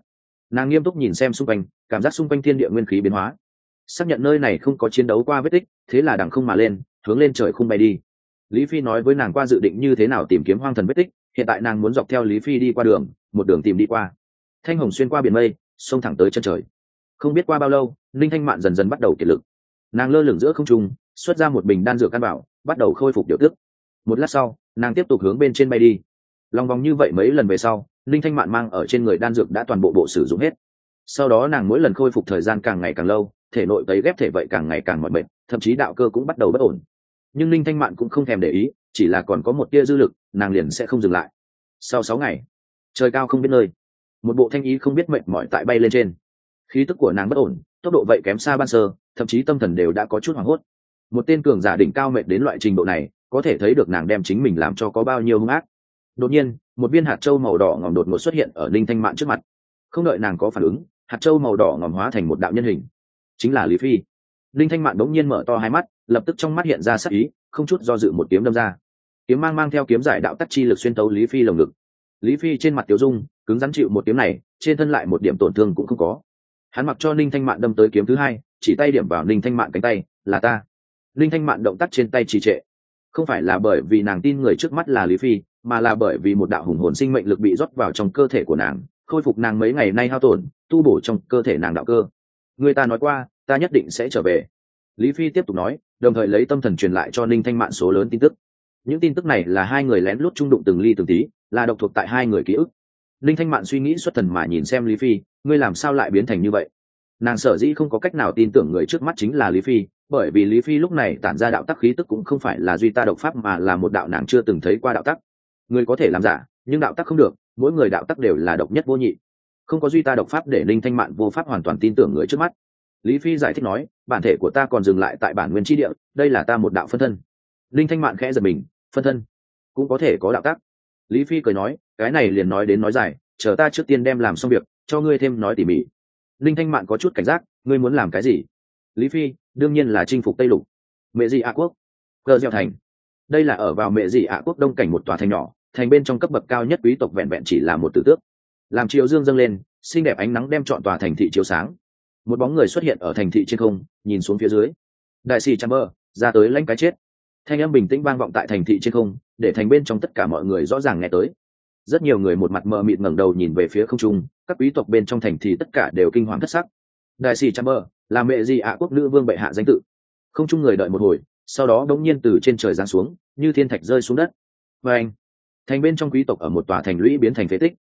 Nàng nghiêm túc nhìn xem xung quanh, cảm giác xung quanh thiên địa nguyên khí biến hóa xác nhận nơi này không có chiến đấu qua vết tích, thế là đằng không mà lên, hướng lên trời không bay đi. Lý phi nói với nàng qua dự định như thế nào tìm kiếm hoang thần vết tích, hiện tại nàng muốn dọc theo lý phi đi qua đường, một đường tìm đi qua. Thanh hồng xuyên qua biển mây, xông thẳng tới chân trời. Không biết qua bao lâu linh thanh mạn dần dần bắt đầu kiệt lực. Nàng lơ lửng giữa không trung, xuất ra một bình đan dược căn bảo, bắt đầu khôi phục điều tức. Một lát sau, nàng tiếp tục hướng bên trên bay đi. Lòng vòng như vậy mấy lần về sau linh thanh mạn mang ở trên người đan dược đã toàn bộ bộ sử dụng hết. Sau đó nàng mỗi lần khôi phục thời gian càng ngày càng lâu thể nội tấy ghép thể vậy càng ngày càng mỏi mệt, thậm chí đạo cơ cũng bắt đầu bất ổn. Nhưng linh thanh mạn cũng không thèm để ý, chỉ là còn có một tia dư lực, nàng liền sẽ không dừng lại. Sau sáu ngày, trời cao không biết nơi. Một bộ thanh ý không biết mệt mỏi tại bay lên trên. Khí tức của nàng bất ổn, tốc độ vậy kém xa ban sơ, thậm chí tâm thần đều đã có chút hoảng hốt. Một tên cường giả đỉnh cao mệt đến loại trình độ này, có thể thấy được nàng đem chính mình làm cho có bao nhiêu hung ác. Đột nhiên, một viên hạt trâu màu đỏ ngòm đột ngột xuất hiện ở ninh thanh mạn trước mặt. Không đợi nàng có phản ứng, hạt trâu màu đỏ ngòm hóa thành một đạo nhân hình chính là lý phi. Đinh thanh mạn đống nhiên mở to hai mắt, lập tức trong mắt hiện ra sắc ý, không chút do dự một kiếm đâm ra. Kiếm mang mang theo kiếm giải đạo tắc chi lực xuyên tấu lý phi lồng ngực. Lý phi trên mặt tiểu dung, cứng rắn chịu một kiếm này, trên thân lại một điểm tổn thương cũng không có. Hắn mặc cho ninh thanh mạn đâm tới kiếm thứ hai, chỉ tay điểm vào ninh thanh mạn cánh tay, là ta. Ninh thanh mạn động tác trên tay trì trệ. Không phải là bởi vì nàng tin người trước mắt là lý phi, mà là bởi vì một đạo hùng hồn sinh mệnh lực bị rót vào trong cơ thể của nàng, khôi phục nàng mấy ngày nay hao tổn, tu bổ trong cơ thể nàng đạo cơ người ta nói qua, ta nhất định sẽ trở về. Lý phi tiếp tục nói, đồng thời lấy tâm thần truyền lại cho ninh thanh mạn số lớn tin tức. Những tin tức này là hai người lén lút trung đụng từng ly từng tí, là độc thuộc tại hai người ký ức. Ninh thanh mạn suy nghĩ xuất thần mà nhìn xem lý phi, ngươi làm sao lại biến thành như vậy? Nàng sở dĩ không có cách nào tin tưởng người trước mắt chính là lý phi, bởi vì lý phi lúc này tản ra đạo tắc khí tức cũng không phải là duy ta độc pháp mà là một đạo nàng chưa từng thấy qua đạo tắc. Người có thể làm giả, nhưng đạo tắc không được, mỗi người đạo tắc đều là độc nhất vô nhị không có duy ta độc pháp để linh thanh mạn vô pháp hoàn toàn tin tưởng người trước mắt. Lý phi giải thích nói, bản thể của ta còn dừng lại tại bản nguyên tri địa, đây là ta một đạo phân thân. Linh thanh mạn khẽ giật mình, phân thân cũng có thể có đạo tắc lý phi cười nói, cái này liền nói đến nói dài, chờ ta trước tiên đem làm xong việc, cho ngươi thêm nói tỉ mỉ. Linh thanh mạn có chút cảnh giác, ngươi muốn làm cái gì? Lý phi, đương nhiên là chinh phục tây lục. Mẹ dị ạ quốc, cơ gieo thành. Đây là ở vào mẹ dị ạ quốc đông cảnh một tòa thành nhỏ, thành bên trong cấp bậc cao nhất quý tộc vẹn vẹn chỉ là một tử tước làm chiều dương dâng lên, xinh đẹp ánh nắng đem chọn tòa thành thị chiếu sáng. Một bóng người xuất hiện ở thành thị trên không, nhìn xuống phía dưới. Đại sĩ chamber ra tới lãnh cái chết. Thanh âm bình tĩnh vang vọng tại thành thị trên không, để thành bên trong tất cả mọi người rõ ràng nghe tới. Rất nhiều người một mặt mờ mịt ngẩng đầu nhìn về phía không trung, các quý tộc bên trong thành thị tất cả đều kinh hoàng thất sắc. Đại sĩ chamber là mẹ gì ạ? À, quốc nữ vương bệ hạ danh tự. Không chung người đợi một hồi, sau đó đống nhiên từ trên trời giáng xuống, như thiên thạch rơi xuống đất. Và anh, thành bên trong quý tộc ở một tòa thành lũy biến thành phế tích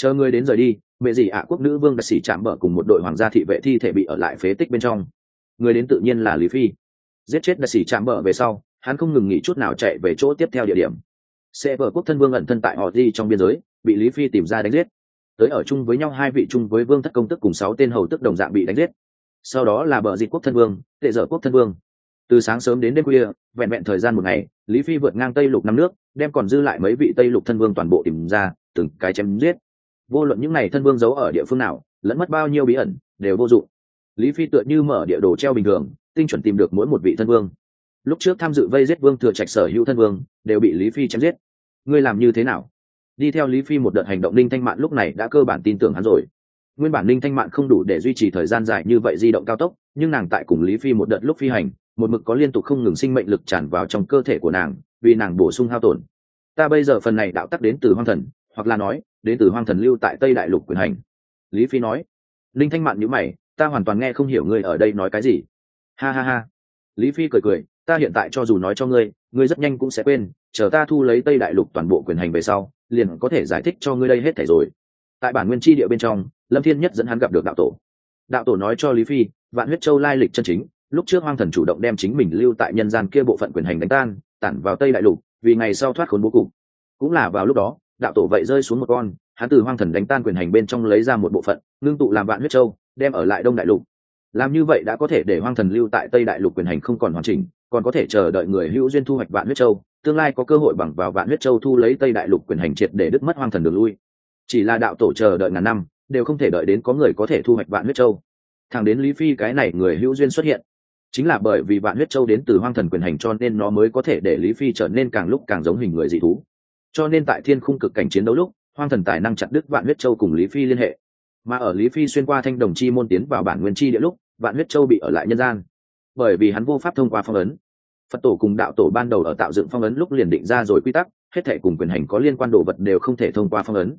chờ người đến rời đi, mẹ gì ạ quốc nữ vương đặc xỉ chạm bở cùng một đội hoàng gia thị vệ thi thể bị ở lại phế tích bên trong. Người đến tự nhiên là lý phi. Giết chết đặc xỉ chạm bở về sau, hắn không ngừng nghỉ chút nào chạy về chỗ tiếp theo địa điểm. Xe vợ quốc thân vương ẩn thân tại họ di trong biên giới, bị lý phi tìm ra đánh giết. Tới ở chung với nhau hai vị chung với vương thất công tức cùng sáu tên hầu tức đồng dạng bị đánh giết. Sau đó là bờ dịch quốc thân vương, tệ dở quốc thân vương. Từ sáng sớm đến đêm khuya, vẹn vẹn thời gian một ngày, lý phi vượt ngang tây lục năm nước, đem còn dư lại mấy vị tây lục thân vương toàn bộ tìm ra, từng cái chém giết vô luận những n à y thân vương giấu ở địa phương nào, lẫn mất bao nhiêu bí ẩn, đều vô dụng. Lý phi tựa như mở địa đồ treo bình thường, tinh chuẩn tìm được mỗi một vị thân vương. Lúc trước tham dự vây giết vương thừa trạch sở hữu thân vương, đều bị lý phi chém giết. Ngươi làm như thế nào? Đi theo lý phi một đợt hành động linh thanh mạn lúc này đã cơ bản tin tưởng hắn rồi. Nguyên bản linh thanh mạn không đủ để duy trì thời gian dài như vậy di động cao tốc, nhưng nàng tại cùng lý phi một đợt lúc phi hành, một mực có liên tục không ngừng sinh mệnh lực tràn vào trong cơ thể của nàng, vì nàng bổ sung hao tổn. Ta bây giờ phần này đạo tắc đến từ hoang thần, hoặc là nói đến từ hoang thần lưu tại tây đại lục quyền hành. Lý phi nói, linh thanh mạn nhữ mày, ta hoàn toàn nghe không hiểu ngươi ở đây nói cái gì. Ha ha ha. Lý phi cười cười, ta hiện tại cho dù nói cho ngươi ngươi rất nhanh cũng sẽ quên, chờ ta thu lấy tây đại lục toàn bộ quyền hành về sau, liền có thể giải thích cho ngươi đây hết thể rồi. Tại bản nguyên tri địa bên trong, lâm thiên nhất dẫn hắn gặp được đạo tổ. Đạo tổ nói cho lý phi, vạn huyết châu lai lịch chân chính, lúc trước hoang thần chủ động đem chính mình lưu tại nhân gian kia bộ phận quyền hành đánh tan, tản vào tây đại lục, vì ngày sau thoát khốn bố cục. Cũng là vào lúc đó đạo tổ vậy rơi xuống một con, hắn từ hoang thần đánh tan quyền hành bên trong lấy ra một bộ phận, ngưng tụ làm vạn huyết châu, đem ở lại đông đại lục. Làm như vậy đã có thể để hoang thần lưu tại tây đại lục quyền hành không còn hoàn chỉnh, còn có thể chờ đợi người hữu duyên thu hoạch vạn huyết châu, tương lai có cơ hội bằng vào vạn huyết châu thu lấy tây đại lục quyền hành triệt để đứt mất hoang thần đường lui. Chỉ là đạo tổ chờ đợi ngàn năm, đều không thể đợi đến có người có thể thu hoạch vạn huyết châu. Thẳng đến lý phi cái này người hữu duyên xuất hiện. Chính là bởi vì vạn huyết châu đến từ hoang thần quyền hành cho nên nó mới có thể để lý phi trở nên càng lúc càng giống hình người dị thú cho nên tại thiên khung cực cảnh chiến đấu lúc, hoang thần tài năng chặt đứt vạn huyết châu cùng lý phi liên hệ. Mà ở lý phi xuyên qua thanh đồng chi môn tiến vào bản nguyên chi địa lúc, vạn huyết châu bị ở lại nhân gian. Bởi vì hắn vô pháp thông qua phong ấn. Phật tổ cùng đạo tổ ban đầu ở tạo dựng phong ấn lúc liền định ra rồi quy tắc, hết thể cùng quyền hành có liên quan đồ vật đều không thể thông qua phong ấn.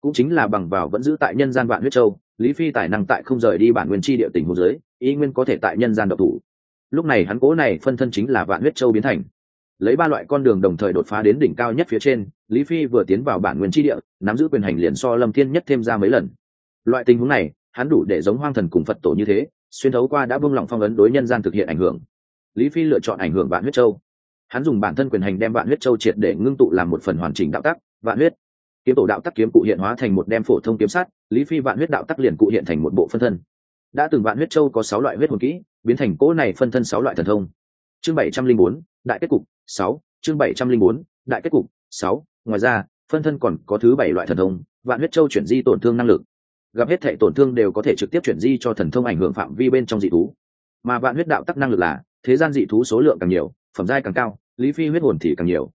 Cũng chính là bằng vào vẫn giữ tại nhân gian vạn huyết châu, lý phi tài năng tại không rời đi bản nguyên chi địa tình hồ dưới ý nguyên có thể tại nhân gian độc thủ. Lúc này hắn cố này phân thân chính là vạn huyết châu biến thành lấy ba loại con đường đồng thời đột phá đến đỉnh cao nhất phía trên, lý phi vừa tiến vào bản nguyên chi địa, nắm giữ quyền hành liền so lâm thiên nhất thêm ra mấy lần. Loại tình huống này, hắn đủ để giống hoang thần cùng phật tổ như thế, xuyên thấu qua đã bông lỏng phong ấn đối nhân gian thực hiện ảnh hưởng. Lý phi lựa chọn ảnh hưởng vạn huyết châu. Hắn dùng bản thân quyền hành đem vạn huyết châu triệt để ngưng tụ làm một phần hoàn chỉnh đạo tắc, vạn huyết. Kiếm tổ đạo tắc kiếm cụ hiện hóa thành một đem phổ thông kiếm sát lý phi vạn huyết đạo tắc liền cụ hiện thành một bộ phân thân. Đã từng vạn huyết châu có sáu loại huyết hồn kỹ, biến thành cỗ này phân thân sáu loại thần thông. Chương bảy trăm linh bốn, đại kết cục sáu, chương bảy trăm linh bốn, đại kết cục. Sáu, ngoài ra, phân thân còn có thứ bảy loại thần thông, vạn huyết châu chuyển di tổn thương năng lực. Gặp hết thể tổn thương đều có thể trực tiếp chuyển di cho thần thông ảnh hưởng phạm vi bên trong dị thú. Mà vạn huyết đạo tắc năng lực là, thế gian dị thú số lượng càng nhiều, phẩm giai càng cao, lý phi huyết hồn thì càng nhiều.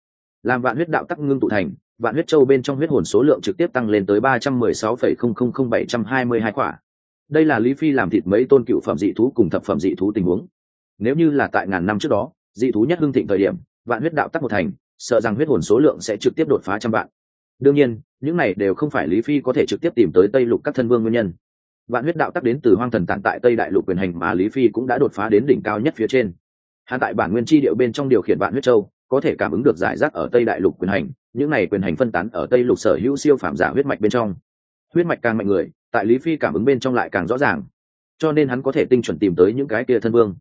Làm vạn huyết đạo tắc ngưng tụ thành, vạn huyết châu bên trong huyết hồn số lượng trực tiếp tăng lên tới ba trăm mười sáu phẩy không không không bảy trăm hai mươi hai quả. Đây là lý phi làm thịt mấy tôn cựu phẩm dị thú cùng thập phẩm dị thú tình huống. Nếu như là tại ngàn năm trước đó, dị thú nhất hưng thịnh thời điểm vạn huyết đạo tắc một thành, sợ rằng huyết hồn số lượng sẽ trực tiếp đột phá trăm vạn. Đương nhiên, những này đều không phải lý phi có thể trực tiếp tìm tới tây lục các thân vương nguyên nhân. Vạn huyết đạo tắc đến từ hoang thần tản tại tây đại lục quyền hành mà lý phi cũng đã đột phá đến đỉnh cao nhất phía trên. Hạ tại bản nguyên tri điệu bên trong điều khiển vạn huyết châu, có thể cảm ứng được giải rác ở tây đại lục quyền hành, những này quyền hành phân tán ở tây lục sở hữu siêu phạm giả huyết mạch bên trong. Huyết mạch càng mạnh người, tại lý phi cảm ứng bên trong lại càng rõ ràng. Cho nên hắn có thể tinh chuẩn tìm tới những cái kia thân vương.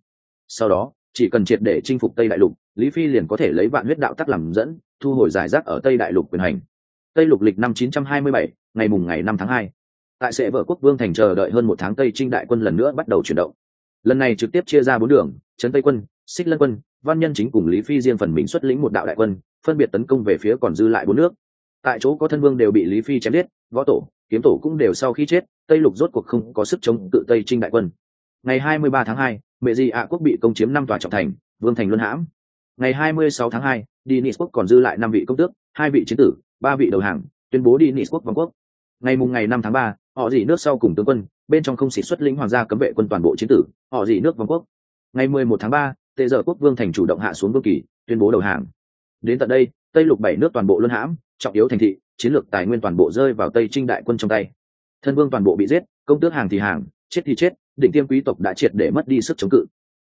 Sau đó chỉ cần triệt để chinh phục tây đại lục lý phi liền có thể lấy vạn huyết đạo tắc làm dẫn thu hồi giải rác ở tây đại lục quyền hành. Tây lục lịch năm 927, ngày mùng ngày năm tháng hai. Tại sệ vợ quốc vương thành chờ đợi hơn một tháng tây trinh đại quân lần nữa bắt đầu chuyển động. Lần này trực tiếp chia ra bốn đường trấn tây quân xích lân quân văn nhân chính cùng lý phi riêng phần mình xuất lĩnh một đạo đại quân phân biệt tấn công về phía còn dư lại bốn nước. Tại chỗ có thân vương đều bị lý phi chém giết võ tổ kiếm tổ cũng đều sau khi chết tây lục rốt cuộc không có sức chống cự tây trinh đại quân. Ngày 23 tháng 2, mẹ di ạ quốc bị công chiếm năm tòa trọng thành vương thành luân hãm. Ngày 26 tháng 2, Dinis quốc còn dư lại năm vị công tước hai vị chiến tử ba vị đầu hàng tuyên bố Dinis quốc vòng quốc. Ngày mùng ngày 5 tháng 3, họ dỉ nước sau cùng tướng quân bên trong không xịt xuất lĩnh hoàng gia cấm vệ quân toàn bộ chiến tử họ dỉ nước vòng quốc. Ngày 11 tháng 3, tệ giờ quốc vương thành chủ động hạ xuống vương kỳ tuyên bố đầu hàng. Đến tận đây tây lục bảy nước toàn bộ luân hãm trọng yếu thành thị chiến lược tài nguyên toàn bộ rơi vào tây trinh đại quân trong tay. Thân vương toàn bộ bị giết công tước hàng thì hàng chết thì chết định tiêm quý tộc đã triệt để mất đi sức chống cự.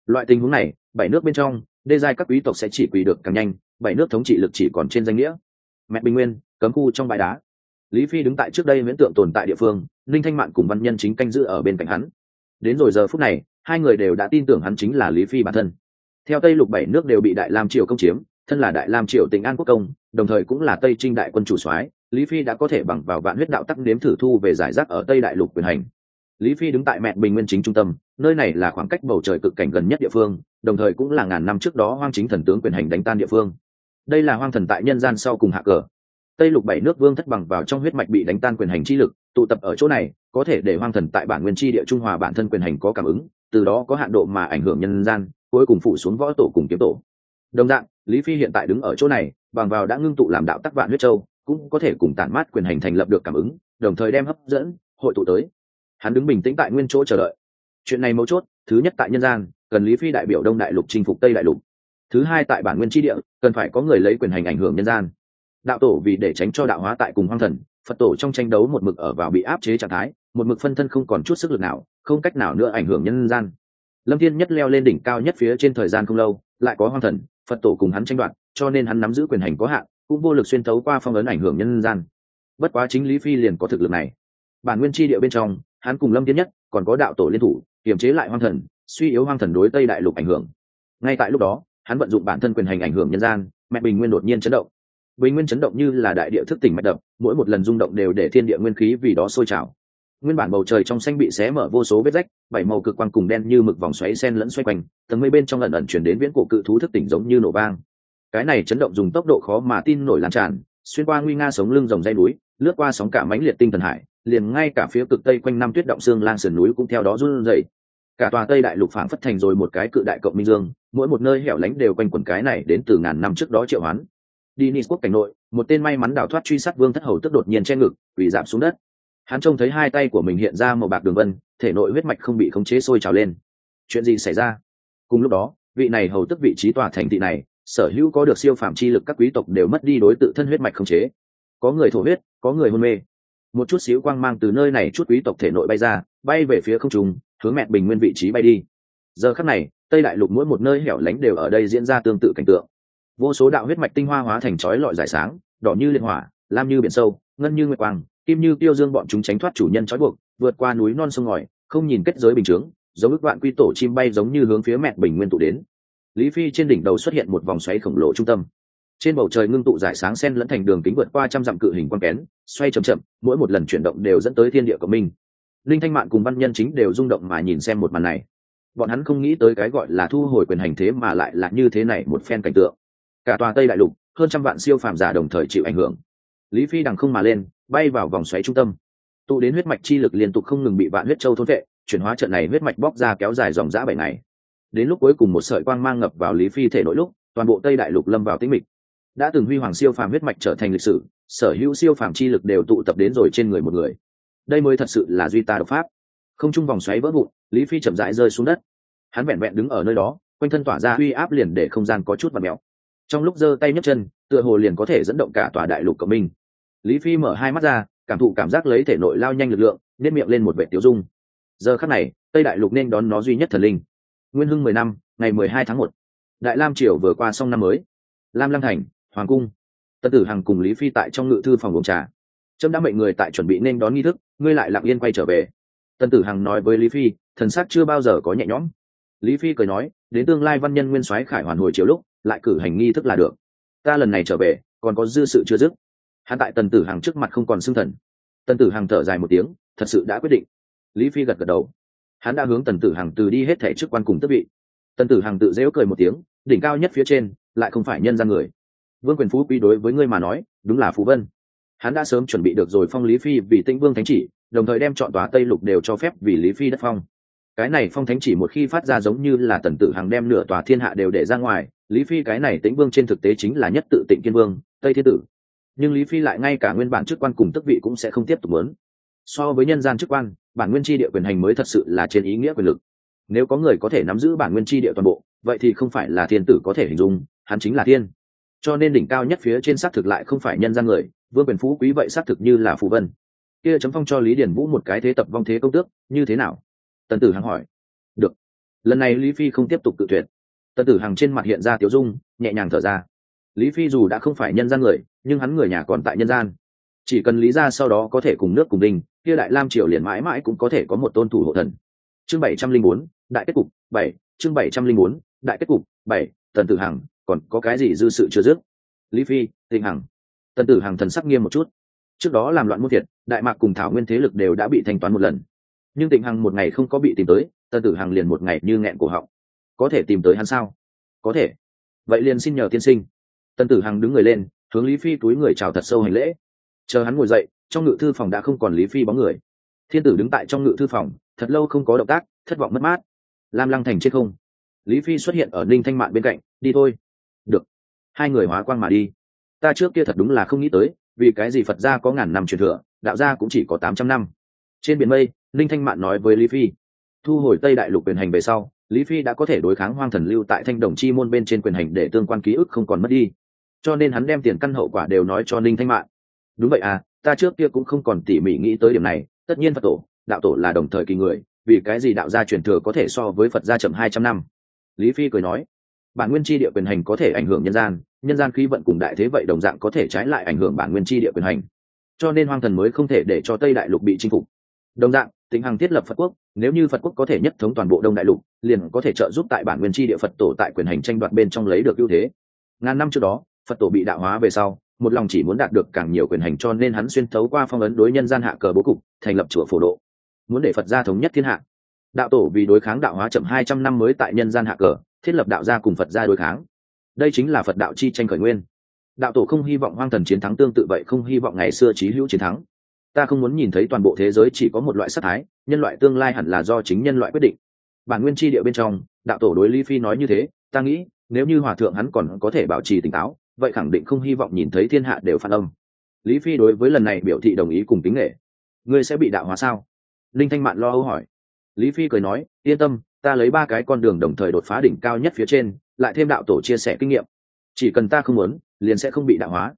Loại tình huống này, bảy nước bên trong, đê giai các quý tộc sẽ chỉ quỳ được càng nhanh, bảy nước thống trị lực chỉ còn trên danh nghĩa. Mẹ bình nguyên, cấm khu trong bãi đá. Lý phi đứng tại trước đây miễn tượng tồn tại địa phương linh thanh mạn cùng văn nhân chính canh giữ ở bên cạnh hắn. Đến rồi giờ phút này, hai người đều đã tin tưởng hắn chính là lý phi bản thân. Theo tây lục bảy nước đều bị đại lam triều công chiếm, thân là đại lam triều tỉnh an quốc công, đồng thời cũng là tây trinh đại quân chủ soái, lý phi đã có thể bằng vào vạn huyết đạo tắc nếm thử thu về giải rác ở tây đại lục quyền hành lý phi đứng tại mẹ bình nguyên chính trung tâm, nơi này là khoảng cách bầu trời cực cảnh gần nhất địa phương, đồng thời cũng là ngàn năm trước đó hoang chính thần tướng quyền hành đánh tan địa phương. Đây là hoang thần tại nhân gian sau cùng hạ cờ. Tây lục bảy nước vương thất bằng vào trong huyết mạch bị đánh tan quyền hành chi lực, tụ tập ở chỗ này, có thể để hoang thần tại bản nguyên chi địa trung hòa bản thân quyền hành có cảm ứng, từ đó có hạn độ mà ảnh hưởng nhân gian, cuối cùng phụ xuống võ tổ cùng kiếm tổ. Đồng dạng, lý phi hiện tại đứng ở chỗ này, bằng vào đã ngưng tụ làm đạo tắc vạn huyết châu, cũng có thể cùng tản mát quyền hành thành lập được cảm ứng, đồng thời đem hấp dẫn hội tụ tới hắn đứng bình tĩnh tại nguyên chỗ chờ đợi. Chuyện này mấu chốt, thứ nhất tại nhân gian, cần lý phi đại biểu đông đại lục chinh phục tây đại lục. Thứ hai tại bản nguyên tri địa, cần phải có người lấy quyền hành ảnh hưởng nhân gian. Đạo tổ vì để tránh cho đạo hóa tại cùng hoang thần, phật tổ trong tranh đấu một mực ở vào bị áp chế trạng thái, một mực phân thân không còn chút sức lực nào, không cách nào nữa ảnh hưởng nhân gian. Lâm thiên nhất leo lên đỉnh cao nhất phía trên thời gian không lâu, lại có hoang thần, phật tổ cùng hắn tranh đoạt, cho nên hắn nắm giữ quyền hành có hạn, cũng vô lực xuyên thấu qua phong ấn ảnh hưởng nhân gian. Bất quá chính lý phi liền có thực lực này. Bản nguyên tri địa bên trong hắn cùng lâm thiên nhất còn có đạo tổ liên thủ, kiềm chế lại hoang thần, suy yếu hoang thần đối tây đại lục ảnh hưởng. Ngay tại lúc đó, hắn vận dụng bản thân quyền hành ảnh hưởng nhân gian, mẹ bình nguyên đột nhiên chấn động. Bình nguyên chấn động như là đại địa thức tỉnh mạch đập, mỗi một lần rung động đều để thiên địa nguyên khí vì đó sôi trào. Nguyên bản bầu trời trong xanh bị xé mở vô số vết rách, bảy màu cực quang cùng đen như mực vòng xoáy sen lẫn xoay quanh, tầng mây bên trong ẩn ẩn chuyển đến viễn cổ cự thú thức tỉnh giống như nổ vang. Cái này chấn động dùng tốc độ khó mà tin nổi lan tràn, xuyên qua nguy nga sống lưng dòng dây núi, lướt qua sóng cả mãnh liệt tinh thần hải liền ngay cả phía cực tây quanh năm tuyết động xương lang sườn núi cũng theo đó run rẩy. Cả tòa tây đại lục phảng phất thành rồi một cái cự đại cộng minh dương, mỗi một nơi hẻo lánh đều quanh quẩn cái này đến từ ngàn năm trước đó triệu hoán. Đi nis quốc cảnh nội, một tên may mắn đào thoát truy sát vương thất hầu tức đột nhiên che ngực, quỳ giảm xuống đất. Hắn trông thấy hai tay của mình hiện ra màu bạc đường vân, thể nội huyết mạch không bị khống chế sôi trào lên. Chuyện gì xảy ra? Cùng lúc đó, vị này hầu tức vị trí tòa thành thị này, sở hữu có được siêu phạm chi lực các quý tộc đều mất đi đối tự thân huyết mạch khống chế. Có người thổ huyết, có người hôn mê một chút xíu quang mang từ nơi này chút quý tộc thể nội bay ra, bay về phía không trung, hướng mẹ bình nguyên vị trí bay đi. Giờ khắc này, tây đại lục mỗi một nơi hẻo lánh đều ở đây diễn ra tương tự cảnh tượng. Vô số đạo huyết mạch tinh hoa hóa thành chói lọi giải sáng, đỏ như liên hỏa, lam như biển sâu, ngân như nguyệt quang, kim như tiêu dương bọn chúng tránh thoát chủ nhân trói buộc, vượt qua núi non sông ngòi, không nhìn kết giới bình chướng, giống ước vạn quy tổ chim bay giống như hướng phía mẹ bình nguyên tụ đến. Lý phi trên đỉnh đầu xuất hiện một vòng xoáy khổng lồ trung tâm trên bầu trời ngưng tụ giải sáng sen lẫn thành đường kính vượt qua trăm dặm cự hình quang kén, xoay chậm chậm, mỗi một lần chuyển động đều dẫn tới thiên địa của mình linh thanh mạn cùng văn nhân chính đều rung động mà nhìn xem một màn này. Bọn hắn không nghĩ tới cái gọi là thu hồi quyền hành thế mà lại là như thế này một phen cảnh tượng. Cả tòa tây đại lục, hơn trăm vạn siêu phàm giả đồng thời chịu ảnh hưởng. Lý phi đằng không mà lên, bay vào vòng xoáy trung tâm. Tụ đến huyết mạch chi lực liên tục không ngừng bị vạn huyết châu thôn vệ, chuyển hóa trận này huyết mạch bóc ra kéo dài dòng dã bảy ngày. Đến lúc cuối cùng một sợi quang mang ngập vào lý phi thể nội lúc, toàn bộ tây đại lục lâm vào tĩnh mịch đã từng huy hoàng siêu phàm huyết mạch trở thành lịch sử, sở hữu siêu phàm chi lực đều tụ tập đến rồi trên người một người. Đây mới thật sự là duy ta độc pháp. Không chung vòng xoáy vỡ vụn, lý phi chậm rãi rơi xuống đất. Hắn vẹn vẹn đứng ở nơi đó, quanh thân tỏa ra uy áp liền để không gian có chút và mèo. Trong lúc giơ tay nhấc chân, tựa hồ liền có thể dẫn động cả tòa đại lục cộng minh lý phi mở hai mắt ra, cảm thụ cảm giác lấy thể nội lao nhanh lực lượng nên miệng lên một vệ tiểu dung. Giờ khắc này, tây đại lục nên đón nó duy nhất thần linh. Nguyên hưng mười năm, ngày mười hai tháng một. Đại lam triều vừa qua xong năm mới. Lam lăng thành hoàng cung. Tân tử hằng cùng lý phi tại trong ngự thư phòng uống trà. Trâm đã mệnh người tại chuẩn bị nên đón nghi thức, ngươi lại lặng yên quay trở về. Tân tử hằng nói với lý phi, thần sắc chưa bao giờ có nhẹ nhõm. Lý phi cười nói, đến tương lai văn nhân nguyên soái khải hoàn hồi chiều lúc, lại cử hành nghi thức là được. Ta lần này trở về, còn có dư sự chưa dứt. Hắn tại tần tử hằng trước mặt không còn xưng thần. Tần tử hằng thở dài một tiếng, thật sự đã quyết định. Lý phi gật gật đầu. Hắn đã hướng tần tử hằng từ đi hết thẻ chức quan cùng tức vị. Tần tử hằng tự dễu cười một tiếng, đỉnh cao nhất phía trên, lại không phải nhân ra người vương quyền phú quý đối với ngươi mà nói, đúng là phú vân. Hắn đã sớm chuẩn bị được rồi phong lý phi vì tĩnh vương thánh chỉ, đồng thời đem chọn tòa tây lục đều cho phép vì lý phi đất phong. Cái này phong thánh chỉ một khi phát ra giống như là tần tử hàng đem nửa tòa thiên hạ đều để ra ngoài, lý phi cái này tĩnh vương trên thực tế chính là nhất tự tịnh kiên vương, tây thiên tử. Nhưng lý phi lại ngay cả nguyên bản chức quan cùng tức vị cũng sẽ không tiếp tục lớn so với nhân gian chức quan, bản nguyên tri địa quyền hành mới thật sự là trên ý nghĩa quyền lực. Nếu có người có thể nắm giữ bản nguyên tri địa toàn bộ, vậy thì không phải là thiên tử có thể hình dung, hắn chính là thiên cho nên đỉnh cao nhất phía trên xác thực lại không phải nhân gian người, vương quyền phú quý vậy xác thực như là phù vân. Kia chấm phong cho lý điển vũ một cái thế tập vong thế công tước, như thế nào? Tần tử hằng hỏi. Được. Lần này lý phi không tiếp tục tự tuyệt. Tần tử hằng trên mặt hiện ra tiểu dung, nhẹ nhàng thở ra. Lý phi dù đã không phải nhân gian người, nhưng hắn người nhà còn tại nhân gian. Chỉ cần lý ra sau đó có thể cùng nước cùng đình, kia đại lam triều liền mãi mãi cũng có thể có một tôn thủ hộ thần. Chương bảy trăm linh bốn, đại kết cục, bảy, chương bảy trăm linh bốn, đại kết cục, bảy, tần tử hằng còn có cái gì dư sự chưa dứt? Lý phi, tịnh hằng. Tần tử hằng thần sắc nghiêm một chút. Trước đó làm loạn muôn thiệt, đại mạc cùng thảo nguyên thế lực đều đã bị thanh toán một lần. Nhưng tịnh hằng một ngày không có bị tìm tới tần tử hằng liền một ngày như nghẹn cổ họng. Có thể tìm tới hắn sao? Có thể. Vậy liền xin nhờ tiên sinh. Tần tử hằng đứng người lên, hướng lý phi túi người chào thật sâu hành lễ. Chờ hắn ngồi dậy, trong ngự thư phòng đã không còn lý phi bóng người. Thiên tử đứng tại trong ngự thư phòng, thật lâu không có động tác, thất vọng mất mát. Lam lăng thành chết không? Lý phi xuất hiện ở ninh thanh mạn bên cạnh, đi thôi được. Hai người hóa quang mà đi. Ta trước kia thật đúng là không nghĩ tới, vì cái gì phật gia có ngàn năm truyền thừa, đạo gia cũng chỉ có tám trăm năm. Trên biển mây ninh thanh mạn nói với lý phi. Thu hồi tây đại lục quyền hành về sau, lý phi đã có thể đối kháng hoang thần lưu tại thanh đồng chi môn bên trên quyền hành để tương quan ký ức không còn mất đi. Cho nên hắn đem tiền căn hậu quả đều nói cho ninh thanh mạn. Đúng vậy à ta trước kia cũng không còn tỉ mỉ nghĩ tới điểm này, tất nhiên phật tổ, đạo tổ là đồng thời kỳ người, vì cái gì đạo gia truyền thừa có thể so với phật gia chậm hai trăm năm? Lý phi cười nói bản nguyên tri địa quyền hành có thể ảnh hưởng nhân gian nhân gian khí vận cùng đại thế vậy đồng dạng có thể trái lại ảnh hưởng bản nguyên tri địa quyền hành. Cho nên hoang thần mới không thể để cho tây đại lục bị chinh phục. Đồng dạng tính hằng thiết lập phật quốc, nếu như phật quốc có thể nhất thống toàn bộ đông đại lục, liền có thể trợ giúp tại bản nguyên tri địa phật tổ tại quyền hành tranh đoạt bên trong lấy được ưu thế. Ngàn năm trước đó, phật tổ bị đạo hóa về sau, một lòng chỉ muốn đạt được càng nhiều quyền hành cho nên hắn xuyên thấu qua phong ấn đối nhân gian hạ cờ bố cục, thành lập chùa phổ độ. Muốn để phật gia thống nhất thiên hạ. Đạo tổ vì đối kháng đạo hóa chậm hai trăm năm mới tại nhân gian hạ cờ thiết lập đạo gia cùng phật gia đối kháng. Đây chính là phật đạo chi tranh khởi nguyên. Đạo tổ không hy vọng hoang thần chiến thắng tương tự vậy không hy vọng ngày xưa trí hữu chiến thắng. Ta không muốn nhìn thấy toàn bộ thế giới chỉ có một loại sắc thái, nhân loại tương lai hẳn là do chính nhân loại quyết định. Bản nguyên tri địa bên trong, đạo tổ đối lý phi nói như thế, ta nghĩ, nếu như hòa thượng hắn còn có thể bảo trì tỉnh táo, vậy khẳng định không hy vọng nhìn thấy thiên hạ đều phản âm. Lý phi đối với lần này biểu thị đồng ý cùng tính nghệ. Ngươi sẽ bị đạo hóa sao? Linh thanh mạn lo âu hỏi. Lý phi cười nói, yên tâm ta lấy ba cái con đường đồng thời đột phá đỉnh cao nhất phía trên, lại thêm đạo tổ chia sẻ kinh nghiệm. Chỉ cần ta không muốn, liền sẽ không bị đạo hóa.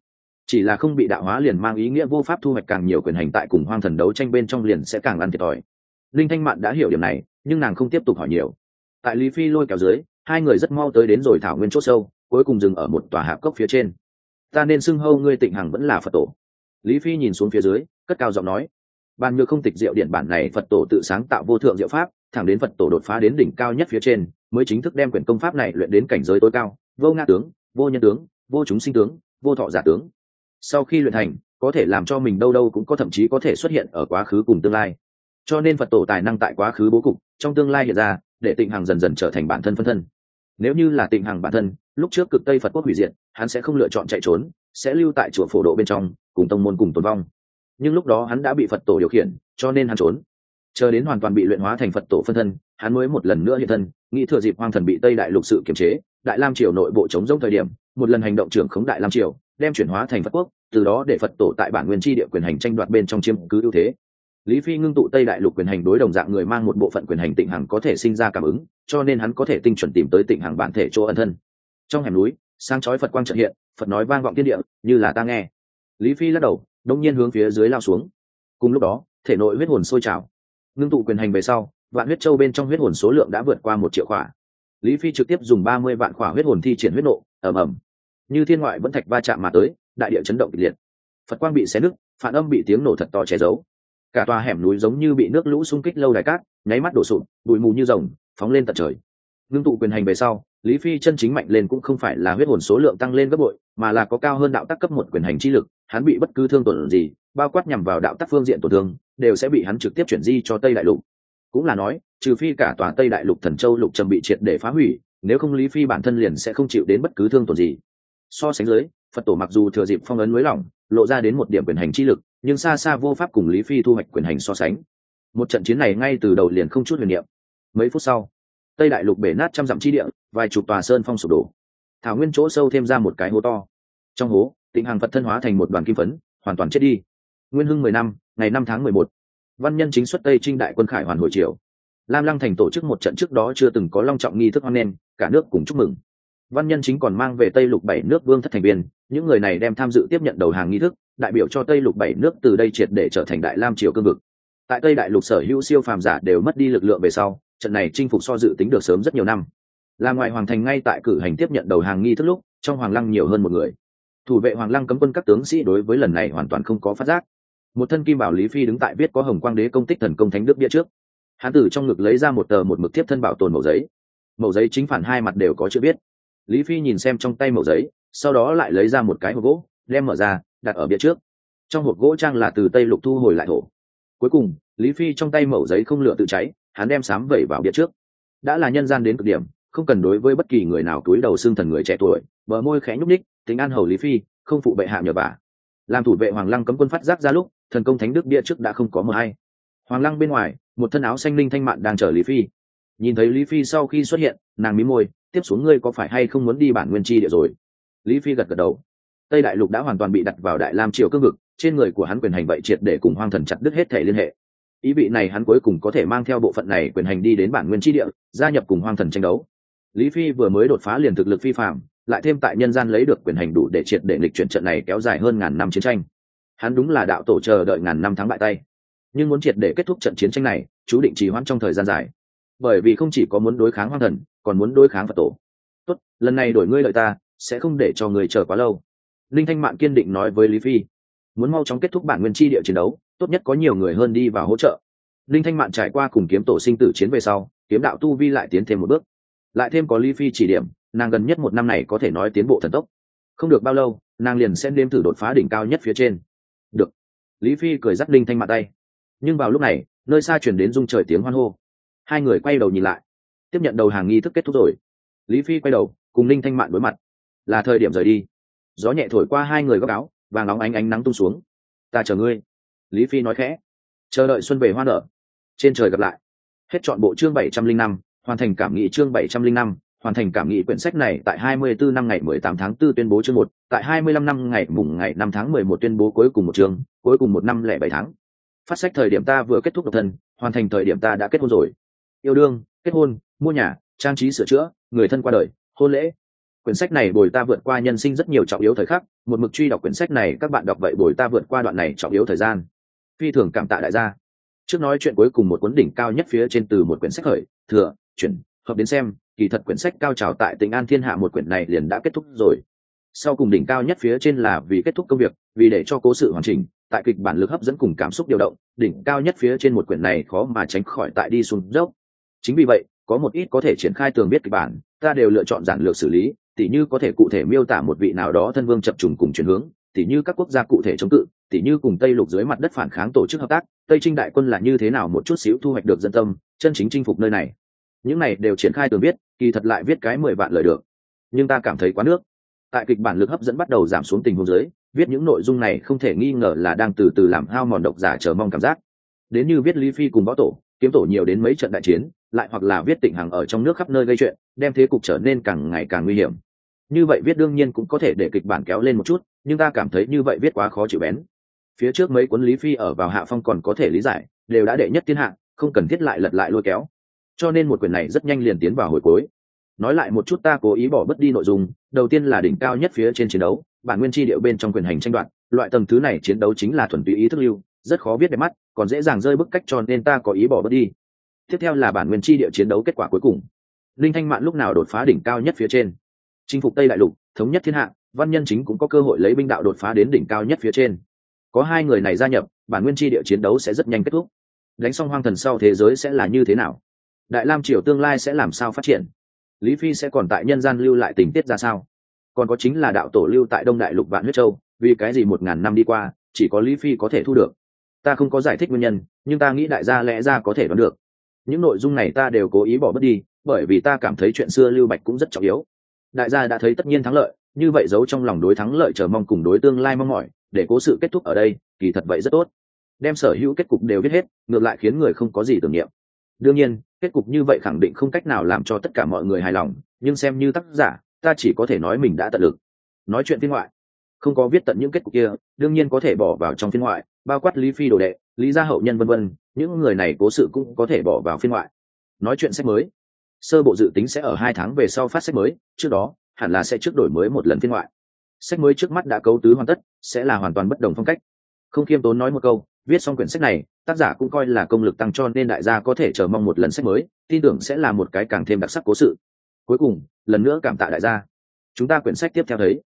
Chỉ là không bị đạo hóa liền mang ý nghĩa vô pháp thu hoạch càng nhiều quyền hành tại cùng hoang thần đấu tranh bên trong liền sẽ càng ăn thiệt thòi. Linh thanh mạn đã hiểu điểm này, nhưng nàng không tiếp tục hỏi nhiều. Tại lý phi lôi kéo dưới, hai người rất mau tới đến rồi thảo nguyên c h ỗ sâu, cuối cùng dừng ở một tòa hạp cốc phía trên. Ta nên xưng hâu ngươi tịnh hằng vẫn là phật tổ. Lý phi nhìn xuống phía dưới, cất cao giọng nói bàn nhược không tịch diệu điện bản này phật tổ tự sáng tạo vô thượng diệu pháp, thẳng đến phật tổ đột phá đến đỉnh cao nhất phía trên, mới chính thức đem quyển công pháp này luyện đến cảnh giới tối cao, vô nga tướng, vô nhân tướng, vô chúng sinh tướng, vô thọ giả tướng. Sau khi luyện thành, có thể làm cho mình đâu đâu cũng có thậm chí có thể xuất hiện ở quá khứ cùng tương lai. Cho nên phật tổ tài năng tại quá khứ bố cục, trong tương lai hiện ra, để tịnh hằng dần dần trở thành bản thân phân thân. Nếu như là tịnh hằng bản thân, lúc trước cực tây phật quốc hủy diệt, hắn sẽ không lựa chọn chạy trốn, sẽ lưu tại chùa phổ độ bên trong, cùng tông môn cùng tồn vong nhưng lúc đó hắn đã bị phật tổ điều khiển, cho nên hắn trốn. Chờ đến hoàn toàn bị luyện hóa thành phật tổ phân thân, hắn mới một lần nữa hiện thân, nghĩ thừa dịp hoang thần bị tây đại lục sự kiềm chế, đại lam triều nội bộ chống giống thời điểm, một lần hành động trưởng khống đại lam triều, đem chuyển hóa thành phật quốc, từ đó để phật tổ tại bản nguyên tri địa quyền hành tranh đoạt bên trong chiếm cứ ưu thế. Lý phi ngưng tụ tây đại lục quyền hành đối đồng dạng người mang một bộ phận quyền hành tịnh hằng có thể sinh ra cảm ứng, cho nên hắn có thể tinh chuẩn tìm tới tịnh hằng bản thể chỗ ân thân. Trong hẻm núi sang chói phật quang trợ hiện, phật nói vang vọng thiên địa, như là ta nghe. Lý phi lắc đầu đông nhiên hướng phía dưới lao xuống. Cùng lúc đó, thể nội huyết hồn sôi trào. Ngưng tụ quyền hành về sau, vạn huyết châu bên trong huyết hồn số lượng đã vượt qua một triệu khỏa. Lý phi trực tiếp dùng ba mươi vạn khỏa huyết hồn thi triển huyết nộ ẩm ẩm như thiên ngoại vẫn thạch va chạm mà tới, đại địa chấn động kịch liệt. Phật quang bị xé nứt, phản âm bị tiếng nổ thật to che giấu. Cả tòa hẻm núi giống như bị nước lũ xung kích lâu đài cát, nháy mắt đổ sụp, bụi mù như rồng, phóng lên tận trời. Ngưng tụ quyền hành về sau lý phi chân chính mạnh lên cũng không phải là huyết hồn số lượng tăng lên gấp bội, mà là có cao hơn đạo tắc cấp một quyền hành chi lực, hắn bị bất cứ thương tổn gì, bao quát nhằm vào đạo tắc phương diện tổn thương, đều sẽ bị hắn trực tiếp chuyển di cho tây đại lục. Cũng là nói, trừ phi cả tòa tây đại lục thần châu lục trầm bị triệt để phá hủy, nếu không lý phi bản thân liền sẽ không chịu đến bất cứ thương tổn gì. So sánh dưới, phật tổ mặc dù thừa dịp phong ấn mới lỏng, lộ ra đến một điểm quyền hành chi lực, nhưng xa xa vô pháp cùng lý phi thu hoạch quyền hành so sánh. Một trận chiến này ngay từ đầu liền không chút huyền niệm. Mấy phút sau, tây đại lục bể nát trăm dặm chi địa vài chục tòa sơn phong sụp đổ. Thảo nguyên chỗ sâu thêm ra một cái hố to. Trong hố, tịnh hàng phật thân hóa thành một đoàn kim phấn, hoàn toàn chết đi. Nguyên hưng mười năm, ngày năm tháng mười một. Văn nhân chính xuất tây trinh đại quân khải hoàn hồi triều. Lam lăng thành tổ chức một trận trước đó chưa từng có long trọng nghi thức hoan nghênh, cả nước cùng chúc mừng. Văn nhân chính còn mang về tây lục bảy nước vương thất thành viên, những người này đem tham dự tiếp nhận đầu hàng nghi thức, đại biểu cho tây lục bảy nước từ đây triệt để trở thành đại lam triều cương vực. Tại tây đại lục sở hữu siêu phàm giả đều mất đi lực lượng về sau, trận này chinh phục so dự tính được sớm rất nhiều năm là ngoại hoàng thành ngay tại cử hành tiếp nhận đầu hàng nghi thức lúc, trong hoàng lăng nhiều hơn một người. Thủ vệ hoàng lăng cấm quân các tướng sĩ đối với lần này hoàn toàn không có phát giác. Một thân kim bảo lý phi đứng tại viết có hồng quang đế công tích thần công thánh đức bia trước. Hán tử trong ngực lấy ra một tờ một mực tiếp thân bảo tồn mẫu giấy. Mẫu giấy chính phản hai mặt đều có chữ viết. Lý phi nhìn xem trong tay mẫu giấy, sau đó lại lấy ra một cái hộp gỗ, đem mở ra, đặt ở bia trước. Trong hộp gỗ trang là từ tây lục thu hồi lại thổ cuối cùng, lý phi trong tay mẫu giấy không lửa tự cháy, hắn đem sám vẩy vào bia trước. Đã là nhân gian đến cực điểm không cần đối với bất kỳ người nào túi đầu xương thần người trẻ tuổi, bờ môi khẽ nhúc ních tính an hầu lý phi, không phụ bệ hạ nhờ bà. Làm thủ vệ hoàng lăng cấm quân phát giác ra lúc, thần công thánh đức bia trước đã không có mờ hay. Hoàng lăng bên ngoài, một thân áo xanh linh thanh mạn đang chở lý phi. Nhìn thấy lý phi sau khi xuất hiện, nàng mí môi, tiếp xuống ngươi có phải hay không muốn đi bản nguyên chi địa rồi? Lý phi gật gật đầu. Tây đại lục đã hoàn toàn bị đặt vào đại lam triều cương vực, trên người của hắn quyền hành vậy triệt để cùng hoang thần chặt đứt hết thể liên hệ. Ý vị này hắn cuối cùng có thể mang theo bộ phận này quyền hành đi đến bản nguyên tri địa, gia nhập cùng hoang thần tranh đấu lý phi vừa mới đột phá liền thực lực phi phạm lại thêm tại nhân gian lấy được quyền hành đủ để triệt để lịch chuyển trận này kéo dài hơn ngàn năm chiến tranh. Hắn đúng là đạo tổ chờ đợi ngàn năm thắng bại tay. Nhưng muốn triệt để kết thúc trận chiến tranh này, chú định trì hoãn trong thời gian dài. Bởi vì không chỉ có muốn đối kháng hoang thần, còn muốn đối kháng phật tổ. Tốt, lần này đổi ngươi lợi ta, sẽ không để cho người chờ quá lâu. Linh thanh mạn kiên định nói với lý phi. Muốn mau chóng kết thúc bản nguyên chi địa chiến đấu, tốt nhất có nhiều người hơn đi vào hỗ trợ. Linh thanh mạn trải qua cùng kiếm tổ sinh tử chiến về sau, kiếm đạo tu vi lại tiến thêm một bước lại thêm có lý phi chỉ điểm, nàng gần nhất một năm này có thể nói tiến bộ thần tốc. Không được bao lâu, nàng liền sẽ đêm thử đột phá đỉnh cao nhất phía trên. Được. Lý phi cười dắt linh thanh mạn tay. Nhưng vào lúc này, nơi xa chuyển đến rung trời tiếng hoan hô. Hai người quay đầu nhìn lại. Tiếp nhận đầu hàng nghi thức kết thúc rồi. Lý phi quay đầu, cùng linh thanh mạn đối mặt. Là thời điểm rời đi. Gió nhẹ thổi qua hai người góc áo, vàng nóng ánh ánh nắng tung xuống. Ta chờ ngươi. Lý phi nói khẽ. Chờ đợi xuân về hoa nở. Trên trời gặp lại. Hết chọn bộ chương bảy trăm linh năm hoàn thành cảm nghị chương bảy trăm linh năm hoàn thành cảm nghị quyển sách này tại 24 năm ngày 18 tháng 4 tuyên bố chương một, tại 25 năm ngày mùng ngày 5 tháng 11 tuyên bố cuối cùng một chương, cuối cùng một năm lẻ bảy tháng. Phát sách thời điểm ta vừa kết thúc độc thân, hoàn thành thời điểm ta đã kết hôn rồi. Yêu đương, kết hôn, mua nhà, trang trí sửa chữa, người thân qua đời, hôn lễ, quyển sách này bồi ta vượt qua nhân sinh rất nhiều trọng yếu thời khắc một mực truy đọc quyển sách này các bạn đọc vậy bồi ta vượt qua đoạn này trọng yếu thời gian phi thường cảm tạ đại gia trước nói chuyện cuối cùng một cuốn đỉnh cao nhất phía trên từ một quyển sách khởi thừa chuyển, hợp đến xem, kỳ thật quyển sách cao trào tại tỉnh an thiên hạ một quyển này liền đã kết thúc rồi. Sau cùng đỉnh cao nhất phía trên là vì kết thúc công việc, vì để cho cố sự hoàn chỉnh, tại kịch bản lực hấp dẫn cùng cảm xúc điều động, đỉnh cao nhất phía trên một quyển này khó mà tránh khỏi tại đi xuống dốc. Chính vì vậy, có một ít có thể triển khai tường biết kịch bản, ta đều lựa chọn giản lược xử lý, tỉ như có thể cụ thể miêu tả một vị nào đó thân vương chập trùng cùng chuyển hướng, tỉ như các quốc gia cụ thể chống cự, tỉ như cùng tây lục dưới mặt đất phản kháng tổ chức hợp tác, tây trinh đại quân là như thế nào một chút xíu thu hoạch được dân tâm, chân chính chinh phục nơi này những này đều triển khai tường viết, kỳ thật lại viết cái mười vạn lời được. Nhưng ta cảm thấy quá nước. Tại kịch bản lực hấp dẫn bắt đầu giảm xuống tình huống dưới, viết những nội dung này không thể nghi ngờ là đang từ từ làm hao mòn độc giả chờ mong cảm giác. Đến như viết lý phi cùng võ tổ, kiếm tổ nhiều đến mấy trận đại chiến, lại hoặc là viết tịnh hằng ở trong nước khắp nơi gây chuyện, đem thế cục trở nên càng ngày càng nguy hiểm. Như vậy viết đương nhiên cũng có thể để kịch bản kéo lên một chút, nhưng ta cảm thấy như vậy viết quá khó chịu bén. Phía trước mấy cuốn lý phi ở vào hạ phong còn có thể lý giải, đều đã đệ nhất thiên hạ, không cần thiết lại lật lại lôi kéo cho nên một quyển này rất nhanh liền tiến vào hồi cuối. Nói lại một chút ta cố ý bỏ bất đi nội dung, đầu tiên là đỉnh cao nhất phía trên chiến đấu, bản nguyên tri điệu bên trong quyền hành tranh đoạt, loại tầng thứ này chiến đấu chính là thuần túy ý thức lưu, rất khó biết đẹp mắt, còn dễ dàng rơi bức cách cho nên ta có ý bỏ bất đi. Tiếp theo là bản nguyên tri điệu chiến đấu kết quả cuối cùng. Linh thanh mạn lúc nào đột phá đỉnh cao nhất phía trên? Chinh phục tây đại lục, thống nhất thiên hạ, văn nhân chính cũng có cơ hội lấy binh đạo đột phá đến đỉnh cao nhất phía trên. Có hai người này gia nhập, bản nguyên tri địa chiến đấu sẽ rất nhanh kết thúc. Đánh xong hoang thần sau thế giới sẽ là như thế nào? Đại lam triều tương lai sẽ làm sao phát triển? Lý phi sẽ còn tại nhân gian lưu lại tình tiết ra sao? Còn có chính là đạo tổ lưu tại đông đại lục vạn huyết châu, vì cái gì một ngàn năm đi qua, chỉ có lý phi có thể thu được? Ta không có giải thích nguyên nhân, nhưng ta nghĩ đại gia lẽ ra có thể đoán được. Những nội dung này ta đều cố ý bỏ bớt đi, bởi vì ta cảm thấy chuyện xưa lưu bạch cũng rất trọng yếu. Đại gia đã thấy tất nhiên thắng lợi, như vậy giấu trong lòng đối thắng lợi chờ mong cùng đối tương lai mong mỏi, để cố sự kết thúc ở đây, kỳ thật vậy rất tốt. Đem sở hữu kết cục đều viết hết, ngược lại khiến người không có gì tưởng niệm. Đương nhiên kết cục như vậy khẳng định không cách nào làm cho tất cả mọi người hài lòng, nhưng xem như tác giả, ta chỉ có thể nói mình đã tận lực. Nói chuyện phiên ngoại. Không có viết tận những kết cục kia, đương nhiên có thể bỏ vào trong phiên ngoại, bao quát lý phi đồ đệ, lý gia hậu nhân vân vân, những người này cố sự cũng có thể bỏ vào phiên ngoại. Nói chuyện sách mới. Sơ bộ dự tính sẽ ở hai tháng về sau phát sách mới, trước đó, hẳn là sẽ trước đổi mới một lần phiên ngoại. Sách mới trước mắt đã cấu tứ hoàn tất, sẽ là hoàn toàn bất đồng phong cách. Không khiêm tốn nói một câu viết xong quyển sách này, tác giả cũng coi là công lực tăng cho nên đại gia có thể chờ mong một lần sách mới, tin tưởng sẽ là một cái càng thêm đặc sắc cố sự. Cuối cùng, lần nữa cảm tạ đại gia. Chúng ta quyển sách tiếp theo thấy.